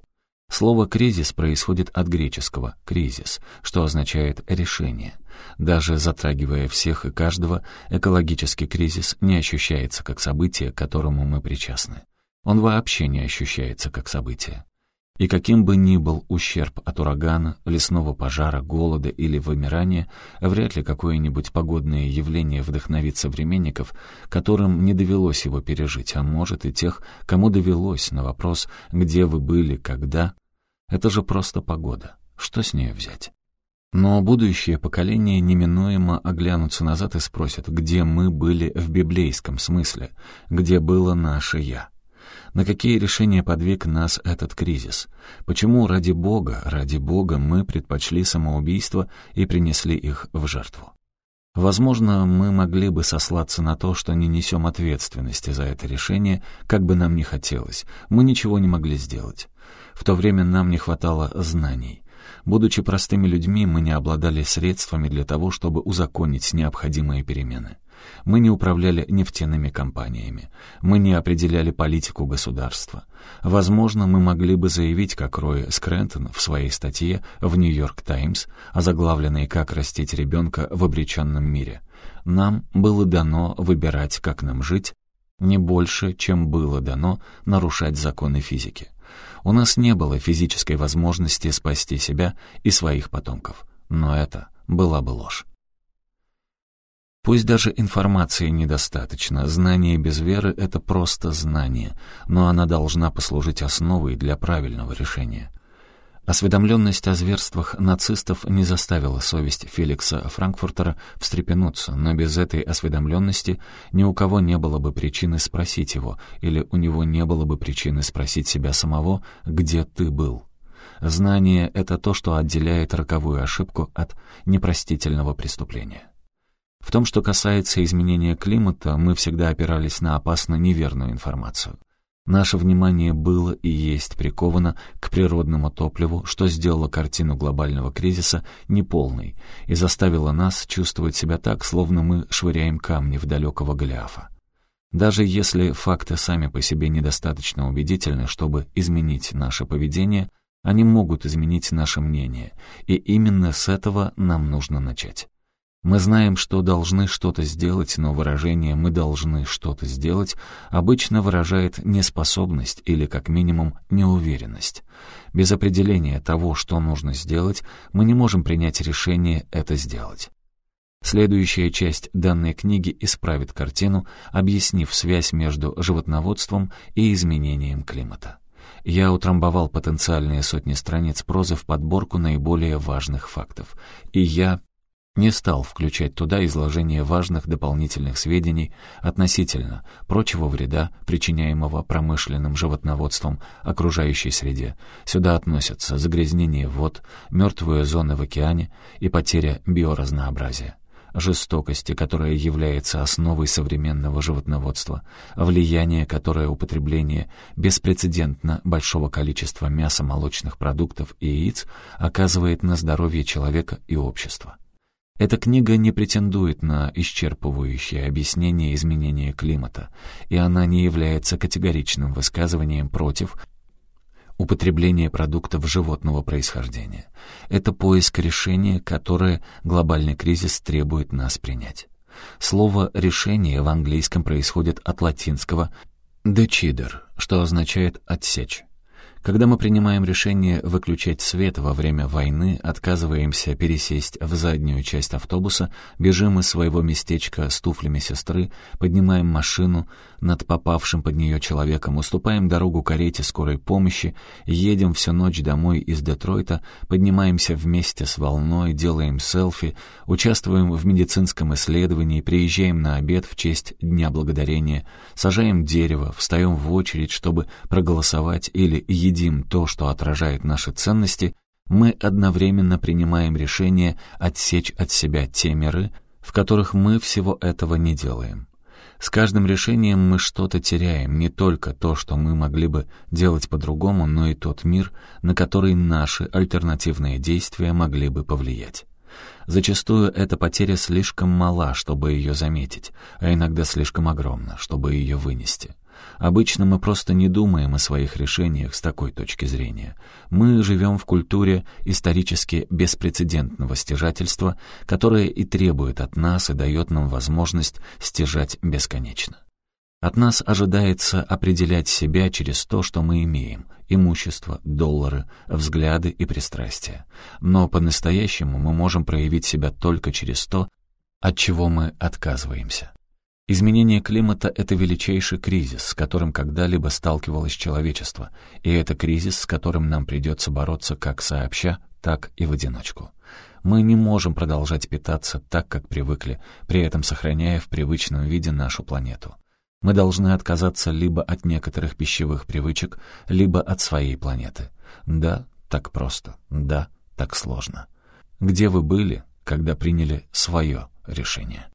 Слово «кризис» происходит от греческого «кризис», что означает «решение». Даже затрагивая всех и каждого, экологический кризис не ощущается как событие, к которому мы причастны. Он вообще не ощущается как событие. И каким бы ни был ущерб от урагана, лесного пожара, голода или вымирания, вряд ли какое-нибудь погодное явление вдохновит современников, которым не довелось его пережить, а может и тех, кому довелось на вопрос «где вы были, когда?» Это же просто погода. Что с нее взять? Но будущее поколение неминуемо оглянутся назад и спросят, где мы были в библейском смысле, где было наше «я». На какие решения подвиг нас этот кризис? Почему ради Бога, ради Бога мы предпочли самоубийство и принесли их в жертву? Возможно, мы могли бы сослаться на то, что не несем ответственности за это решение, как бы нам ни хотелось. Мы ничего не могли сделать. В то время нам не хватало знаний. Будучи простыми людьми, мы не обладали средствами для того, чтобы узаконить необходимые перемены. Мы не управляли нефтяными компаниями. Мы не определяли политику государства. Возможно, мы могли бы заявить, как Рой Скрентон в своей статье в «Нью-Йорк Таймс», озаглавленной «Как растить ребенка в обреченном мире». Нам было дано выбирать, как нам жить, не больше, чем было дано нарушать законы физики. У нас не было физической возможности спасти себя и своих потомков. Но это была бы ложь. Пусть даже информации недостаточно, знание без веры — это просто знание, но она должна послужить основой для правильного решения. Осведомленность о зверствах нацистов не заставила совесть Феликса Франкфуртера встрепенуться, но без этой осведомленности ни у кого не было бы причины спросить его, или у него не было бы причины спросить себя самого, где ты был. Знание — это то, что отделяет роковую ошибку от непростительного преступления. В том, что касается изменения климата, мы всегда опирались на опасно неверную информацию. Наше внимание было и есть приковано к природному топливу, что сделало картину глобального кризиса неполной и заставило нас чувствовать себя так, словно мы швыряем камни в далекого Голиафа. Даже если факты сами по себе недостаточно убедительны, чтобы изменить наше поведение, они могут изменить наше мнение, и именно с этого нам нужно начать. Мы знаем, что должны что-то сделать, но выражение «мы должны что-то сделать» обычно выражает неспособность или, как минимум, неуверенность. Без определения того, что нужно сделать, мы не можем принять решение это сделать. Следующая часть данной книги исправит картину, объяснив связь между животноводством и изменением климата. Я утрамбовал потенциальные сотни страниц прозы в подборку наиболее важных фактов, и я не стал включать туда изложение важных дополнительных сведений относительно прочего вреда, причиняемого промышленным животноводством окружающей среде. Сюда относятся загрязнение вод, мертвые зоны в океане и потеря биоразнообразия жестокости, которая является основой современного животноводства, влияние, которое употребление беспрецедентно большого количества мяса, молочных продуктов и яиц оказывает на здоровье человека и общества. Эта книга не претендует на исчерпывающее объяснение изменения климата, и она не является категоричным высказыванием против употребления продуктов животного происхождения. Это поиск решения, которое глобальный кризис требует нас принять. Слово «решение» в английском происходит от латинского «decider», что означает «отсечь». Когда мы принимаем решение выключать свет во время войны, отказываемся пересесть в заднюю часть автобуса, бежим из своего местечка с туфлями сестры, поднимаем машину над попавшим под нее человеком, уступаем дорогу карете скорой помощи, едем всю ночь домой из Детройта, поднимаемся вместе с волной, делаем селфи, участвуем в медицинском исследовании, приезжаем на обед в честь Дня Благодарения, сажаем дерево, встаем в очередь, чтобы проголосовать или едим то, что отражает наши ценности, мы одновременно принимаем решение отсечь от себя те миры, в которых мы всего этого не делаем. С каждым решением мы что-то теряем, не только то, что мы могли бы делать по-другому, но и тот мир, на который наши альтернативные действия могли бы повлиять. Зачастую эта потеря слишком мала, чтобы ее заметить, а иногда слишком огромна, чтобы ее вынести. Обычно мы просто не думаем о своих решениях с такой точки зрения. Мы живем в культуре исторически беспрецедентного стяжательства, которое и требует от нас и дает нам возможность стяжать бесконечно. От нас ожидается определять себя через то, что мы имеем — имущество, доллары, взгляды и пристрастия. Но по-настоящему мы можем проявить себя только через то, от чего мы отказываемся. Изменение климата — это величайший кризис, с которым когда-либо сталкивалось человечество, и это кризис, с которым нам придется бороться как сообща, так и в одиночку. Мы не можем продолжать питаться так, как привыкли, при этом сохраняя в привычном виде нашу планету. Мы должны отказаться либо от некоторых пищевых привычек, либо от своей планеты. Да, так просто. Да, так сложно. Где вы были, когда приняли свое решение?